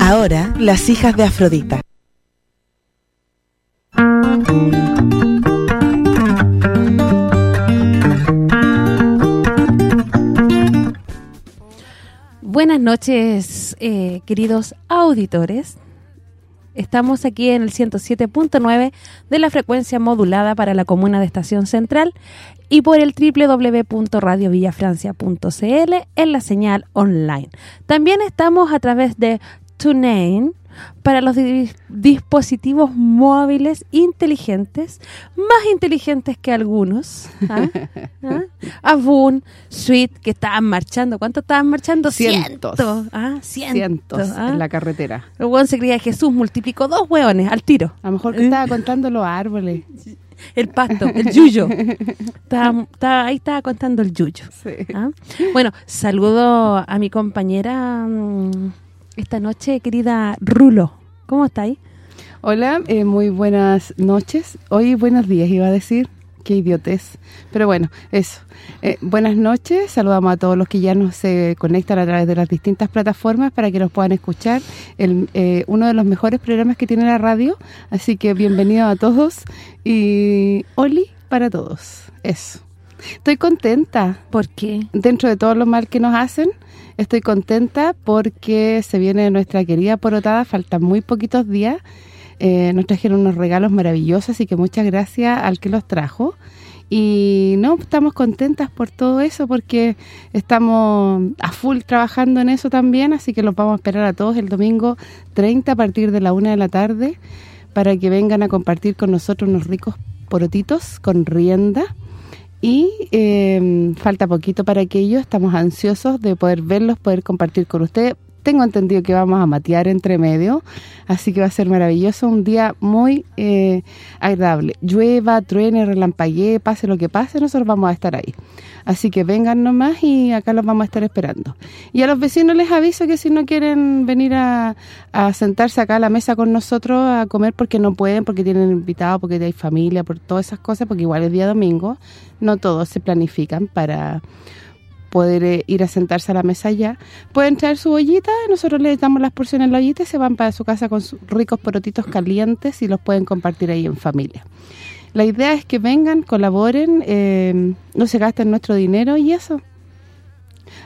Ahora, las hijas de Afrodita. Buenas noches, eh, queridos auditores. Estamos aquí en el 107.9 de la frecuencia modulada para la comuna de Estación Central y por el www.radiovillafrancia.cl en la señal online. También estamos a través de TuneIn para los dispositivos móviles inteligentes, más inteligentes que algunos. ¿ah? ¿Ah? Avun, Sweet, que estaban marchando. ¿Cuánto estaban marchando? Cientos. ¿ah? Cientos. Cientos en la carretera. El hueón se creía Jesús, multiplicó dos hueones al tiro. A lo mejor que estaba contando los árboles. El pasto, el yuyo. ahí estaba contando el yuyo. Bueno, saludo a mi compañera mm, esta noche, querida Rulo. ¿Cómo estáis? Hola, eh, muy buenas noches. Hoy buenos días, iba a decir. Qué idiotez. Pero bueno, eso. Eh, buenas noches. Saludamos a todos los que ya nos se conectan a través de las distintas plataformas para que nos puedan escuchar. El, eh, uno de los mejores programas que tiene la radio. Así que bienvenidos a todos. Y Oli para todos. Eso. Estoy contenta. ¿Por qué? Dentro de todo lo mal que nos hacen, estoy contenta porque se viene nuestra querida porotada. Faltan muy poquitos días eh, nos trajeron unos regalos maravillosos, así que muchas gracias al que los trajo. Y no, estamos contentas por todo eso porque estamos a full trabajando en eso también, así que los vamos a esperar a todos el domingo 30 a partir de la una de la tarde para que vengan a compartir con nosotros unos ricos porotitos con rienda. Y eh, falta poquito para aquello, estamos ansiosos de poder verlos, poder compartir con ustedes tengo entendido que vamos a matear entre medio, así que va a ser maravilloso, un día muy eh, agradable. Llueva, truene, relampaguee, pase lo que pase, nosotros vamos a estar ahí. Así que vengan nomás y acá los vamos a estar esperando. Y a los vecinos les aviso que si no quieren venir a, a sentarse acá a la mesa con nosotros a comer porque no pueden, porque tienen invitados, porque hay familia, por todas esas cosas, porque igual es día domingo, no todos se planifican para poder eh, ir a sentarse a la mesa ya. Pueden traer su ollita, nosotros les damos las porciones en la ollita y se van para su casa con sus ricos porotitos calientes y los pueden compartir ahí en familia. La idea es que vengan, colaboren, eh, no se gasten nuestro dinero y eso.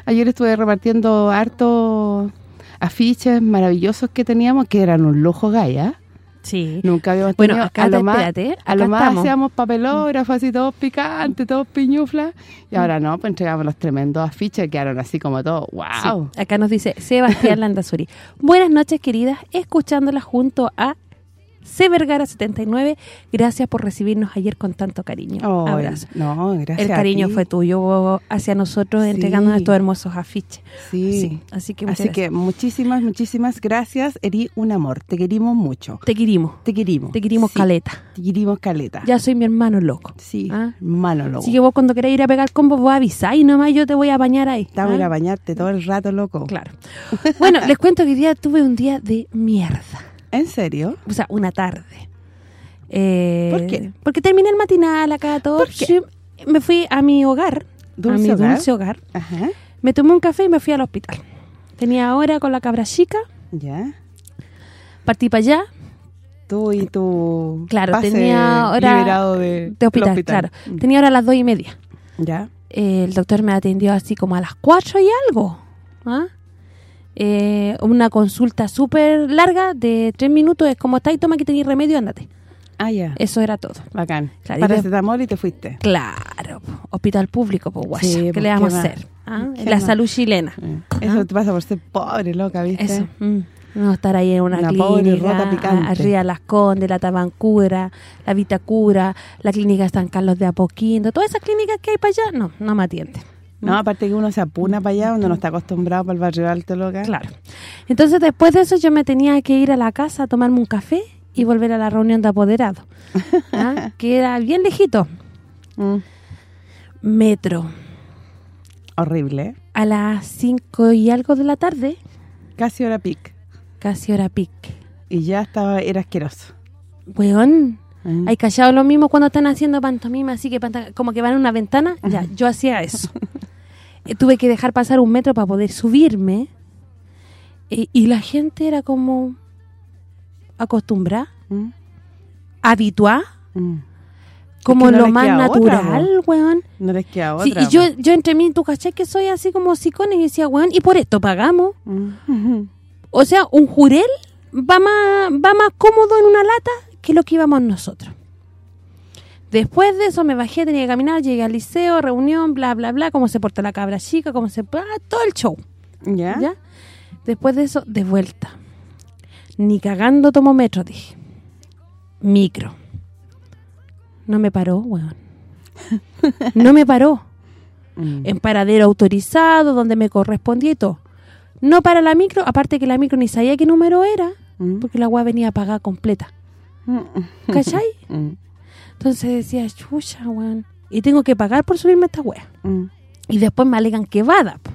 Ayer estuve repartiendo harto afiches maravillosos que teníamos, que eran un lujo gaya. Sí. Nunca habíamos tenido... Bueno, acá, a lo más, a lo más hacíamos papelógrafos, así todos picantes, todos piñuflas. Y ahora no, pues entregamos los tremendos afiches, quedaron así como todo, wow. Acá nos dice Sebastián Landazuri. Buenas noches, queridas, escuchándola junto a C. Vergara 79, gracias por recibirnos ayer con tanto cariño. Abrazo. No, gracias El cariño fue tuyo hacia nosotros entregándonos estos hermosos afiches. Sí. Así que Así que muchísimas, muchísimas gracias. Eri un amor. Te querimos mucho. Te querimos. Te querimos. Te querimos caleta. Te querimos caleta. Ya soy mi hermano loco. Sí, ¿Ah? hermano loco. Así que vos cuando querés ir a pegar combo vos avisar y nomás yo te voy a bañar ahí. Te voy a ir a ¿ah? bañarte todo el rato, loco. Claro. bueno, les cuento que hoy día tuve un día de mierda. ¿En serio? O sea, una tarde. Eh, ¿Por qué? Porque terminé el matinal acá, todo. ¿Por qué? Me fui a mi hogar, dulce a mi hogar. dulce hogar. Ajá. Me tomé un café y me fui al hospital. Tenía hora con la cabra chica. Ya. Partí para allá. Tú y tu Claro, pase tenía hora liberado de, de hospital, hospital. claro. Mm. Tenía hora a las dos y media. Ya. Eh, el doctor me atendió así como a las cuatro y algo. ¿Ah? Eh, una consulta súper larga de tres minutos. Es como, está y toma que tenéis remedio, ándate. Ah, ya. Eso era todo. Bacán. Claro, Paracetamol y te fuiste. Claro. Hospital público, pues guaya. Sí, ¿Qué pues, le vamos ¿qué a hacer? ¿Ah? ¿Qué La más? salud chilena. Eh, Eso te pasa por ser pobre, loca, ¿viste? Eso. mm. No estar ahí en una, Una pobre clínica, rota picante. arriba de Las Condes, la Tabancura, la Vitacura, la clínica San Carlos de Apoquindo, todas esas clínicas que hay para allá, no, no me atienden. No, aparte que uno se apuna para allá, uno no está acostumbrado para el barrio alto, loca. Claro. Entonces, después de eso, yo me tenía que ir a la casa a tomarme un café y volver a la reunión de apoderados, ¿ah? que era bien lejito. Mm, Metro, horrible, a las 5 y algo de la tarde, Casi hora pic. casi hora pic. Y ya estaba, era asqueroso. Weón, Mm. hay callado lo mismo cuando están haciendo pantomima, así que como que van en una ventana, ya, yo hacía eso. Eh, tuve que dejar pasar un metro para poder subirme eh, y la gente era como acostumbrada, Mm, habituada, mm. como que no lo más queda otra, natural, weón. No les queda Sí, otra. y yo, yo entre mí, tú caché que soy así como psicona y decía, weón, y por esto pagamos. Mm. O sea, un jurel va más, va más cómodo en una lata que lo que íbamos nosotros. Después de eso me bajé, tenía que caminar, llegué al liceo, reunión, bla, bla, bla, cómo se porta la cabra chica, cómo se... ah, todo el show, ¿Ya? ¿ya? Después de eso, de vuelta. Ni cagando tomo metro, dije. Micro. No me paró, weón. No me paró. Mm. En paradero autorizado, donde me correspondía y todo. No para la micro, aparte que la micro ni sabía qué número era, Mm. porque la weá venía pagada completa. Mm. ¿Cachai? Entonces decía, chucha, weón. Y tengo que pagar por subirme a esta weá. Mm. Y después me alegan que vada, po.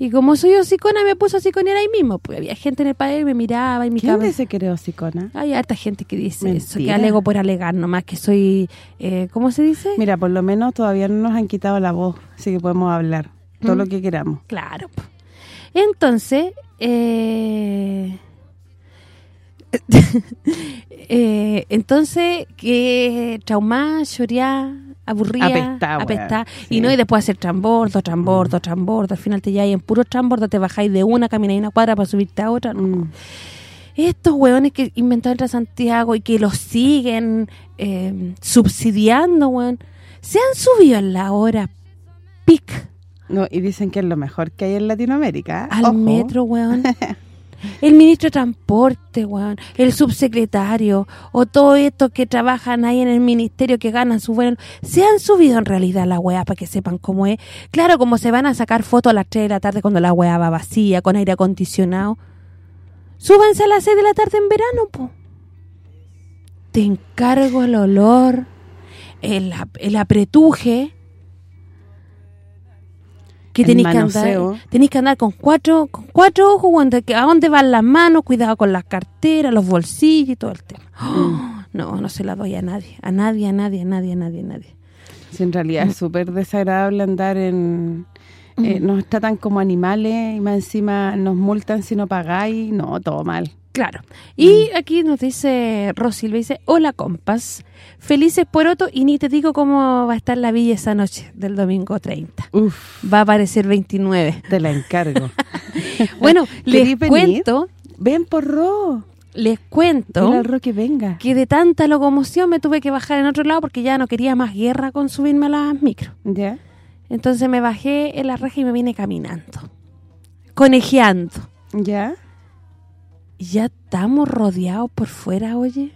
Y como soy hocicona, me puso hociconear ahí mismo. Pues había gente en el país que me miraba y mi ¿Quién cabeza... dice que eres hocicona? Hay harta gente que dice eso, que alego por alegar nomás, que soy... Eh, ¿Cómo se dice? Mira, por lo menos todavía no nos han quitado la voz, así que podemos hablar todo Mm. lo que queramos. Claro. Entonces, eh, eh, entonces, que traumada, llorá, aburrida, Apestá, Sí. y no, y después hacer trambordo, trambordo, trambordo, al final te lleváis en puro trambordo, te bajáis de una, camináis una cuadra para subirte a otra, no. Mm. Estos hueones que inventaron el Santiago y que los siguen eh, subsidiando, se han subido en la hora pic No, y dicen que es lo mejor que hay en Latinoamérica. al Ojo. metro, weón. El ministro de Transporte, weón, el subsecretario, o todos estos que trabajan ahí en el ministerio que ganan su buen... Se han subido en realidad la weá para que sepan cómo es. Claro, como se van a sacar fotos a las 3 de la tarde cuando la weá va vacía, con aire acondicionado. Súbanse a las 6 de la tarde en verano, po. Te encargo el olor, el apretuje que tenéis que andar tenéis que andar con cuatro con cuatro ojos a dónde van las manos cuidado con las carteras los bolsillos y todo el tema Mm. no no se la doy a nadie a nadie a nadie a nadie a nadie a nadie Sí, en realidad Mm. es súper desagradable andar en... eh, nos tratan como animales y más encima nos multan si no pagáis. No, todo mal. Claro y aquí nos dice Rosilva dice hola compas felices por otro y ni te digo cómo va a estar la villa esa noche del domingo 30 Uf, va a aparecer 29 te la encargo. bueno les cuento Ven por Ro. les cuento que venga. que de tanta locomoción me tuve que bajar en otro lado porque ya no quería más guerra con subirme a las micros. ¿Ya? Entonces me bajé en la reja y me vine caminando, conejeando. ¿Ya? Ya estamos rodeados por fuera, oye.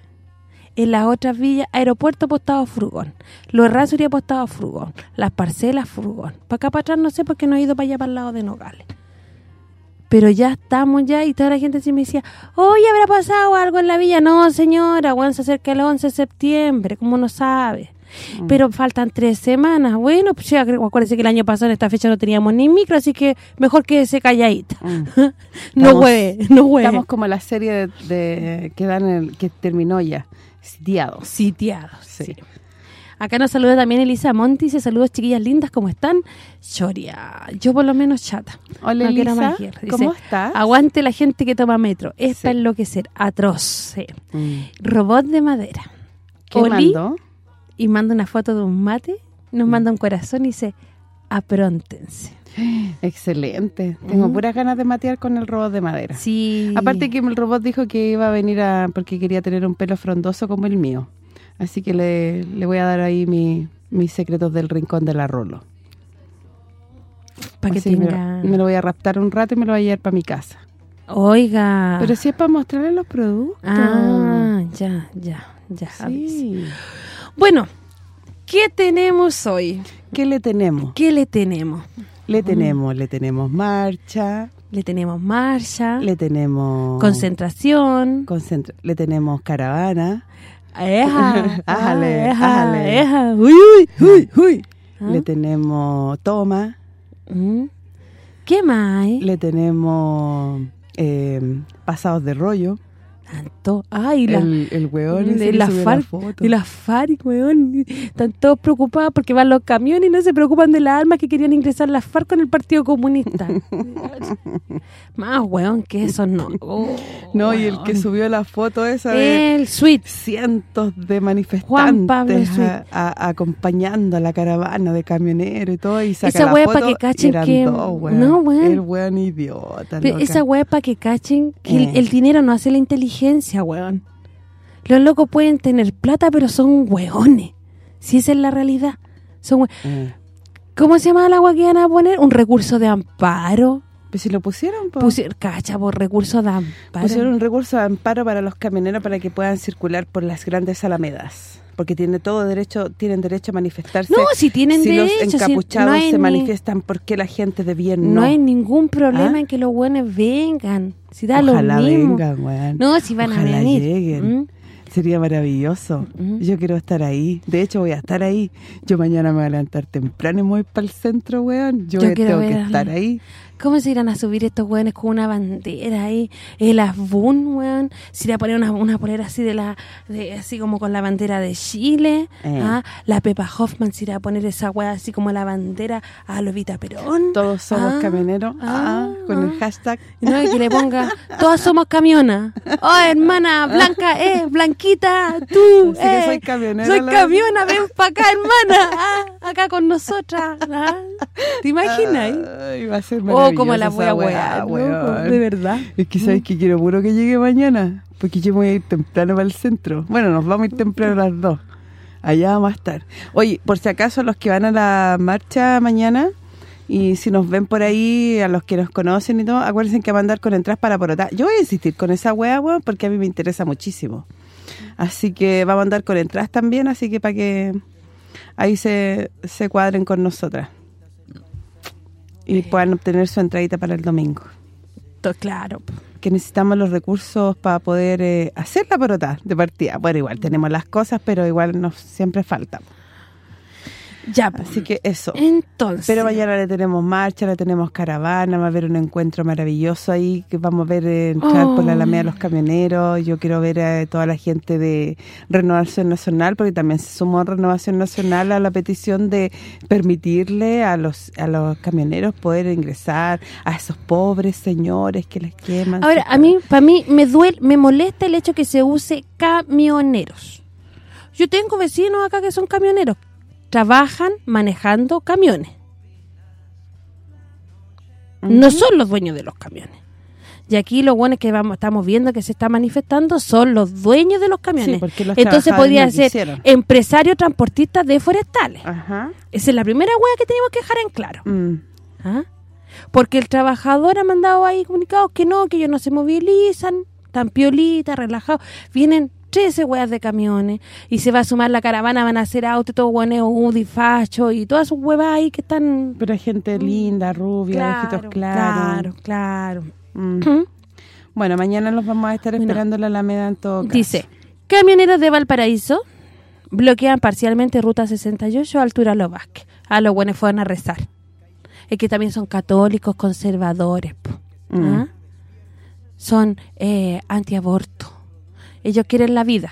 En las otras villas, aeropuerto apostado furgón. Los Errázuriz apostado furgón. Las parcelas furgón. Para acá para atrás no sé porque no he ido para allá para el lado de Nogales. Pero ya estamos ya y toda la gente sí me decía, oye, ¿habrá pasado algo en la villa? No, señora, bueno, se acerca el 11 de septiembre, ¿cómo no sabe? Mm. Pero faltan tres semanas. Bueno, pues ya acuérdense que el año pasado en esta fecha no teníamos ni micro, así que mejor que se calladita. Mm. No hueve, no hueve. Estamos como la serie de, de- que dan el, que terminó ya. Sitiados. Sitiados, Sí. sí. Acá nos saluda también Elisa Monti, dice saludos chiquillas lindas, ¿cómo están? Choria, yo por lo menos chata. Hola, No Elisa. Dice, ¿Cómo estás? Aguante la gente que toma metro, es Sí. para enloquecer, atroz. sí. Mm. Robot de madera. ¿Qué Oli, mandó? Y manda una foto de un mate, nos manda un corazón y dice, apróntense. Excelente. Tengo Mm. puras ganas de matear con el robot de madera. Sí. Aparte que el robot dijo que iba a venir a porque quería tener un pelo frondoso como el mío. Así que le, le voy a dar ahí mi- mis secretos del rincón de la Rolo. para que Así me lo- tenga... me, lo voy a raptar un rato y me lo voy a llevar para mi casa. Oiga. Pero si es para mostrarle los productos. Ah, ya, ya, ya. sí. Bueno, ¿qué tenemos hoy? ¿Qué le tenemos? ¿Qué le tenemos? Le tenemos, le tenemos marcha, Le tenemos marcha, le tenemos... concentración, concentra- le tenemos caravana, eja, Ájale, ah, eja, ájale. eja, uy, uy, uy, uy. ¿Ah? le tenemos toma, Mm. ¿Qué más le tenemos eh, pasados de rollo, Tanto. Ay, la, el, el weón de la FARC, de la FARC, weón. Están todos preocupados porque van los camiones y no se preocupan de las armas que querían ingresar las FARC con el Partido Comunista. Más weón que eso, no. Oh, No, y el que weón. subió la foto esa de El suite. cientos de manifestantes a- a- acompañando a la caravana de camioneros y todo y saca Esa la foto que cachen que- dos, weón. no, weón. El weón idiota, Pero loca. esa weá para que cachen que el- Eh. el, dinero no hace la inteligencia, weón. Los locos pueden tener plata, pero son weones. Si esa es la realidad. Son Eh. ¿Cómo se llama el agua que iban a poner? Un recurso de amparo. Pues si lo pusieron, po. Pusieron, cacha, por recurso de amparo. pusieron un recurso de amparo para los camioneros para que puedan circular por las grandes alamedas. Porque tiene todo derecho, tienen derecho a manifestarse. No, si tienen si derecho. los si encapuchados no hay se ni- manifiestan porque la gente de bien No, no. hay ningún problema ¿Ah? en que los buenos vengan. Si da Ojalá lo mismo. vengan, weón. No, si van Ojalá a venir. lleguen. ¿Mm? Sería maravilloso. Mm. Yo quiero estar ahí. De hecho, voy a estar ahí. Yo mañana me voy a levantar temprano y me voy para el centro, weón. Yo, Yo tengo que ver estar ahí. ¿Cómo se irán a subir estos weones con una bandera ahí? El Asbun, weón. Se irá a poner una, una polera así de la de, así como con la bandera de Chile. Eh. ¿ah? La Pepa Hoffman se irá a poner esa weá así como la bandera a Lovita Perón. Todos somos Ah, camioneros. Ah, ah, con el hashtag. No, y que le ponga, todas somos camionas. Oh, hermana, Blanca, eh, Blanquita, tú, Así que eh. soy camionera, Soy camiona, ven para acá, hermana. ah, acá con nosotras. ah. ¿Te imaginas? Ay, va a ser Oh, como la voy maravillosa a esa wear, weá, loco, weón. de verdad. Es que sabes que quiero puro que llegue mañana. Porque yo voy a ir temprano para el centro. Bueno, nos vamos a ir temprano a las dos. Allá vamos a estar. Oye, por si acaso los que van a la marcha mañana y si nos ven por ahí, a los que nos conocen y todo, acuérdense que van a andar con entradas para porota. Yo voy a insistir con esa weá, weón, porque a mí me interesa muchísimo. Así que vamos a andar con entradas también, así que para que ahí se, se cuadren con nosotras. Y puedan obtener su entradita para el domingo Claro. que necesitamos los recursos para poder eh, hacer la porota de partida. Bueno, igual tenemos las cosas, pero igual nos siempre falta. Ya, po. Así que eso. Entonces. Pero mañana le tenemos marcha, le tenemos caravana, va a haber un encuentro maravilloso ahí, que vamos a ver eh, entrar por la. Alameda los camioneros. Yo quiero ver a toda la gente de Renovación Nacional, porque también se sumó Renovación Nacional a la petición de permitirle a los a los camioneros poder ingresar a esos pobres señores que les queman. Ahora, a mí, para mí, me duele, me molesta el hecho que se use camioneros. Yo tengo vecinos acá que son camioneros. Trabajan manejando camiones. No son los dueños de los camiones. Y aquí lo bueno es que vamos estamos viendo que se está manifestando son los dueños de los camiones. Sí, los Entonces podría ser quisieron. empresario transportista de forestales. Ajá. Esa es la primera hueá que tenemos que dejar en claro. Mm. ¿Ah? Porque el trabajador ha mandado ahí comunicados que no, que ellos no se movilizan, tan piolitas, relajados. Vienen 13 hueas de camiones y se va a sumar la caravana, van a hacer autos, todo guaneo, UDI, facho y todas sus huevas ahí que están... Pero hay gente linda, rubia, de ojitos claros. claro, claro. Mm. Bueno, mañana los vamos a estar Bueno. esperando en la Alameda en todo caso. Dice, camioneros de Valparaíso bloquean parcialmente Ruta 68 a altura Los Vázquez. A los buenos fueron a rezar. Es que también son católicos, conservadores. Mm. ¿Ah? Son eh, antiaborto. Ellos quieren la vida,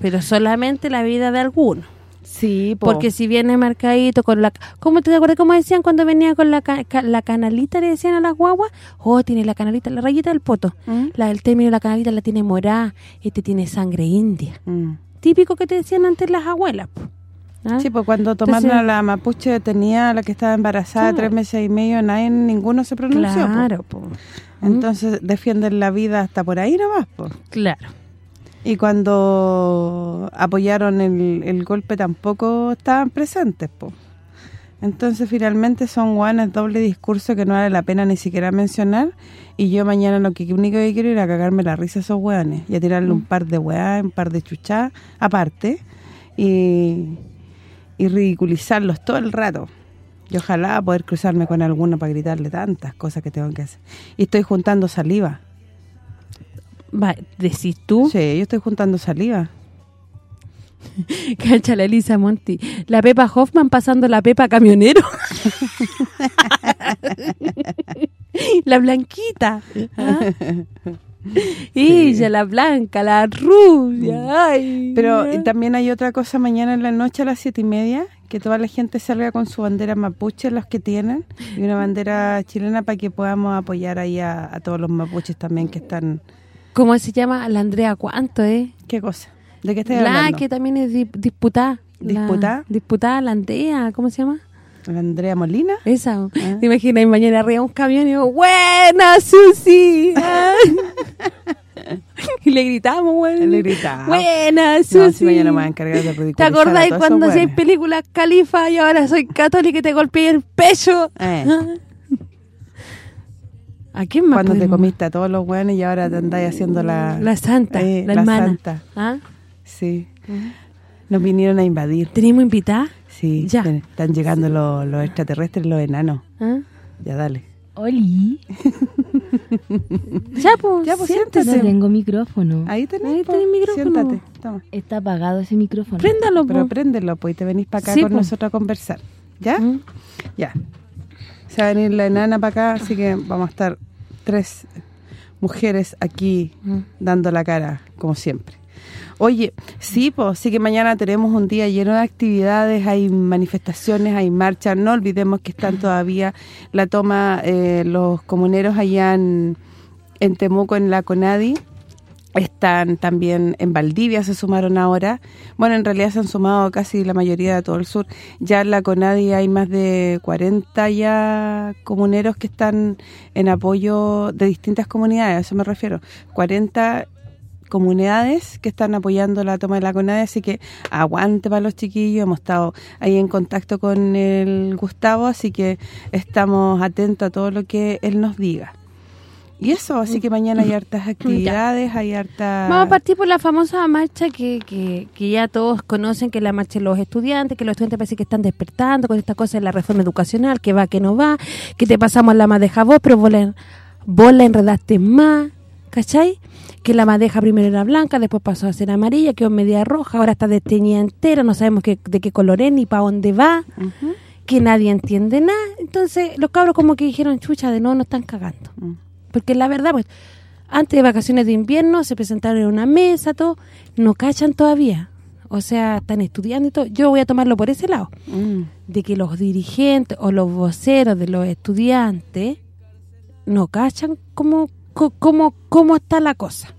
pero solamente la vida de algunos. Sí, po. Porque si viene marcadito con la... ¿Cómo te acuerdas cómo decían cuando venía con la, ca- ca- la canalita? Le decían a las guaguas. Oh, tiene la canalita, la rayita del poto. ¿Mm? La, el término de la canalita la tiene morada. Este tiene sangre india. Mm. Típico que te decían antes las abuelas. po. ¿Ah? Sí, pues cuando tomaron Entonces- a la mapuche tenía la que estaba embarazada Claro. tres meses y medio, nadie, ninguno se pronunció. Claro, po. Entonces defienden la vida hasta por ahí nomás, po. Claro. Y cuando apoyaron el, el golpe tampoco estaban presentes, po. Entonces finalmente son guanes doble discurso que no vale la pena ni siquiera mencionar y yo mañana lo que único que quiero es ir a cagarme la risa a esos hueones y a tirarle un par de weas, un par de chuchas aparte y, y ridiculizarlos todo el rato. Y ojalá poder cruzarme con alguno para gritarle tantas cosas que tengo que hacer. Y estoy juntando saliva. Va, ¿Decís tú? Sí, yo estoy juntando saliva. Cacha la Elisa Monti. La Pepa Hoffman pasando la Pepa camionero. la blanquita. ¿ah? Ella, la blanca, la rubia. Ay, Pero también hay otra cosa mañana en la noche a las siete y media, que toda la gente salga con su bandera mapuche, los que tienen, y una bandera chilena para que podamos apoyar ahí a, a todos los mapuches también que están... ¿Cómo se llama? La Andrea ¿cuánto, eh? ¿Qué cosa? ¿De qué estás La hablando? que también es di- disputada. La- ¿Disputada? disputada, la Andrea, ¿cómo se llama? ¿La Andrea Molina? Esa. Ah. ¿Te imaginas mañana arriba un camión y digo, ¡Buena, Susi! Ah. y le gritamos, güey. Le gritamos. ¡Buena, Susi! No, si mañana me voy a encargar de ¿Te ridiculizar acordás a todos cuando hacías películas califa y ahora soy católica y te golpeé el pecho? Eh. ¿A quién más Cuando te comiste a todos los hueones y ahora te andáis haciendo la... La santa, Eh, la, la hermana. santa. ¿Ah? Sí. Nos vinieron a invadir. ¿Tenemos invitada? Sí, Ya. están llegando los, los extraterrestres, los enanos. ¿Ah? Ya, dale. Oli, Ya, pues, Ya, pues, siéntese. no tengo micrófono. Ahí tenés, Ahí po. tenés micrófono. Siéntate, toma. Está apagado ese micrófono. Préndalo, Pero po. préndelo, pues, y te venís para acá Sí, con po. nosotros a conversar. ¿Ya? ¿Mm? Ya. Se va a venir la enana para acá, así que vamos a estar tres mujeres aquí Mm. dando la cara, como siempre. Oye, sí, pues, sí que mañana tenemos un día lleno de actividades, hay manifestaciones, hay marchas, no olvidemos que están todavía la toma eh, los comuneros allá en, en Temuco, en la CONADI, están también en Valdivia, se sumaron ahora. Bueno, en realidad se han sumado casi la mayoría de todo el sur. Ya en la CONADI hay más de 40 ya comuneros que están en apoyo de distintas comunidades, a eso me refiero. 40 comunidades que están apoyando la toma de la CONADI, así que aguante para los chiquillos. Hemos estado ahí en contacto con el Gustavo, así que estamos atentos a todo lo que él nos diga. Y eso, así que mañana hay hartas actividades, hay hartas... Vamos a partir por la famosa marcha que, que, que ya todos conocen, que es la marcha de los estudiantes, que los estudiantes parece que están despertando con esta cosa de la reforma educacional, que va, que no va, que te pasamos la madeja vos, pero vos la, vos la enredaste más, ¿cachai? Que la madeja primero era blanca, después pasó a ser amarilla, quedó media roja, ahora está desteñida entera, no sabemos qué, de qué color es ni para dónde va, que nadie entiende nada. Entonces, los cabros como que dijeron, chucha, de no, no están cagando. Mm. Porque la verdad, pues, antes de vacaciones de invierno se presentaron en una mesa, todo, no cachan todavía. O sea, están estudiando y todo. Yo voy a tomarlo por ese lado. Mm. De que los dirigentes o los voceros de los estudiantes no cachan cómo, cómo, cómo está la cosa.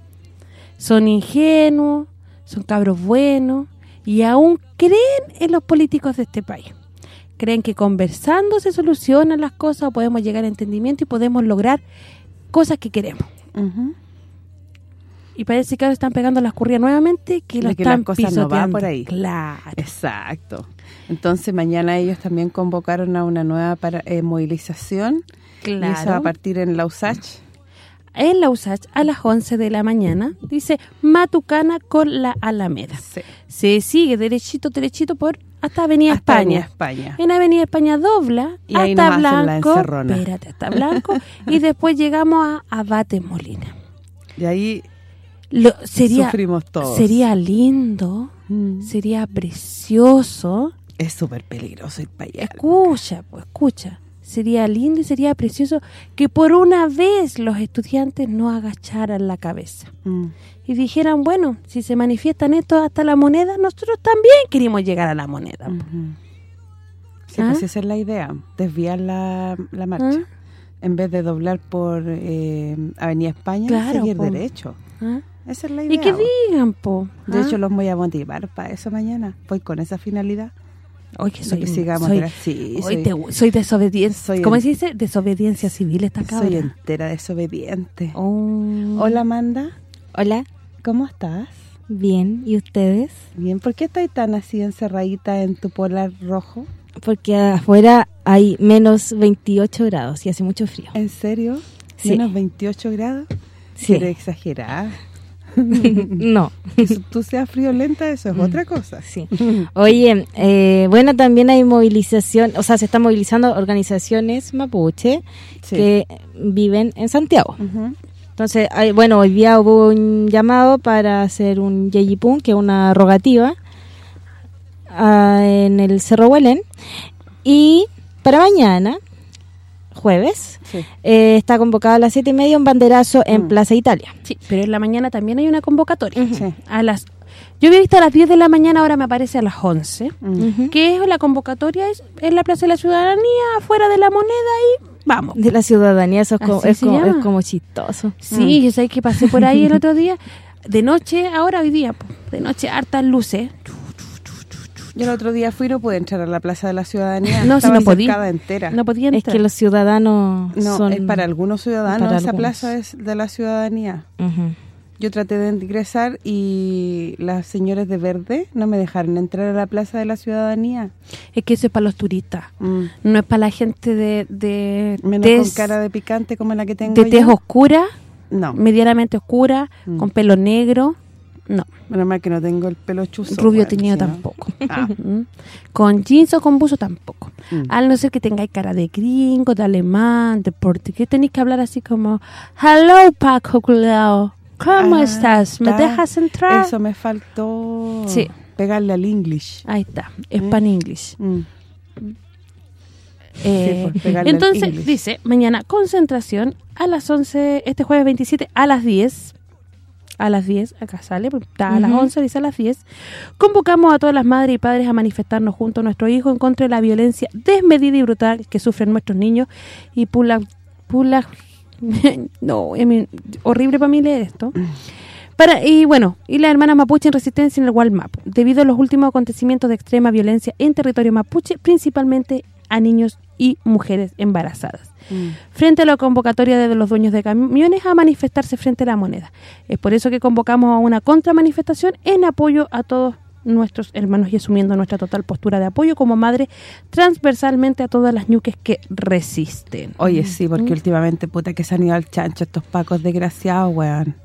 Son ingenuos, son cabros buenos y aún creen en los políticos de este país. Creen que conversando se solucionan las cosas o podemos llegar a entendimiento y podemos lograr cosas que queremos. Ujú. Y parece que ahora están pegando las currías nuevamente que De lo que las están cosas no van por ahí. Claro. Exacto. Entonces mañana ellos también convocaron a una nueva para, eh, movilización y eso va a Claro. partir en Lausach. En la USACH a las 11 de la mañana dice Matucana con la Alameda. Sí. Se sigue derechito, derechito por hasta Avenida Hasta España. Avenida España. En Avenida España dobla Y ahí hasta nos hacen la Blanco. Espérate, hasta Blanco. y después llegamos a Abate Molina. Y ahí Lo, sería sufrimos todos. sería lindo, Mm. sería precioso. Es súper peligroso ir para allá. Escucha, pues escucha. Sería lindo y sería precioso que por una vez los estudiantes no agacharan la cabeza. Mm. Y dijeran, bueno, si se manifiestan estos hasta la moneda, nosotros también queremos llegar a la moneda. Ujú. Sí, ¿Ah? pues esa es la idea, desviar la, la marcha. ¿Ah? En vez de doblar por eh, Avenida España, Claro, seguir po. derecho. ¿Ah? Esa es la idea. Y que digan, po. De hecho, los voy a motivar para eso mañana. Voy con esa finalidad. Oye, que soy, que sigamos soy. Sí, hoy soy, te- soy desobediente. soy ¿Cómo en- se dice? Desobediencia civil esta cabra. soy entera desobediente. Oh. Hola, Amanda. Hola, ¿Cómo estás? bien. ¿Y ustedes? Bien. ¿Por qué estás tan así encerradita en tu polar rojo? Porque afuera hay menos 28 grados y hace mucho frío. ¿En serio? Sí. ¿Menos 28 grados? Sí. Eres exagerada. no, Que tú seas friolenta, eso es otra cosa. sí. Oye, eh, bueno, también hay movilización, o sea, se están movilizando organizaciones mapuche Sí. que viven en Santiago. Entonces, hay- bueno, hoy día hubo un llamado para hacer un yeyipún, que es una rogativa, ah, en el Cerro Huelén. Y para mañana, jueves, Sí. eh, está convocado a las siete y media un banderazo en Mm. Plaza Italia. Sí, pero en la mañana también hay una convocatoria. Sí. A las Yo había visto a las 10 de la mañana, ahora me aparece a las 11. Mm. Ujú. Que es la convocatoria es en la Plaza de la Ciudadanía, afuera de la moneda y vamos. De la ciudadanía, eso es, como, es, como, es como chistoso. Sí, yo sé que pasé por ahí el otro día. De noche, ahora hoy día, de noche hartas luces. Yo el otro día fui y no pude entrar a la Plaza de la Ciudadanía. No, si Estaba no podía. cercada entera. No podía Es que los ciudadanos No, son... es para algunos ciudadanos, para esa algunos. plaza es de la ciudadanía. Yo traté de ingresar y las señoras de verde no me dejaron entrar a la plaza de la ciudadanía. Es que eso es para los turistas. Mm. No es para la gente de, de Menos tez- con cara de picante como la que tengo de tez oscura, No, medianamente oscura, Mm. con pelo negro. No, menos mal que no tengo el pelo chuzo. rubio bueno, teñido tampoco. Ah. Mm. Con jeans o con buzo tampoco. Mm. Al no ser que tengáis cara de gringo, de alemán, de portugués, tenéis que hablar así como Hello Paco Culeo, ¿cómo Ah, estás? ¿Me está. dejas entrar? Eso me faltó. Sí. Pegarle al English. Ahí está, Span English. Mm. Eh, entonces, dice, mañana concentración a las 11, este jueves 27, a las 10, a las 10, acá sale, está a las Ujú. 11, dice a las 10, convocamos a todas las madres y padres a manifestarnos junto a nuestro hijo en contra de la violencia desmedida y brutal que sufren nuestros niños y pula... pula no, horrible para mí leer esto. Para, y bueno, y la hermana mapuche en resistencia en el Walmap, debido a los últimos acontecimientos de extrema violencia en territorio mapuche, principalmente a niños y mujeres embarazadas. Mm. Frente a la convocatoria de los dueños de camiones a manifestarse frente a la moneda. Es por eso que convocamos a una contramanifestación en apoyo a todos nuestros hermanos y asumiendo nuestra total postura de apoyo como madre transversalmente a todas las ñuques que resisten. Oye, sí, porque últimamente, puta, que se han ido al chancho estos pacos desgraciados, weón.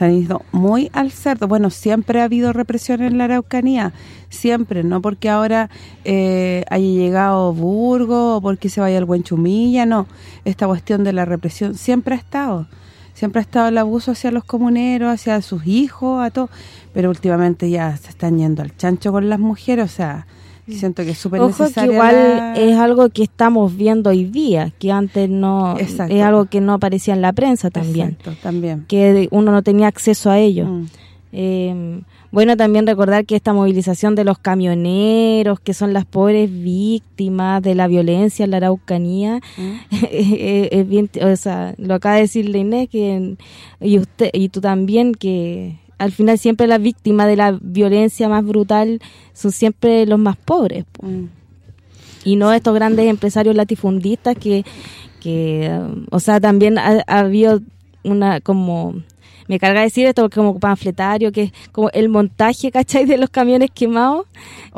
Se han ido muy al cerdo. Bueno, siempre ha habido represión en la Araucanía. Siempre, no porque ahora eh, haya llegado Burgo o porque se vaya el buen Chumilla, no. Esta cuestión de la represión siempre ha estado. Siempre ha estado el abuso hacia los comuneros, hacia sus hijos, a todo. Pero últimamente ya se están yendo al chancho con las mujeres, o sea, siento que es súper Ojo que necesaria igual la- es algo que estamos viendo hoy día, que antes no... Exacto. Es algo que no aparecía en la prensa también. Exacto, también. Que uno no tenía acceso a ello. Mm. Eh, bueno, también recordar que esta movilización de los camioneros, que son las pobres víctimas de la violencia en la Araucanía, Mm. eh, es bien, o sea, lo acaba de decir la Inés, que, y usted y tú también, que al final siempre las víctimas de la violencia más brutal son siempre los más pobres. po. Mm. Y no estos grandes empresarios latifundistas que, que o sea, también ha, ha habido una como... Me carga decir esto porque como panfletario, que es como el montaje, ¿cachai? De los camiones quemados.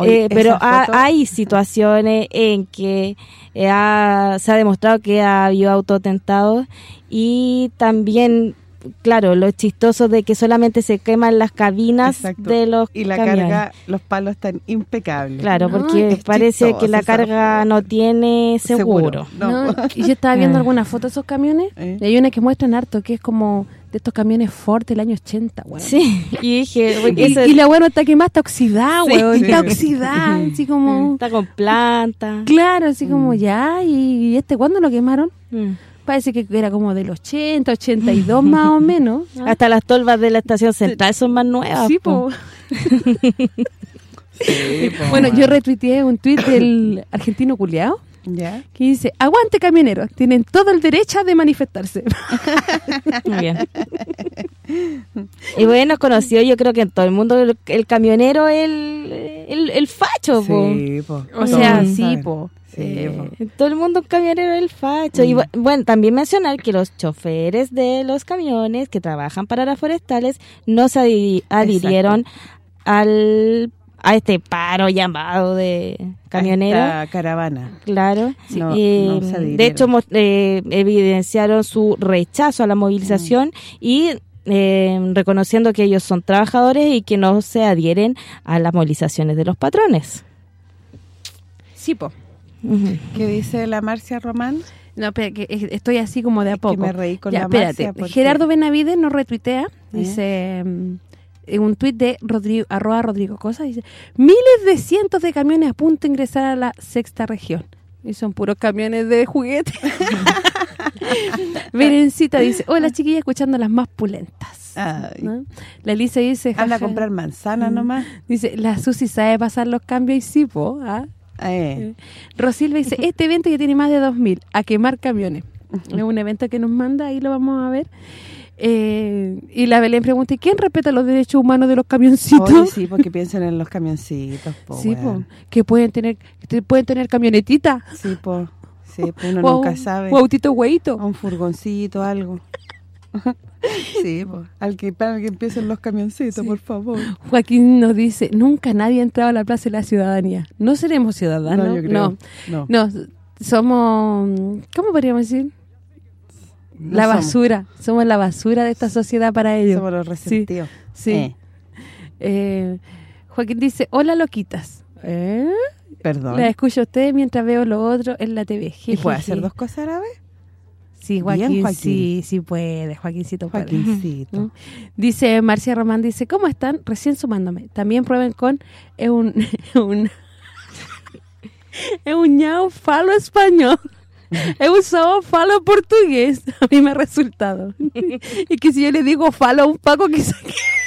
Eh, pero ha- hay situaciones en que eh, ha- se ha demostrado que ha habido autotentados y también, claro, lo chistoso de que solamente se queman las cabinas Exacto. de los Y la camiones. carga, los palos están impecables. Claro, No, porque parece que la carga no tiene seguro. No. No, y yo estaba viendo Ah. algunas fotos de esos camiones Eh. y hay una que muestran harto, que es como de estos camiones Ford del año 80, weón. Sí, y dije, Y, eso y la weón está quemada, está oxidada, Sí. weón, Sí. está oxidada, así como... está con planta. Claro, así como ya, y este ¿cuándo lo quemaron? Mm. Parece que era como del 80, 82 más o menos. ¿ah? Hasta las tolvas de la estación central son más nuevas. Sí, po. po. Bueno, yo retuiteé un tuit del argentino culiao ¿Ya? que dice, aguante camioneros, tienen todo el derecho de manifestarse. Muy bien. Y bueno, conocido yo creo que en todo el mundo el, el camionero es el, el, el facho, po. Sí, po. o sea, sí, po. Sí, Eh, todo el mundo un camionero es el facho. Y Mm. bu- bueno, también mencionar que los choferes de los camiones que trabajan para las forestales no se adhirieron al a este paro llamado de camioneros. Esta caravana. Claro. No, Eh, no de hecho, eh, evidenciaron su rechazo a la movilización y eh, reconociendo que ellos son trabajadores y que no se adhieren a las movilizaciones de los patrones. Sí, po. ¿Qué dice la Marcia Román? No, espera, que es- estoy así como de a Es que poco. me reí con Ya, la espérate. Marcia porque- Gerardo Benavides nos retuitea, ¿Eh? dice mm, en un tuit de Rodrigo, arroba Rodrigo Cosa, dice, miles de cientos de camiones a punto de ingresar a la sexta región. Y son puros camiones de juguete. Berencita dice, hola chiquilla, escuchando las más pulentas. La Elisa dice, Anda a comprar manzana nomás. dice, la Susi sabe pasar los cambios y sí, po, ¿ah? Eh, Rosilva dice, este evento ya tiene más de 2.000, a quemar camiones. Es un evento que nos manda, ahí lo vamos a ver. Eh, y la Belén pregunta, ¿y quién respeta los derechos humanos de los camioncitos? Oye, sí, porque piensan en los camioncitos, po, Sí, po, que pueden tener que pueden tener camionetita Sí, po. Sí, po, uno o, nunca sabe. o autito hueito. O un furgoncito, algo. sí, po. Al que, para que empiecen los camioncitos, por favor. Joaquín nos dice, nunca nadie ha entrado a la Plaza de la Ciudadanía. No seremos ciudadanos. No, yo creo. No, No. no, somos, ¿cómo podríamos decir? No la somos. basura. Somos la basura de esta sociedad para ellos. Somos los resentidos. Sí. Eh, Eh, Joaquín dice, hola loquitas. ¿Eh? perdón. La escucho a ustedes mientras veo lo otro en la TV. ¿Y puede hacer dos cosas a la vez? Sí, Joaquín, Bien, Joaquín. sí, sí puede. Joaquincito puede. Joaquincito. ¿Mm? Dice Marcia Román, dice, ¿cómo están? Recién sumándome. También prueben con es un un es un ñao falo español. He usado falo portugués. A mí me ha resultado. y que si yo le digo falo a un Paco, quizá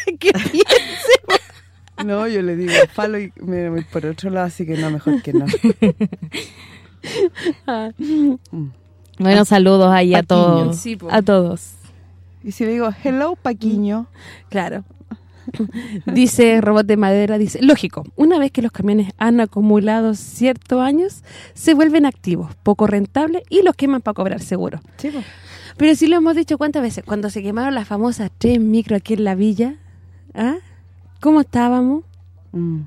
que, que piense. No, yo le digo falo y me voy por otro lado, así que no, mejor que no. Ah, Bueno, saludos ahí a Paquiño. todos. Sí, a todos. Y si le digo, hello, Paquiño, Claro. Dice Robot de Madera, dice, lógico, una vez que los camiones han acumulado ciertos años, se vuelven activos, poco rentables y los queman para cobrar seguro. sí. Pero sí lo hemos dicho cuántas veces, cuando se quemaron las famosas tres micro aquí en la villa, ¿ah? ¿Cómo estábamos? Mm.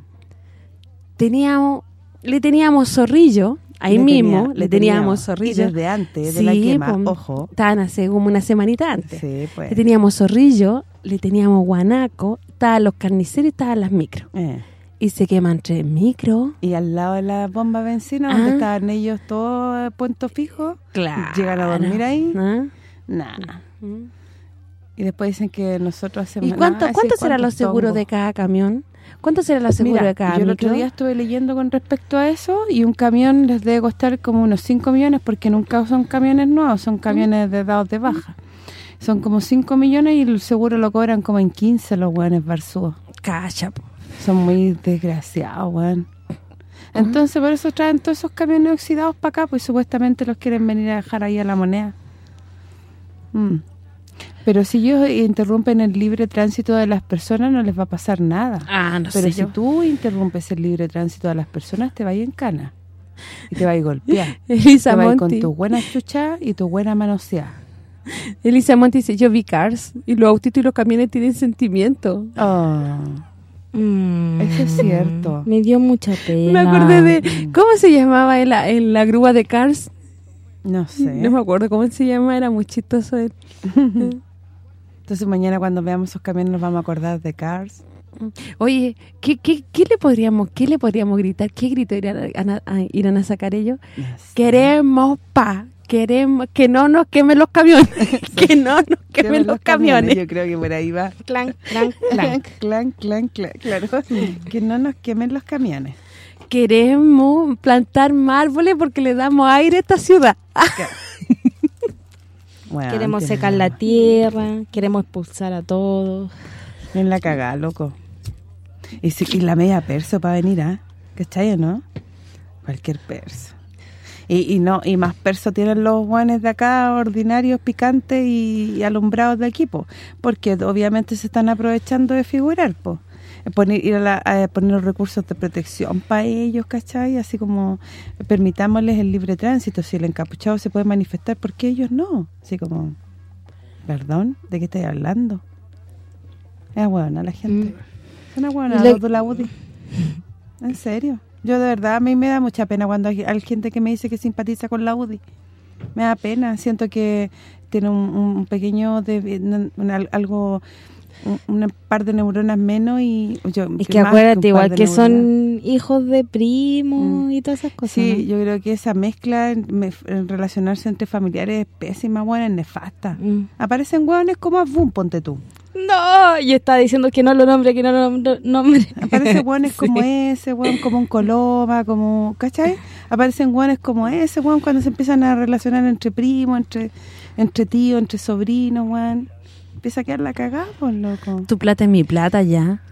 Teníamos, le teníamos zorrillo, ahí Le mismo, tenía- le teníamos Y zorrillo. desde antes de la quema, po. ojo. Estaban hace como una semanita antes. Sí, pues. Le teníamos zorrillo, le teníamos guanaco, estaban los carniceros y estaban las micro. Eh. Y se queman tres micro. Y al lado de la bomba de benzina, Ah. donde estaban ellos todos a punto fijo, Claro. llegan a dormir ahí, ¿Ah? nada. Y después dicen que nosotros hacemos... ¿Y cuánto, nada, cuánto sí, serán los seguros de cada camión? ¿Cuánto será los seguros Mira, de cada yo el otro día estuve leyendo con respecto a eso y un camión les debe costar como unos 5 millones porque nunca son camiones nuevos, son camiones de dados de baja. Son como 5 millones y el seguro lo cobran como en 15 los hueones barzúos. Cacha, po. Son muy desgraciados, weón. Entonces por eso traen todos esos camiones oxidados para acá, pues supuestamente los quieren venir a dejar ahí a la moneda. Mm. Pero si ellos interrumpen el libre tránsito de las personas no les va a pasar nada. Ah, no Pero sé si yo. tú interrumpes el libre tránsito de las personas, te va a ir en cana. Y te va a ir golpear. Elisa te va a ir con tu buena chucha y tu buena manoseada. Elisa Monti dice, yo vi Cars y los autitos y los camiones tienen sentimiento. Oh, Mm. eso es cierto. Me dio mucha pena. Me acordé de... ¿Cómo se llamaba en la, en la grúa de Cars? No sé. No me acuerdo cómo se llama, era muy chistoso él. Entonces mañana cuando veamos esos camiones nos vamos a acordar de Cars. Oye, ¿qué, qué, qué le podríamos qué le podríamos gritar? ¿Qué grito irán a, a- irán a sacar ellos? No sé. Queremos pa, queremos que no nos quemen los camiones, que no nos quemen los camiones. Yo creo que por ahí va. Clan, clan, clan. clan, clan, clan, claro. que no nos quemen los camiones. Queremos plantar más árboles porque le damos aire a esta ciudad. Bueno, Queremos secar la tierra, queremos expulsar a todos. En la cagada, loco. Y, si- y la media perso para venir, ¿ah? ¿Cachai o no? Cualquier perso. Y, y no y más perso tienen los guanes de acá, ordinarios, picantes y, y alumbrados de equipo. Porque obviamente se están aprovechando de figurar, po. Poner, ir a, la- a poner los recursos de protección para ellos, ¿cachai? Así como permitámosles el libre tránsito. Si el encapuchado se puede manifestar, ¿por qué ellos no? Así como, perdón, ¿de qué estáis hablando? Es buena la gente. Es una buena, de la UDI. ¿En serio? Yo de verdad, a mí me da mucha pena cuando hay, hay gente que me dice que simpatiza con la UDI. Me da pena, siento que tiene un, un pequeño, de, un- algo, un, un par de neuronas menos y yo Es que acuérdate, un igual que neuronas. son hijos de primos Mm. y todas esas cosas. Sí, ¿no? yo creo que esa mezcla en, relacionarse entre familiares es pésima, buena, es nefasta. Mm. Aparecen hueones como Abum, ponte tú. No, y está diciendo que no lo nombre, que no lo nombre. Aparecen hueones como ese, hueón, como un coloma, como... ¿Cachai? Aparecen hueones como ese, hueón, cuando se empiezan a relacionar entre primos, entre entre tíos, entre sobrinos, hueón. Empieza a quedar la cagada, pues, loco. Tu plata es mi plata ya.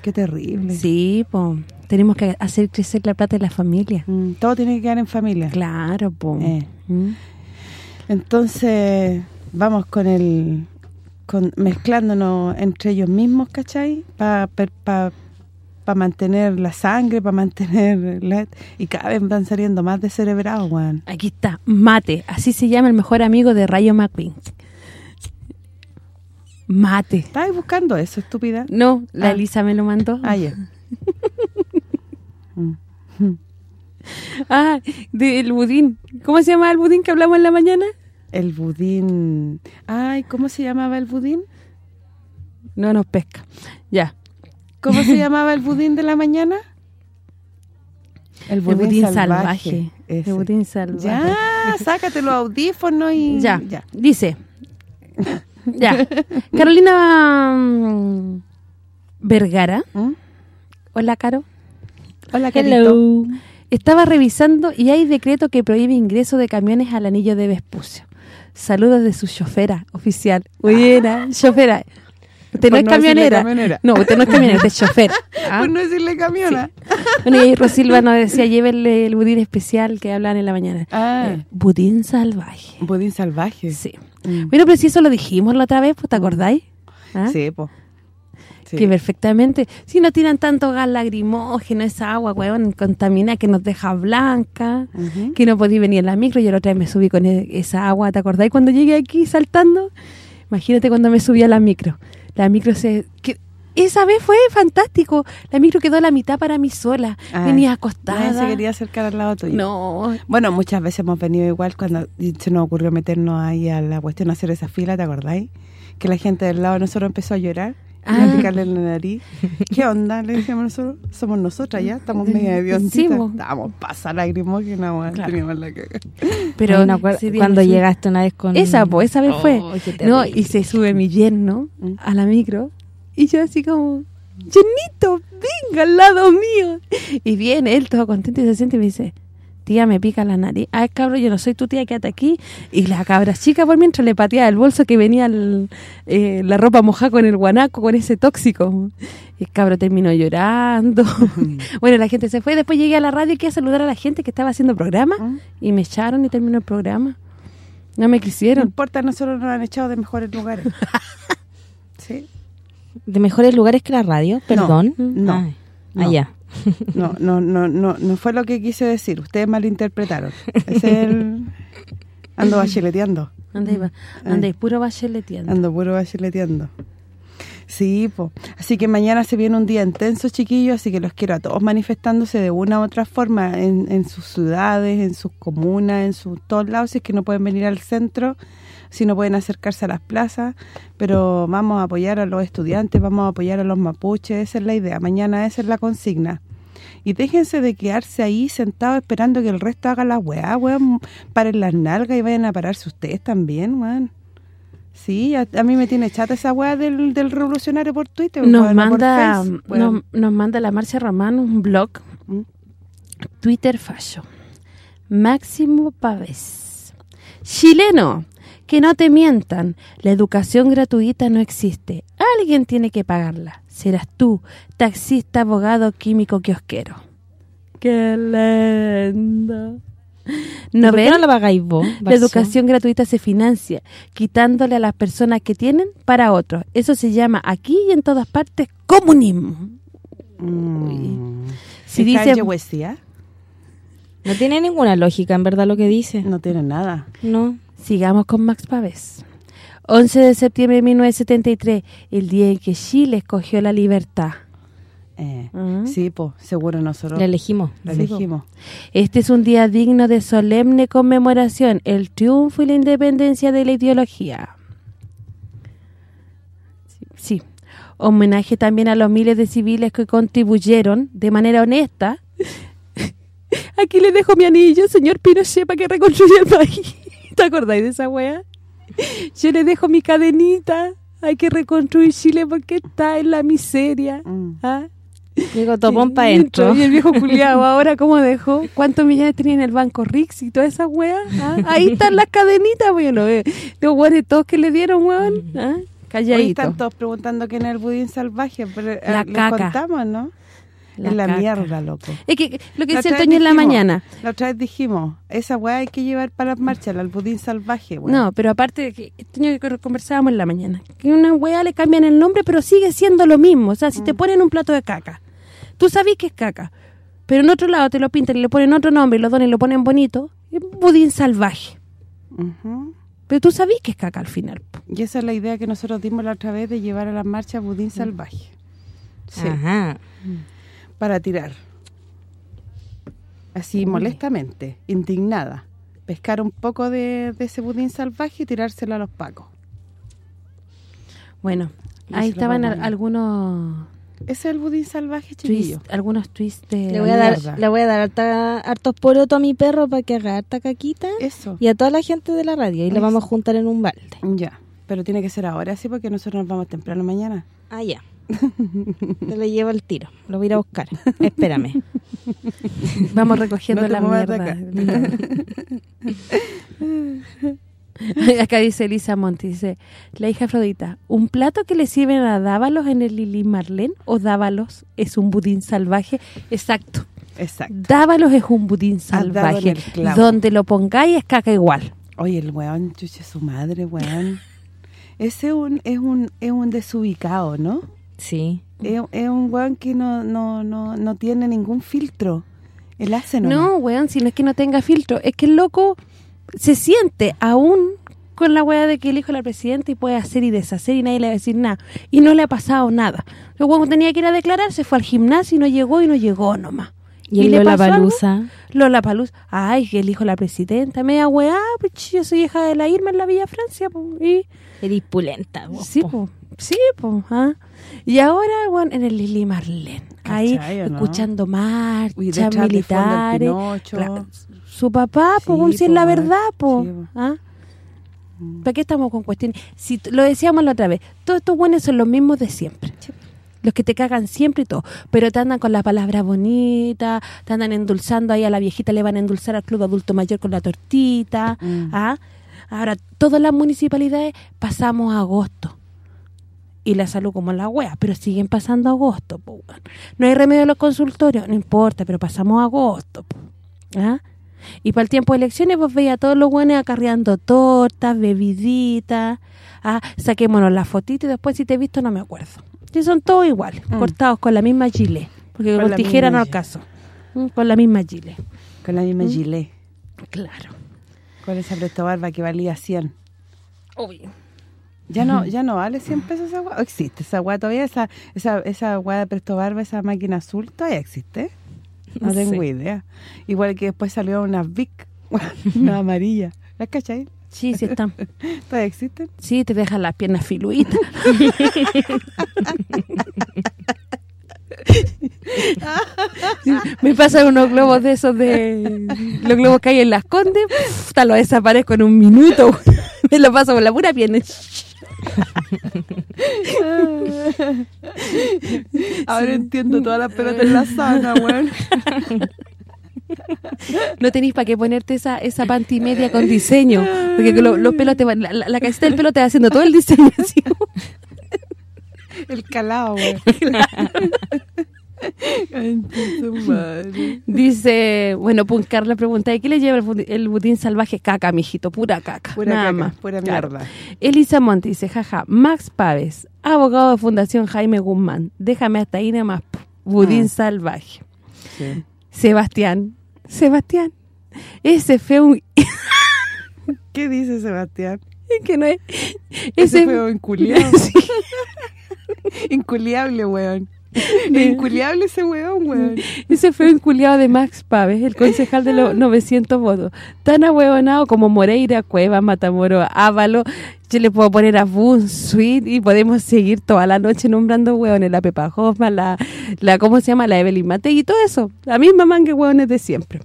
Qué terrible. Sí, pues. Tenemos que hacer crecer la plata de la familia. Mm, todo tiene que quedar en familia. Claro, pues. Eh. Entonces, vamos con el con mezclándonos entre ellos mismos, ¿cachai? Para pa, pa mantener la sangre, para mantener... La, y cada vez van saliendo más descerebrados, weón. Aquí está, Mate. Así se llama el mejor amigo de Rayo McQueen. Mate. ¿Estabas buscando eso, estúpida? No, la Ah. Elisa me lo mandó. Ah, ya. Mm. Ah, del budín. ¿Cómo se llama el budín que hablamos en la mañana? El budín... Ay, ¿cómo se llamaba el budín? No nos pesca. Ya. ¿Cómo se llamaba el budín de la mañana? El El budín salvaje. El budín salvaje. Ya, sácate los audífonos y... Ya. ya. Dice. ya. Carolina mm, Vergara. ¿Mm? Hola, Caro. Hola, Carito. Hello. Estaba revisando y hay decreto que prohíbe ingreso de camiones al anillo de Vespucio. Saludos de su chofera oficial. Buena, chofera. Usted no es no decirle camionera. camionera. No, usted no es camionera, usted es chofer. ¿ah? Por no decirle camiona. Bueno, y Rosilva nos decía, llévenle el budín especial que hablan en la mañana. Ah, Eh, budín salvaje. budín salvaje. Sí. Mm. Bueno, pero si eso lo dijimos la otra vez, pues, ¿te acordáis? ¿Ah? Sí, po. Sí. Que perfectamente, si no tiran tanto gas lacrimógeno, esa agua, weón, contamina que nos deja blanca, que no podí venir en la micro, yo la otra vez me subí con e- esa agua, ¿te acordáis cuando llegué aquí saltando? Imagínate cuando me subí a la micro. La micro se... que Esa vez fue fantástico. La micro quedó a la mitad para mí sola. Ah, Venía acostada. se quería acercar al lado tuyo. No, Bueno, muchas veces hemos venido igual cuando se nos ocurrió meternos ahí a la cuestión hacer esa fila, ¿te acordáis? Que la gente del lado de nosotros empezó a llorar Ah. a picarle en la nariz. ¿Qué onda? Le dijimos nosotros, somos nosotras ya, estamos media de Sí, po. Estábamos pasa lagrimógena, weón, Claro. teníamos la caga. pero Ay, cuando llegaste una vez con... Esa, pues, esa vez Oh, fue. qué No, y se sube mi yerno Mm. a la micro y yo así como, Yernito, venga al lado mío. Y viene él todo contento y se siente y me dice, tía, me pica la nariz. Ay, cabrón, yo no soy tu tía, quédate aquí. Y la cabra chica por mientras le pateaba el bolso que venía el- eh, la ropa mojada con el guanaco, con ese tóxico. Y el cabro terminó llorando. bueno, la gente se fue. Después llegué a la radio y quería saludar a la gente que estaba haciendo programa. ¿Mm? Y me echaron y terminó el programa. No me No quisieron. importa, nosotros nos han echado de mejores lugares. ¿Sí? ¿De mejores lugares que la radio? Perdón. no, no. Ah. No, no, no, no, no fue lo que quise decir. Ustedes malinterpretaron. Es el... Ando bacheleteando. Andáis Mm. andáis puro bacheleteando. Ando puro bacheleteando. Sí, po. Así que mañana se viene un día intenso, chiquillos, así que los quiero a todos manifestándose de una u otra forma en, en sus ciudades, en sus comunas, en sus todos lados, si es que no pueden venir al centro, si no pueden acercarse a las plazas, pero vamos a apoyar a los estudiantes, vamos a apoyar a los mapuches, esa es la idea, mañana esa es la consigna. Y déjense de quedarse ahí sentados esperando que el resto haga la weá, weón, paren las nalgas y vayan a pararse ustedes también, weón. Sí, a, a mí me tiene chata esa weá del, del revolucionario por Twitter. Nos por manda Face, weón. nos, nos manda la Marcia Román un blog ¿Mm? Twitter Fallo. Máximo Pavés. Chileno, que no te mientan, la educación gratuita no existe. Alguien tiene que pagarla. Serás tú, taxista, abogado, químico, kiosquero. ¡Qué lindo! ¿No ¿Por qué ven? no la pagáis vos? La educación gratuita se financia, quitándole a las personas que tienen para otros. Eso se llama aquí y en todas partes comunismo. Mm. Si ¿Es dice ya? No tiene ninguna lógica, en verdad, lo que dice. No tiene nada. No. Sigamos con Max Pavés. 11 de septiembre de 1973, el día en que Chile escogió la libertad. Eh, Ah. Sí, pues, seguro nosotros La elegimos. la elegimos. Este es un día digno de solemne conmemoración, el triunfo y la independencia de la ideología. Sí, sí. Homenaje también a los miles de civiles que contribuyeron de manera honesta. Aquí le dejo mi anillo, señor Pinochet, para que reconstruya el país. ¿Te acordáis de esa wea? Yo le dejo mi cadenita. Hay que reconstruir Chile porque está en la miseria. Mm. ¿Ah? Digo, topón para adentro. Y el viejo culiado, ahora cómo dejó, cuántos millones tenía en el banco Rix y toda esa wea. ¿Ah? Ahí están las cadenitas, bueno, eh. los weones todos que le dieron, weón. ¿ah? Hoy Calladito. están todos preguntando quién es el budín salvaje, pero eh, La caca. contamos, ¿no? La la mierda, loco. Es que lo que otra vez Toño en la mañana. La otra vez dijimos, esa weá hay que llevar para las marchas, al budín salvaje, weón. No, pero aparte de que Toño que conversábamos en la mañana, que una wea le cambian el nombre, pero sigue siendo lo mismo. O sea, si Mm. te ponen un plato de caca, tú sabes que es caca, pero en otro lado te lo pintan y le ponen otro nombre y lo donen y lo ponen bonito, es budín salvaje. Pero tú sabes que es caca al final. Y esa es la idea que nosotros dimos la otra vez de llevar a las marchas Mm. budín salvaje. Sí, Ajá. para tirar. Así molestamente, indignada. Pescar un poco de, de ese budín salvaje y tirárselo a los pacos. Bueno, Y ahí estaban algunos Ese es el budín salvaje, chiquillo. twists, algunos twists de Le voy a dar, le voy a dar harta, hartos porotos a mi perro para que haga harta caquita. Eso. Y a toda la gente de la radio. Y vamos a juntar en un balde. Ya, pero tiene que ser ahora, sí, porque nosotros nos vamos temprano mañana. Ah, ya. Te lo llevo al tiro. Lo voy a ir a buscar. Espérame. Vamos recogiendo No la mierda. acá dice Elisa Monti, dice, la hija Afrodita, ¿un plato que le sirven a Dávalos en el Lili Marlene o Dávalos es un budín salvaje? Exacto. Exacto. Dávalos es un budín salvaje. el. Donde lo pongáis es caca igual. Oye, el weón, chuche su madre, weón. Ese un, es un es un desubicado, ¿no? Sí. Es, es un weón que no, no, no, no tiene ningún filtro. Él hace. No, weón, si no es que no tenga filtro, es que el loco se siente aún con la weá de que el hijo de la presidenta y puede hacer y deshacer y nadie le va a decir nada. Y no le ha pasado nada. El weón tenía que ir a declarar, se fue al gimnasio y no llegó y no llegó nomás. Y el le Lola? Palusa. Lola Paluz, ay, que el hijo de la presidenta, media weá, pues yo soy hija de la Irma en la Villa Francia, pues, y... Eres pulenta. vos, Sí, po. po. Sí, po. ah. Y ahora, bueno, en el Lili Marlene. Ahí, escuchando Y marchas militares. Pinocho. Su papá, Sí, po, si es la verdad, po. sí, po. ¿ah? ¿Para qué estamos con cuestiones? Si lo decíamos la otra vez, todos estos buenos son los mismos de siempre. Los que te cagan siempre y todo. Pero te andan con las palabras bonitas, te andan endulzando ahí a la viejita, le van a endulzar al club adulto mayor con la tortita. Mm. ¿ah? Ahora, todas las municipalidades pasamos a agosto. Y la salud como la wea, pero siguen pasando agosto. po. No hay remedio en los consultorios, no importa, pero pasamos a agosto. po, ¿ah? Y para el tiempo de elecciones vos veías a todos los buenos acarreando tortas, bebiditas, ah, saquémonos la fotito y después si te he visto no me acuerdo. Y son todos iguales, Mm. cortados con la misma gilet, porque Con con, tijera no al gilet. caso. Mm, Con la misma gilet. Con la misma gilet. Claro. Con esa presto barba que valía 100. Obvio. Ya no ya no vale 100 pesos esa weá. ¿O ¿Existe esa weá todavía? Esa esa esa weá de presto barba, esa máquina azul, ¿todavía existe? No, tengo idea. Igual que después salió una Vic, una amarilla. ¿La cachai? Sí, sí están. ¿Todavía existen? Sí, te dejan las piernas filuitas. Me pasan unos globos de esos de... Los globos que hay en las condes. Puta, lo desaparezco en un minuto. Me lo paso por la pura pierna. Ahora entiendo todas las pelotas en la sana, weón. No tenéis para qué ponerte esa esa panty media con diseño. Porque lo- los pelos te van... La, la, la casita del pelo te va haciendo todo el diseño. así. El calado, su madre. Dice, bueno, pues Carla pregunta, ¿y qué le lleva el, budín salvaje? Caca, mijito, pura caca. Pura nada caca, más. pura Claro. mierda. Elisa Monte dice, jaja, Max Paves, abogado de Fundación Jaime Guzmán. Déjame hasta ahí nada más. Budín Ah. salvaje. Sí. Sebastián, Sebastián, ese feo ¿Qué dice Sebastián? que no es... Ese Ese fue inculiado. Sí. Inculiable, weón. Es inculiable ese weón, weón. Ese fue un culiado de Max Paves, el concejal de los 900 votos. Tan ahueonado como Moreira, Cueva, Matamoro, Ávalo. Yo le puedo poner a Boon, Sweet y podemos seguir toda la noche nombrando hueones. La Pepa Hoffman, la, la ¿cómo se llama? La Evelyn Matei y todo eso. La misma manga hueones de siempre.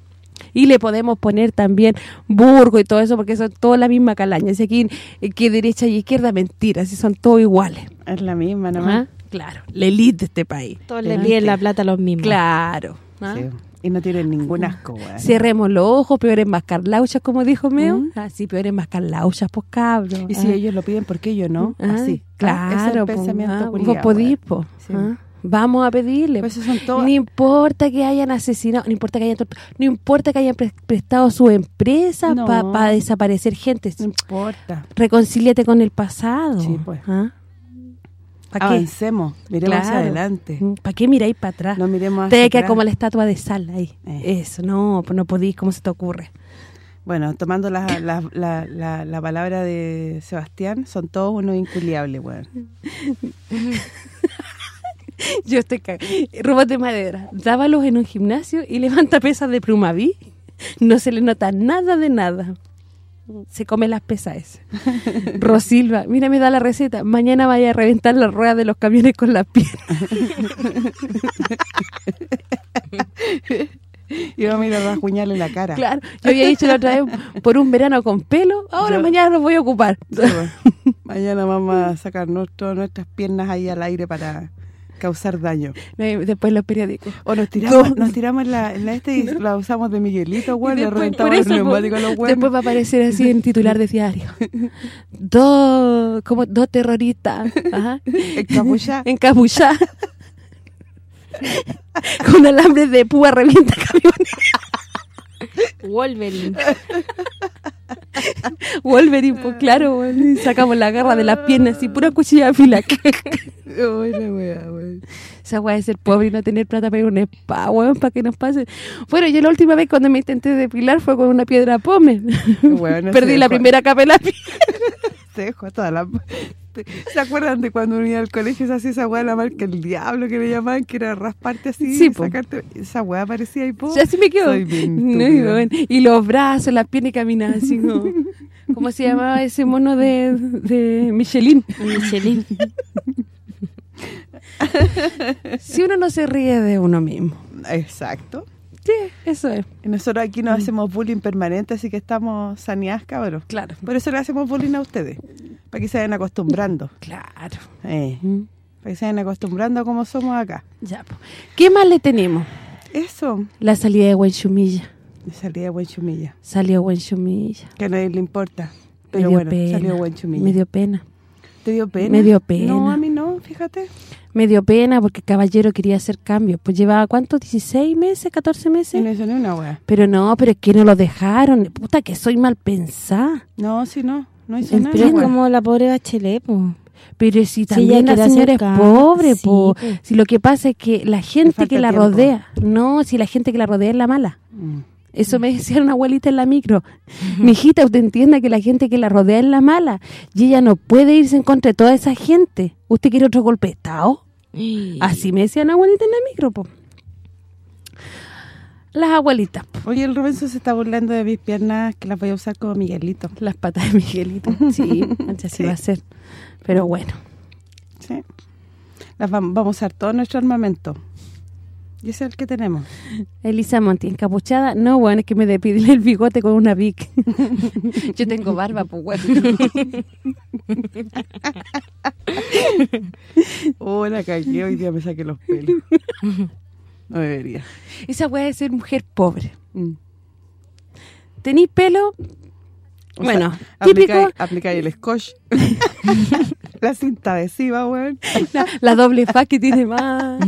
Y le podemos poner también Burgo y todo eso porque son toda la misma calaña. Si aquí eh, que derecha y izquierda, mentira, si son todos iguales. Es la misma nomás. ¿Ah? Claro, la elite de este país. Todos le piden la plata a los mismos. Claro. ¿ah? Sí. Y no tienen ningún asco. Cerremos los ojos, peores mascar lauchas, como dijo Meo. Ah, sí, peores mascar lauchas, pues cabros. Y si Ah. ellos lo piden, ¿por qué yo no? Ah, Así. Claro, Ese es el po, pensamiento ah, culiao, vos podís, weón. po, Sí. ah. Vamos a pedirle. Pues son. No importa que hayan asesinado, no importa que hayan no importa que hayan pre- prestado su empresa No. para desaparecer gente. No importa. Reconcíliate con el pasado. Sí, pues. ¿Ah? ¿Para qué? Avancemos, miremos hacia Claro. adelante. ¿Para qué miráis para atrás? No miremos Te hacia queda atrás. como la estatua de sal ahí. Eh. Eso, no, pues no podís, ¿cómo se te ocurre? Bueno, tomando la, la, la, la, la palabra de Sebastián, son todos unos inculiables, weón. Yo estoy cag- Robot de madera. Dábalos en un gimnasio y levanta pesas de plumaví. No se le nota nada de nada. Se come las pesas. Rosilva, mira, me da la receta. Mañana vaya a reventar las ruedas de los camiones con las piernas. Y vamos a ir a rasguñarle la cara. Claro, yo había dicho la otra vez, por un verano con pelo, ahora Yo- mañana los voy a ocupar. Sí. Mañana vamos a sacar nuestro- nuestras piernas ahí al aire para causar daño. Después los periódicos. O nos tiramos, nos tiramos en la, en la este y la usamos de Miguelito, Y weón, le después, reventamos por los eso, neumáticos a los weones. después va a aparecer así en titular de diario. Dos, como dos terroristas, ajá, Encapuchados. encapuchados. Con alambres de púa revienta camiones. Wolverine. Wolverine, pues claro, y sacamos la garra de las piernas y pura cuchilla de fila. Weón. Esa weá de ser pobre y no tener plata para ir a un spa, weón, para que nos pase. Bueno, yo la última vez cuando me intenté depilar fue con una piedra pome. Bueno, Perdí se la primera capa de la piel. Se dejó toda la... ¿Se acuerdan de cuando uno iba al colegio se hacía esa weá la marca el diablo que le llamaban, que era rasparte así, Sí, po. sacarte... Esa weá aparecía ahí, po. Ya así me bien No, y, y los brazos, las piernas y caminaba así como... ¿Cómo se llamaba ese mono de, de Michelin? Michelin. Si uno no se ríe de uno mismo. Exacto. Sí, eso es. Y nosotros aquí nos hacemos bullying permanente, así que estamos saneadas, cabros. Claro. Por eso le hacemos bullying a ustedes, para que se vayan acostumbrando. Claro. Eh, Mm, para que se vayan acostumbrando a cómo somos acá. Ya. ¿Qué más le tenemos? Eso, La salida de Buen Chumilla. me salía de buen chumilla, Salió Buen Chumilla. que a nadie le importa. Pero bueno, pena. salió buen chumilla. Me dio pena. ¿Te dio pena? me dio pena. No, a mí no, fíjate. Me dio pena porque Caballero quería hacer cambios. Pues llevaba, ¿cuánto? ¿16 meses? ¿14 Y meses? no hizo ni una wea. Pero no, pero es que no lo dejaron. Puta, que soy mal pensada. No, sí, no, no hizo El nada. Pero es como la pobre Bachelet, po. Pero si también la quiere señora es pobre, sí, po. Si lo que pasa es que la gente que la tiempo. rodea, no, si la gente que la rodea es la mala. Mm. Eso me decía una abuelita en la micro. Mi hijita, usted entienda que la gente que la rodea es la mala. Y ella no puede irse en contra de toda esa gente. ¿Usted quiere otro golpe de Estado? Así me decía una abuelita en la micro, po. Las abuelitas, po. Oye, el Robinson se está burlando de mis piernas que las voy a usar como Miguelito. Las patas de Miguelito. Sí, así Sí. va a ser. Pero bueno. Sí. Las vam- vamos a usar todo nuestro armamento. Y ese es el que tenemos. Elisa Monti, encapuchada. No, bueno, es que me depilé el bigote con una Vic. Yo tengo barba, pues, bueno. Oh, la cagué, hoy día me saqué los pelos. No debería. Esa weá de ser mujer pobre. Mm. ¿Tenís pelo? O bueno, sea, típico, aplicáis- aplicáis el scotch. la cinta adhesiva, weón. la, la doble faz que tiene más,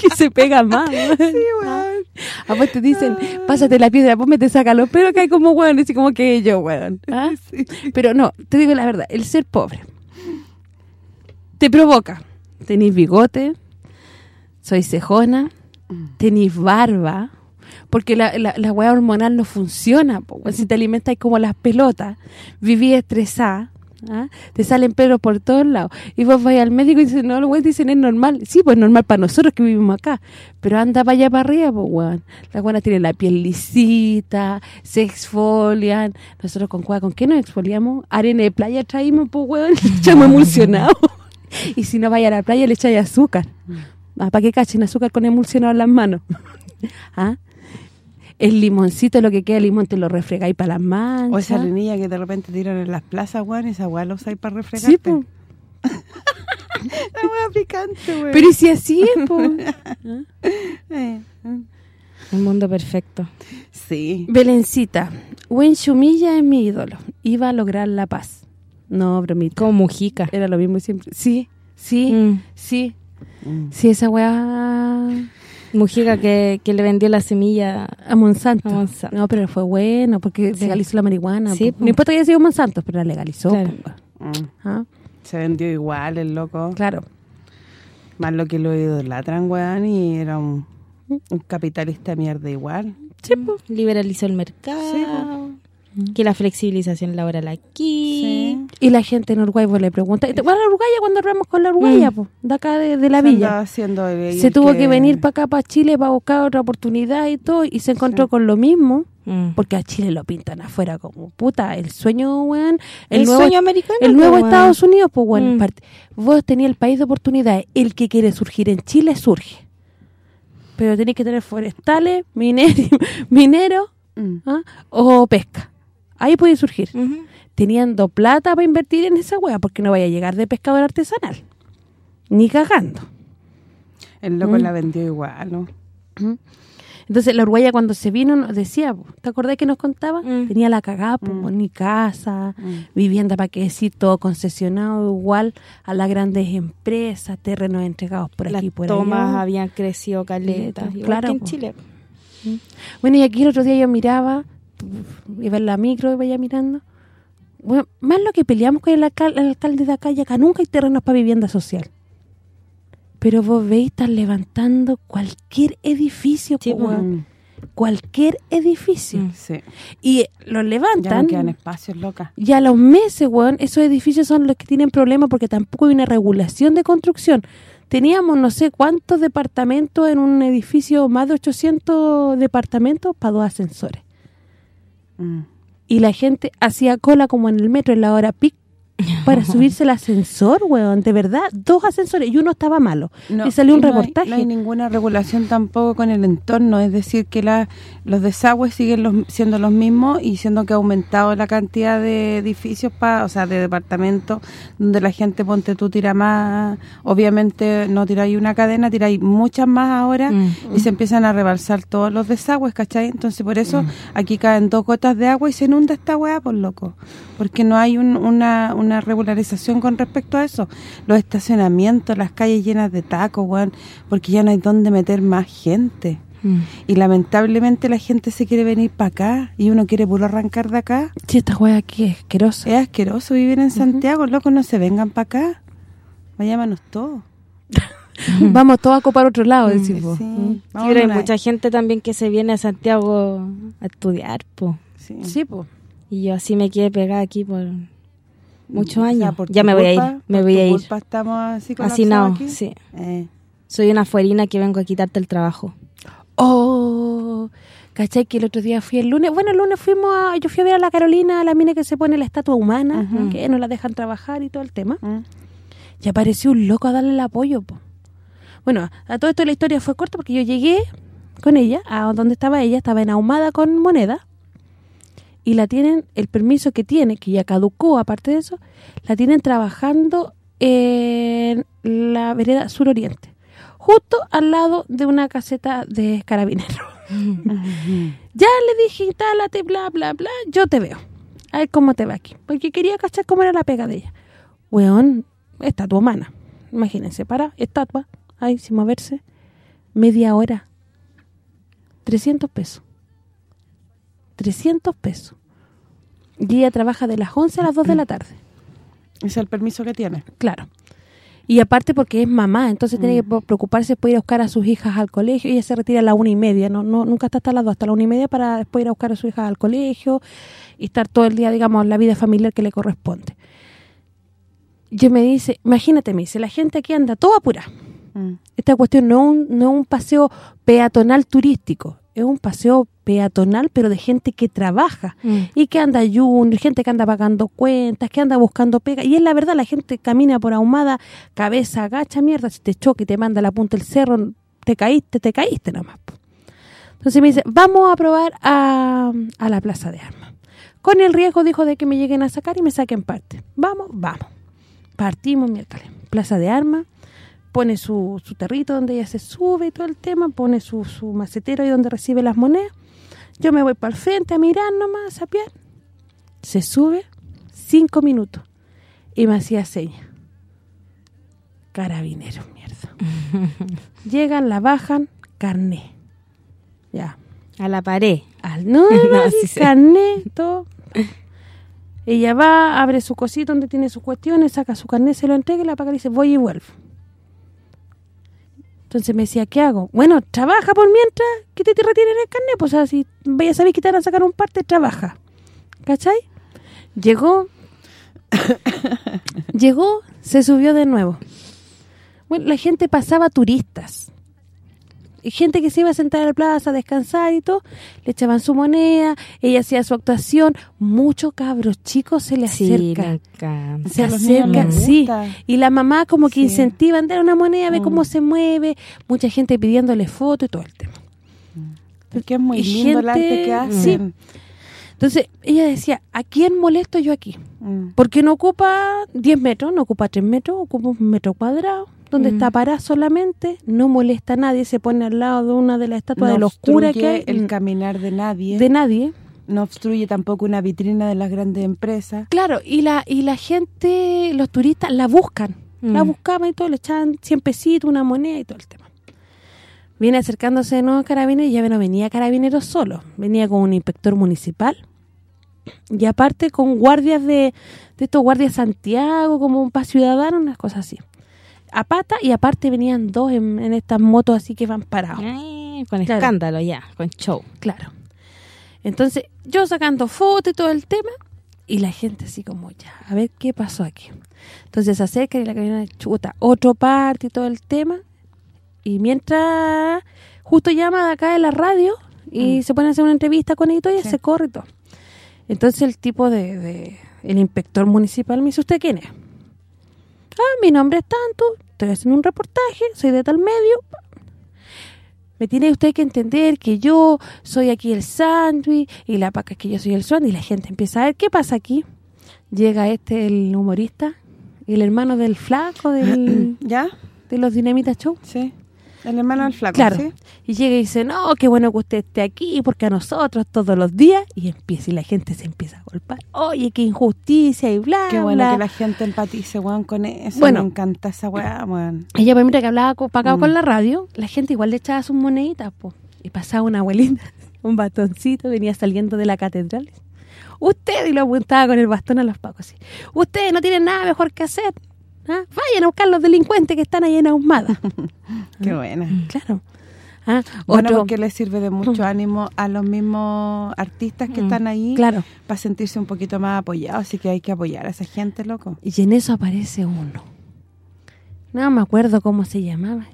que se pega más. weón. Sí, weón. A vos te dicen, pásate la piedra, vos me te sacas los pelos que hay como weón, así como que yo, weón. ¿Ah? Sí. Pero no, te digo la verdad, el ser pobre te provoca. Tenís bigote, soy cejona, tenís barba, porque la, la, la weá hormonal no funciona. po. Si te alimentas como las pelotas, viví estresada, ¿ah? Te salen pelos por todos lados. Y vos vais al médico y dicen, no, los güeyes dicen es normal. Sí, pues es normal para nosotros que vivimos acá. Pero anda para allá para arriba, pues, weón. Las buenas tienen la piel lisita, se exfolian. Nosotros con cuál, ¿con qué nos exfoliamos? Arena de playa traímos, pues, weón, le echamos emulsionado. y si no vaya a la playa le echáis azúcar. Ah, ¿Para qué cachen azúcar con emulsionado en las manos? ¿Ah? El limoncito, lo que queda el limón, te lo refregáis para las manchas. O esa arenilla que de repente tiran en las plazas, weón, esa weá la usáis para refregarte. Sí, pues. La weá picante, weón. Pero ¿y si así es, pues? Eh, Un mundo perfecto. Sí. Belencita, Wen Shumilla es mi ídolo. Iba a lograr la paz. No, bromita. Como Mujica. Era lo mismo siempre. Sí, sí, Mm. sí. Mm. Sí, esa weá Mujica que, que le vendió la semilla a Monsanto. a Monsanto. No, pero fue bueno porque Sí. legalizó la marihuana. Sí, po. No importa que haya sido Monsanto, pero la legalizó. Claro. weón. Mm. ¿Ah? Se vendió igual el loco. Claro. Más lo que lo idolatran, weón, y era un, un capitalista mierda igual. Sí, po. liberalizó el mercado. Sí, po. Que la flexibilización laboral aquí. Sí. Y la gente en Uruguay pues, le pregunta, ¿y te acuerdas la Uruguaya cuando hablamos con la Uruguaya, Mm. po? de acá de, de la Se villa? el- Se tuvo que venir para acá, para Chile, para buscar otra oportunidad y todo, y se encontró Sí. con lo mismo, Mm. porque a Chile lo pintan afuera como, puta, el sueño, weón, el, El, nuevo, sueño americano. el nuevo weón. Estados Unidos, pues, weón, Mm. vos tenías el país de oportunidades, el que quiere surgir en Chile, surge. Pero tenés que tener forestales, mineros Mm. ¿ah? o pesca. Ahí puede surgir. Teniendo plata para invertir en esa weá, porque no vaya a llegar de pescador artesanal. Ni cagando. El loco Mm. la vendió igual, ¿no? Entonces la Uruguaya cuando se vino nos decía, ¿te acordás que nos contaba? Mm. Tenía la cagada, Mm. ni casa, Mm. vivienda para qué decir, todo concesionado igual a las grandes empresas, terrenos entregados por Las aquí por tomas allá. habían crecido caletas. Claro, en. Chile. Bueno, y aquí el otro día yo miraba, iba en la micro, iba ya mirando. Bueno, más lo que peleamos con el, alcal- el alcalde de acá, y acá nunca hay terrenos para vivienda social. Pero vos veis, están levantando cualquier edificio, Sí, weón. Mm. cualquier edificio. Mm. Sí. Y los Ya levantan no quedan espacios, loca. y a los meses, weón, esos edificios son los que tienen problemas porque tampoco hay una regulación de construcción. Teníamos no sé cuántos departamentos en un edificio, más de 800 departamentos para dos ascensores. Mm. Y la gente hacía cola como en el metro en la hora pic para subirse el ascensor, weón, de verdad, dos ascensores y uno estaba malo. No, y salió un y no hay- reportaje. No hay, ninguna regulación tampoco con el entorno, es decir, que la, los desagües siguen los, siendo los mismos y siendo que ha aumentado la cantidad de edificios, pa, o sea, de departamentos, donde la gente, ponte tú, tira más, obviamente no tiráis una cadena, tiráis muchas más ahora Mm. y se empiezan a rebalsar todos los desagües, ¿cachai? Entonces, por eso aquí caen dos gotas de agua y se inunda esta weá, por loco. Porque no hay un- una, una regularización con respecto a eso. Los estacionamientos, las calles llenas de tacos, weón, porque ya no hay dónde meter más gente. Mm. Y lamentablemente la gente se quiere venir para acá y uno quiere puro arrancar de acá. Sí, esta weá aquí es asquerosa. Es asqueroso vivir en Santiago, loco, no se vengan para acá. Váyanos todos. Vamos todos a copar otro lado, decís vos. Sí, Mm. Sí, hay mucha gente también que se viene a Santiago a estudiar, po. sí. Sí, pues. Y yo así me quedé pegada aquí por muchos O sea, años. por ya me voy a ir, me por voy tu a ir. culpa estamos así Así no, aquí. sí. Eh, Soy una fuerina que vengo a quitarte el trabajo. Oh, ¿cachai? Que el otro día fui el lunes. Bueno, el lunes fuimos a... Yo fui a ver a la Carolina, la mina que se pone la estatua humana, que no la dejan trabajar y todo el tema. mm. Y apareció un loco a darle el apoyo, po. Bueno, a todo esto la historia fue corta porque yo llegué con ella, a donde estaba ella, estaba en ahumada con moneda, y la tienen, el permiso que tiene, que ya caducó aparte de eso, la tienen trabajando en la vereda suroriente, justo al lado de una caseta de carabineros. Ya le dije, instálate, bla, bla, bla, yo te veo. A ver cómo te va aquí. Porque quería cachar cómo era la pega de ella. Weón, estatua humana. Imagínense, para, estatua, ahí sin moverse, media hora. 300 pesos. 300 pesos. Y ella trabaja de las 11 a las 2 de la tarde. Ese es el permiso que tiene. Claro. Y aparte porque es mamá, entonces tiene que preocuparse por ir a buscar a sus hijas al colegio. Ella se retira a la una y media, no no nunca está hasta las dos, hasta la una y media para después ir a buscar a sus hijas al colegio y estar todo el día, digamos, la vida familiar que le corresponde. yo me dice, imagínate, me dice, la gente aquí anda toda apurada. Mm. Esta cuestión no es un, no es un paseo peatonal turístico, es un paseo peatonal, pero de gente que trabaja Mm. y que anda junior, gente que anda pagando cuentas, que anda buscando pega. Y es la verdad, la gente camina por ahumada, cabeza agacha, mierda, si te choca y te manda a la punta del cerro, te caíste, te caíste nomás. Entonces me dice, vamos a probar a, a la Plaza de Armas. Con el riesgo, dijo, de que me lleguen a sacar y me saquen parte. Vamos, vamos. Partimos miércoles. Plaza de Armas, pone su, su territo donde ella se sube y todo el tema, pone su, su macetero ahí donde recibe las monedas. Yo me voy para el frente a mirar nomás, a pie. Se sube cinco minutos y me hacía seña. Carabineros, mierda. Llegan, la bajan, carné. Ya. A la pared. Al, no, No, no, sí sí, sé. carné, todo. Ella va, abre su cosito donde tiene sus cuestiones, saca su carnet, se lo entrega y la paga y dice, voy y vuelvo. Entonces me decía, ¿qué hago? Bueno, trabaja por mientras que te, te retiren el carnet. Pues o sea, si vayas a saber que te van a sacar un parte, trabaja. ¿Cachai? Llegó, llegó, se subió de nuevo. Bueno, la gente pasaba turistas. Y gente que se iba a sentar a la plaza a descansar y todo, le echaban su moneda, ella hacía su actuación. Muchos cabros chicos se le Sí, me acercan. encanta. Se a acercan, sí. Y la mamá como que Sí. incentivan, dar una moneda, ve Mm. cómo se mueve. Mucha gente pidiéndole fotos y todo el tema. Porque es muy Y lindo el arte que hacen. Entonces, ella decía, ¿a quién molesto yo aquí? Mm. Porque no ocupa 10 metros, no ocupa 3 metros, ocupa un metro cuadrado, donde Mm. está parada solamente, no molesta a nadie, se pone al lado de una de las estatuas No de los curas que hay, el caminar de nadie. de nadie. no obstruye tampoco una vitrina de las grandes empresas. Claro, y la y la gente, los turistas la buscan, la Mm. buscaban y todo, le echaban 100 pesitos, una moneda y todo el tema. Viene acercándose de nuevo a Carabineros y ya no venía Carabineros solo, venía con un inspector municipal y aparte con guardias de, de estos guardias Santiago, como para ciudadanos, unas cosas así. A pata y aparte venían dos en, en estas motos así que van parados. Eh, con Claro. escándalo ya, con show. Claro. Entonces, yo sacando fotos y todo el tema, y la gente así como, ya, a ver qué pasó aquí. Entonces se acerca y la camioneta chuta, otro parte y todo el tema, y mientras justo llama de acá de la radio y se pone a hacer una entrevista con ellos y Sí. se corre y todo. Entonces el tipo de, de- el inspector municipal me dice, ¿usted quién es? Ah, mi nombre es tanto, estoy haciendo un reportaje, soy de tal medio, me tiene usted que entender que yo soy aquí el sándwich y la paca es que yo soy el sándwich y la gente empieza a ver qué pasa aquí. Llega este, el humorista, el hermano del flaco del, ¿Ya? de los Dinamita Show. Sí. El hermano del flaco, Claro. ¿sí? Y llega y dice, no, qué bueno que usted esté aquí, porque a nosotros todos los días, y empieza y la gente se empieza a golpear. Oye, qué injusticia y bla, Qué bueno bla. que la gente empatice, weón, con eso. Bueno. Me encanta esa weá, weón. Ella, pues, mira que hablaba co- pagado Mm. con la radio, la gente igual le echaba sus moneditas, po. Y pasaba una abuelita, un bastoncito, venía saliendo de la catedral. Usted, y lo apuntaba con el bastón a los pacos, así. Ustedes no tienen nada mejor que hacer. ¿Ah? Vayan a buscar los delincuentes que están ahí en Ahumada. Qué buena. claro. Ah, Bueno, otro- porque le sirve de mucho ánimo a los mismos artistas que Mm, están ahí Claro. para sentirse un poquito más apoyados, así que hay que apoyar a esa gente, loco. Y en eso aparece uno. No me acuerdo cómo se llamaba.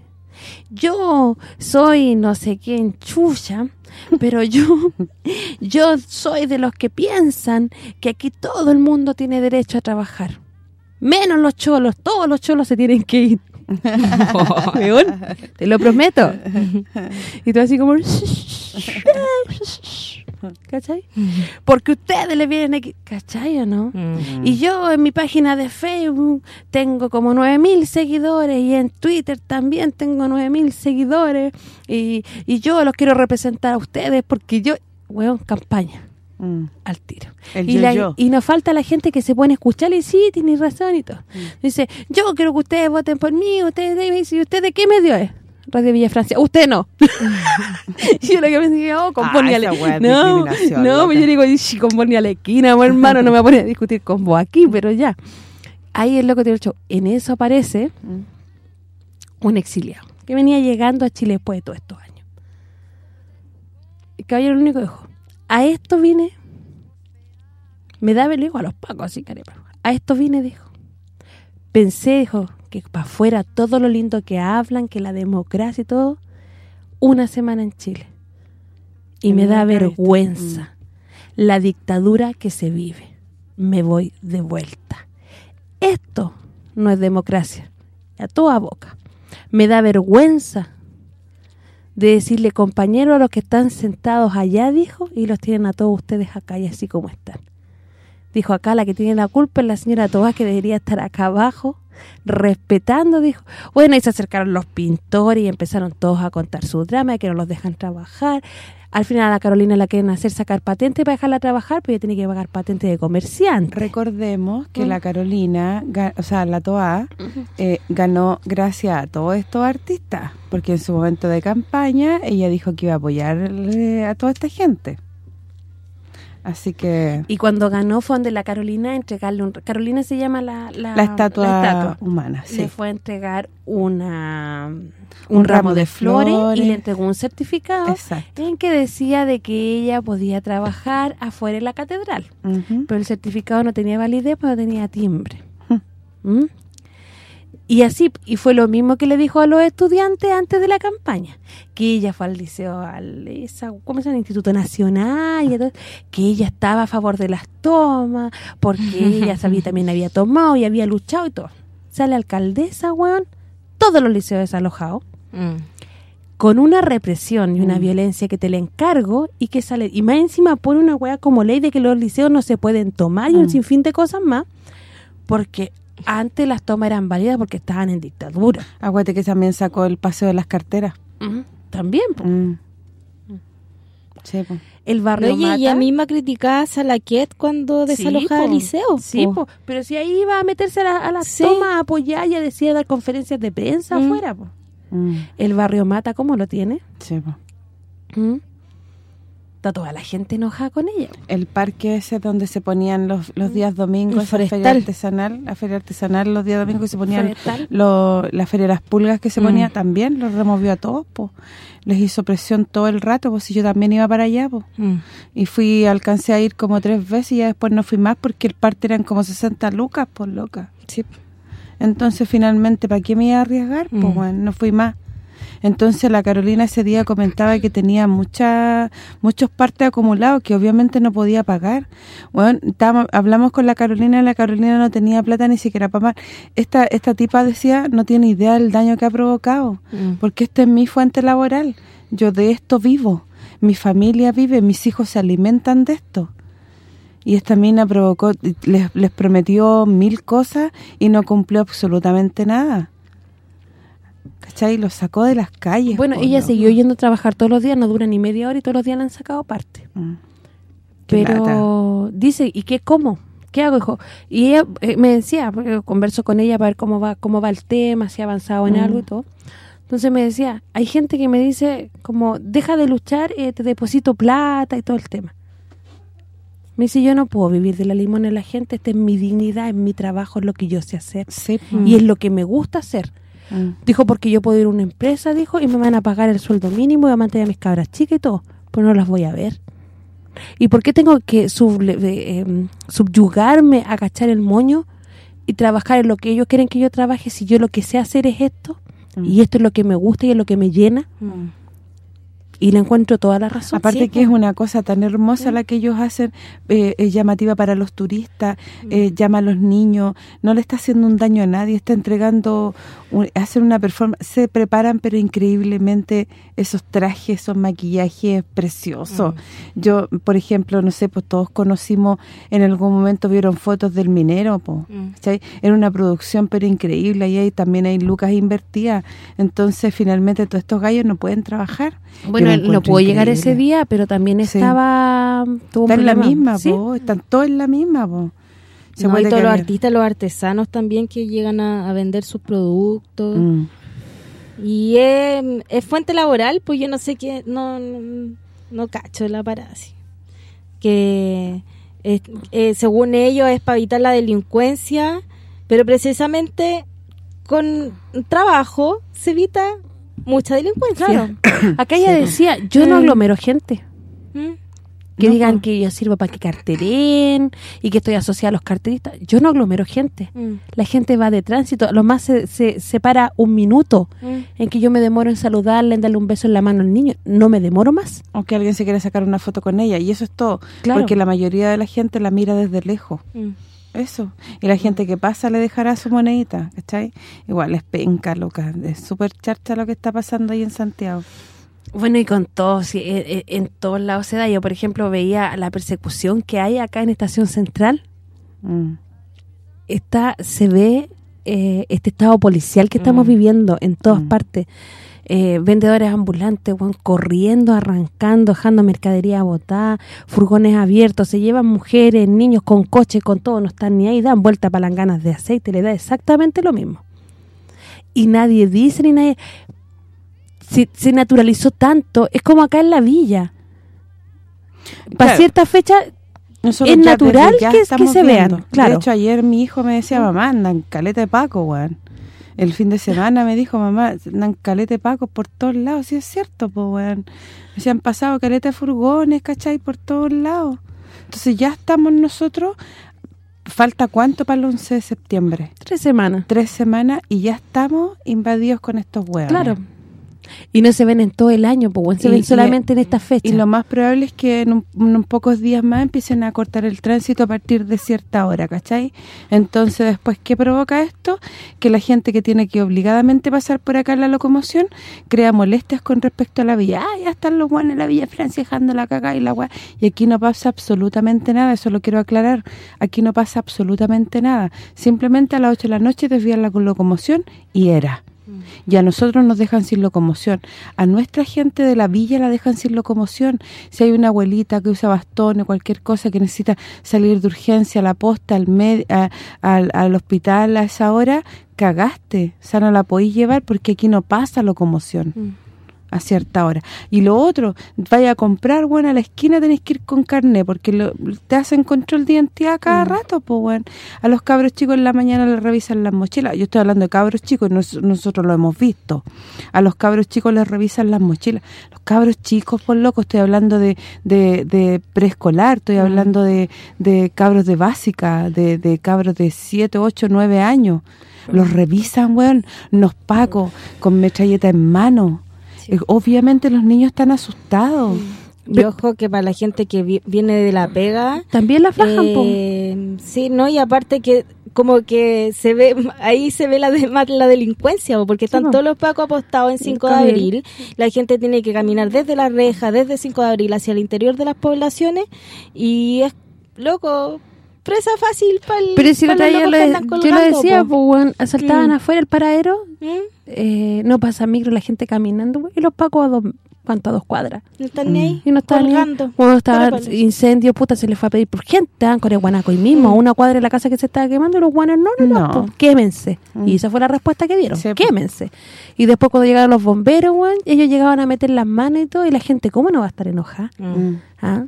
Yo soy no sé quién chucha, pero yo yo soy de los que piensan que aquí todo el mundo tiene derecho a trabajar. Menos los cholos, todos los cholos se tienen que ir. Te lo prometo. Y tú así como... ¿Cachai? Porque ustedes le vienen aquí... ¿Cachai o no? Y yo en mi página de Facebook tengo como 9.000 seguidores y en Twitter también tengo 9.000 seguidores y, y yo los quiero representar a ustedes porque yo, weón, campaña Mm. al tiro. El y, yo, la- yo. y nos falta la gente que se pone a escuchar y sí, tiene razón y todo. Mm. Dice, yo quiero que ustedes voten por mí, ustedes, dice, ¿y usted de qué medio es? Radio Villa Francia. Usted no. y yo lo que me dije, oh, con Ah, es No, no, loca. yo digo, "Ishi, con a la esquina, pues, hermano, no me voy a poner a discutir con vos aquí, pero ya. Ahí es lo que te he dicho. En eso aparece Mm. un exiliado que venía llegando a Chile después de todos estos años. El caballero lo único dijo, a esto vine, me da le digo a los pacos así, carepa, a esto vine, dijo, pensé, dijo, que para afuera todo lo lindo que hablan, que la democracia y todo, una semana en Chile. Y me da vergüenza la dictadura que se vive. Me voy de vuelta. Esto no es democracia. A toda boca. Me da vergüenza de decirle, compañero, a los que están sentados allá, dijo, y los tienen a todos ustedes acá y así como están. Dijo, acá la que tiene la culpa es la señora Tobás, que debería estar acá abajo, respetando, dijo. Bueno, y se acercaron los pintores y empezaron todos a contar su drama, que no los dejan trabajar. Al final a la Carolina la quieren hacer sacar patente para dejarla trabajar, pero ella tiene que pagar patente de comerciante. Recordemos que Mm. la Carolina, o sea, la TOA, eh, ganó gracias a todos estos artistas, porque en su momento de campaña ella dijo que iba a apoyar a toda esta gente. Así que Y cuando ganó fue donde la Carolina entregarle un... Carolina se llama la, la, la estatua, la estatua. humana, sí. le fue a entregar una un, Un ramo, ramo de, flores, flores. y le entregó un certificado Exacto. en que decía de que ella podía trabajar afuera de la catedral. Pero el certificado no tenía validez, pero tenía timbre. ¿Mm? Y así, y fue lo mismo que le dijo a los estudiantes antes de la campaña, que ella fue al liceo, al esa, ¿cómo se llama? Instituto Nacional, y todo, que ella estaba a favor de las tomas, porque ella sabía también había tomado y había luchado y todo. Sale alcaldesa, weón, todos los liceos desalojados, Mm. con una represión y una Mm. violencia que te le encargo y que sale, y más encima pone una weá como ley de que los liceos no se pueden tomar y un Mm. sinfín de cosas más, porque antes las tomas eran válidas porque estaban en dictadura. Acuérdate que también sacó el paseo de las carteras. También. Mm. Sí, el barrio Oye, Mata. ella misma criticaba a Salaquet cuando Sí, desalojaba el liceo. Sí, po. po. pero si ahí iba a meterse a, la- a las Sí. tomas, a apoyar, decía dar conferencias de prensa Mm. afuera, po. Mm. El barrio Mata, ¿cómo lo tiene? Sí, po. ¿Mm? Está toda la gente enojada con ella. El parque ese donde se ponían los, los días domingos, esa feria artesanal, la feria artesanal los días domingos que se ponían lo- la feria de las pulgas que se Mm. ponía también, los removió a todos, po. Les hizo presión todo el rato, pues si yo también iba para allá, po. Mm. Y fui, alcancé a ir como tres veces y ya después no fui más porque el parte eran como 60 lucas, por loca. Sí. Entonces, finalmente, ¿para qué me iba a arriesgar? Pues Mm. bueno, no fui más. Entonces, la Carolina ese día comentaba que tenía mucha, muchos partes acumulados que obviamente no podía pagar. Bueno, hablamos con la Carolina y la Carolina no tenía plata ni siquiera para pagar. Esta, esta tipa decía, no tiene idea del daño que ha provocado, Mm. porque esto es mi fuente laboral. Yo de esto vivo. Mi familia vive, mis hijos se alimentan de esto. Y esta mina provocó, les, les prometió mil cosas y no cumplió absolutamente nada. ¿Cachai? Los sacó de las calles. Bueno, po, ella siguió yendo a trabajar todos los días, no dura ni media hora y todos los días le han sacado parte. Mm. Pero dice, ¿y qué cómo? ¿Qué hago, hijo? Y ella eh, me decía, porque converso con ella para ver cómo va cómo va el tema, si ha avanzado en Mm. algo y todo. Entonces me decía, hay gente que me dice como, deja de luchar, eh, te deposito plata y todo el tema. Me dice, yo no puedo vivir de la limona de la gente, esta es mi dignidad, es mi trabajo, es lo que yo sé hacer. Sí. Y es lo que me gusta hacer. Mm. Dijo, porque yo puedo ir a una empresa, dijo, y me van a pagar el sueldo mínimo, y a mantener a mis cabras chicas y todo, pero no las voy a ver. ¿Y por qué tengo que suble- eh, em, subyugarme, agachar el moño y trabajar en lo que ellos quieren que yo trabaje si yo lo que sé hacer es esto? Mm. Y esto es lo que me gusta y es lo que me llena. Mm. Y le encuentro toda la razón. Aparte Sí, que es una cosa tan hermosa la que ellos hacen, eh, es llamativa para los turistas, eh, llama a los niños, no le está haciendo un daño a nadie, está entregando, un- hacen una performance, se preparan pero increíblemente esos trajes, esos maquillajes preciosos. Yo, por ejemplo, no sé, pues todos conocimos, en algún momento vieron fotos del minero, pues, Mm. Era una producción pero increíble y ahí también hay lucas invertidas. Entonces, finalmente, todos estos gallos no pueden trabajar. Bueno, No encuentro pudo llegar ese día, pero también Sí. estaba... tuvo Están en la misma, ¿Sí? po, están todos en la misma, po. Se No, y todos los artistas, los artesanos también que llegan a, a vender sus productos. Mm. Y es, es fuente laboral, pues yo no sé qué, no, no, no cacho la parada. Que es- eh, según ellos es para evitar la delincuencia, pero precisamente con trabajo se evita mucha delincuencia. Claro. Acá ella decía, yo no Mm. aglomero gente. ¿Mm? que No, digan que yo sirvo para que carteren y que estoy asociada a los carteristas. Yo no aglomero gente. Mm, La gente va de tránsito, lo más se, se separa un minuto mm. en que yo me demoro en saludarle, en darle un beso en la mano al niño. No me demoro más. O que alguien se quiere sacar una foto con ella. Y eso es todo. Claro. Porque la mayoría de la gente la mira desde lejos. Mm. Eso. Y la gente que pasa le dejará su monedita, ¿cachai? Igual es penca, loca. Es súper charcha lo que está pasando ahí en Santiago. Bueno, y con todo, sí, en, en- en todos lados se da. Yo, por ejemplo, veía la persecución que hay acá en Estación Central. Mm. está se ve eh, este estado policial que estamos Mm. viviendo en todas Mm. partes. Eh, vendedores ambulantes, weón, corriendo, arrancando, dejando mercadería botada, furgones abiertos, se llevan mujeres, niños con coche, con todo, no están ni ahí, dan vuelta palanganas de aceite, le da exactamente lo mismo. Y nadie dice ni nadie... Se, se naturalizó tanto, es como acá en la villa. Para Claro. cierta fecha Nosotros Es natural que- se vean, viendo. claro. De hecho, ayer mi hijo me decía, mamá, andan caleta de Paco, weón. El fin de semana me dijo, mamá, andan caleta de Paco por todos lados. Sí, es cierto, pues, weón. Se han pasado caleta de furgones, ¿cachai? Por todos lados. Entonces ya estamos nosotros... ¿Falta cuánto para el 11 de septiembre? tres semanas. Tres semanas y ya estamos invadidos con estos huevos. Claro. Y no se ven en todo el año, pues bueno, se Y- ven y- solamente en esta fecha. Y lo más probable es que en, un- en unos pocos días más empiecen a cortar el tránsito a partir de cierta hora, ¿cachai? Entonces, después, ¿qué provoca esto? Que la gente que tiene que obligadamente pasar por acá en la locomoción crea molestias con respecto a la villa. Ah, ya están los guanes en la Villa Francia dejando la caca y la guay. Y aquí no pasa absolutamente nada, eso lo quiero aclarar. Aquí no pasa absolutamente nada. Simplemente a las 8 de la noche desvían la locomoción y era. Y a nosotros nos dejan sin locomoción. A nuestra gente de la villa la dejan sin locomoción. Si hay una abuelita que usa bastón o cualquier cosa que necesita salir de urgencia a la posta, al, med- a- al, al hospital a esa hora, cagaste. O sea, no la podéis llevar porque aquí no pasa locomoción Mm. A cierta hora. Y lo otro, vaya a comprar, bueno, a la esquina tenés que ir con carnet porque lo- te hacen control de identidad cada rato, pues, bueno. A los cabros chicos en la mañana les revisan las mochilas. Yo estoy hablando de cabros chicos, nos- nosotros lo hemos visto. A los cabros chicos les revisan las mochilas. Los cabros chicos, por loco, estoy hablando de, de, de preescolar, estoy hablando de, de cabros de básica, de, de cabros de 7, 8, 9 años. Los revisan, weón, nos pacos, con metralleta en mano. Eh, Obviamente los niños están asustados. Y ojo que para la gente que vi- viene de la pega... También la fajan, eh, sí, ¿no? Y aparte que como que se ve, ahí se ve la de, la delincuencia, po, porque están todos los pacos apostados en 5 de abril. La gente tiene que caminar desde la reja, desde 5 de abril hacia el interior de las poblaciones y es, loco, presa fácil para Pero si otra día lo- yo lo decía, pues asaltaban Mm. afuera el paradero, eh, no pasa micro, la gente caminando, y los pacos a dos, ¿cuánto? A dos cuadras. No están ni ahí, Y no ahí. colgando. Cuando estaba incendio, puta, se les fue a pedir por gente, estaban con el guanaco ahí mismo, a una cuadra de la casa que se estaba quemando, y los guanos, no, no, no, No. po, quémense. Mm. Y esa fue la respuesta que dieron, Sí, po. quémense. Y después cuando llegaron los bomberos, güey, ellos llegaban a meter las manos y todo, y la gente, ¿cómo no va a estar enojada? Mm. ¿Ah?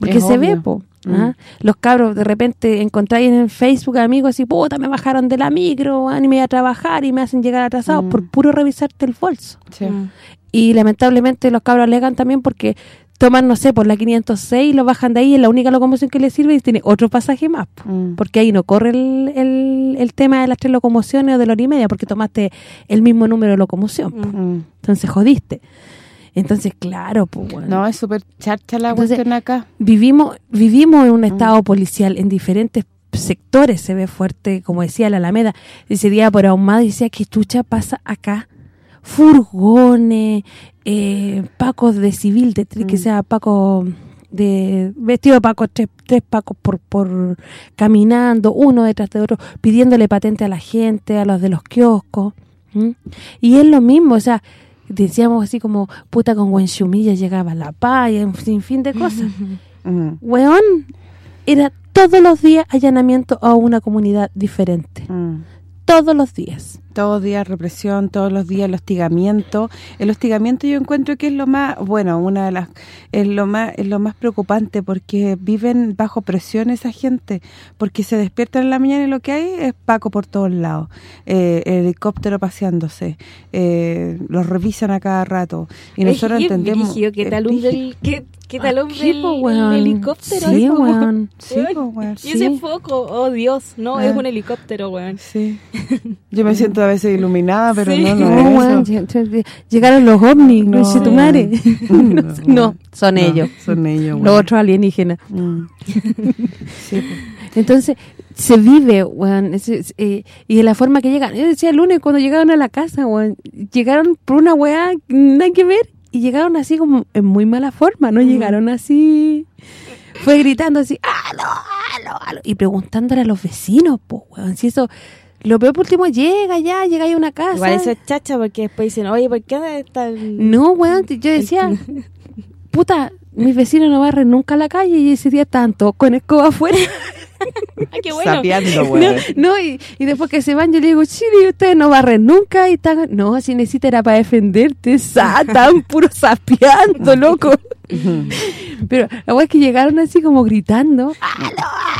Porque Es se ve, po. Mm. ¿ah? Los cabros de repente encontráis en Facebook amigos así, puta, me bajaron de la micro, y me voy a trabajar y me hacen llegar atrasado Mm. por puro revisarte el bolso. Sí. Mm. Y lamentablemente los cabros alegan también porque toman, no sé, por la 506 y lo bajan de ahí, es la única locomoción que les sirve y tiene otro pasaje más. po. Mm. Porque ahí no corre el, el, el tema de las tres locomociones o de la hora y media porque tomaste el mismo número de locomoción. po. Mm. Mm. Entonces jodiste. Entonces, claro, pues bueno. No, es súper charcha la Entonces, cuestión acá. vivimos vivimos en un estado policial en diferentes sectores se ve fuerte, como decía la Alameda, ese día por ahumado decía que chucha pasa acá furgones, eh, pacos de civil, de que Mm. sea paco de vestido de paco, tres, tres pacos por, por caminando, uno detrás de otro, pidiéndole patente a la gente, a los de los kioscos. Y es lo mismo, o sea, decíamos así como, puta con buen chumilla llegaba la paz, y un sinfín de cosas. Mm. Weón, era todos los días allanamiento a una comunidad diferente. Mm. Todos los días. Todos los días represión, todos los días el hostigamiento. El hostigamiento yo encuentro que es lo más, bueno, una de las es lo más es lo más preocupante porque viven bajo presión esa gente, porque se despiertan en la mañana y lo que hay es Paco por todos lados. Eh, el helicóptero paseándose. Eh, los revisan a cada rato y nosotros Es entendemos brígido, ¿Qué es tal un brígido. del, qué, qué tal el helicóptero? Sí, Es como- weón. Sí, Weón, po, weón, Y sí. ese foco, oh Dios, no, Ah. es un helicóptero, weón. Sí. Yo me siento a veces iluminada, pero Sí. no, no, No, es weón, eso. lle- lle- llegaron los ovnis, No. no, tu madre. No, no, son no, ellos. Son ellos, Los weón. otros alienígenas. Mm. Sí. Entonces, se vive, weón, es- es, eh, y de la forma que llegan. Yo decía el lunes cuando llegaron a la casa, weón, llegaron por una weá, nada que ver, y llegaron así como en muy mala forma, no llegaron así... Fue gritando así, ¡aló, aló, aló! Y preguntándole a los vecinos, pues, weón, si eso... Lo peor por último, llega ya, llega a una casa. Igual eso es chacha porque después dicen, oye, ¿por qué están...? No, weón, yo decía, puta, mis vecinos no barren nunca la calle y ese día estaban todos con escoba afuera. Ah, qué bueno. Sapeando, No, no, y, y después que se van, yo le digo, chile, ustedes no barren nunca y están... No, si necesita era para defenderte, sa, estaban puro sapeando, loco. Pero la weá es que llegaron así como gritando, "Aló,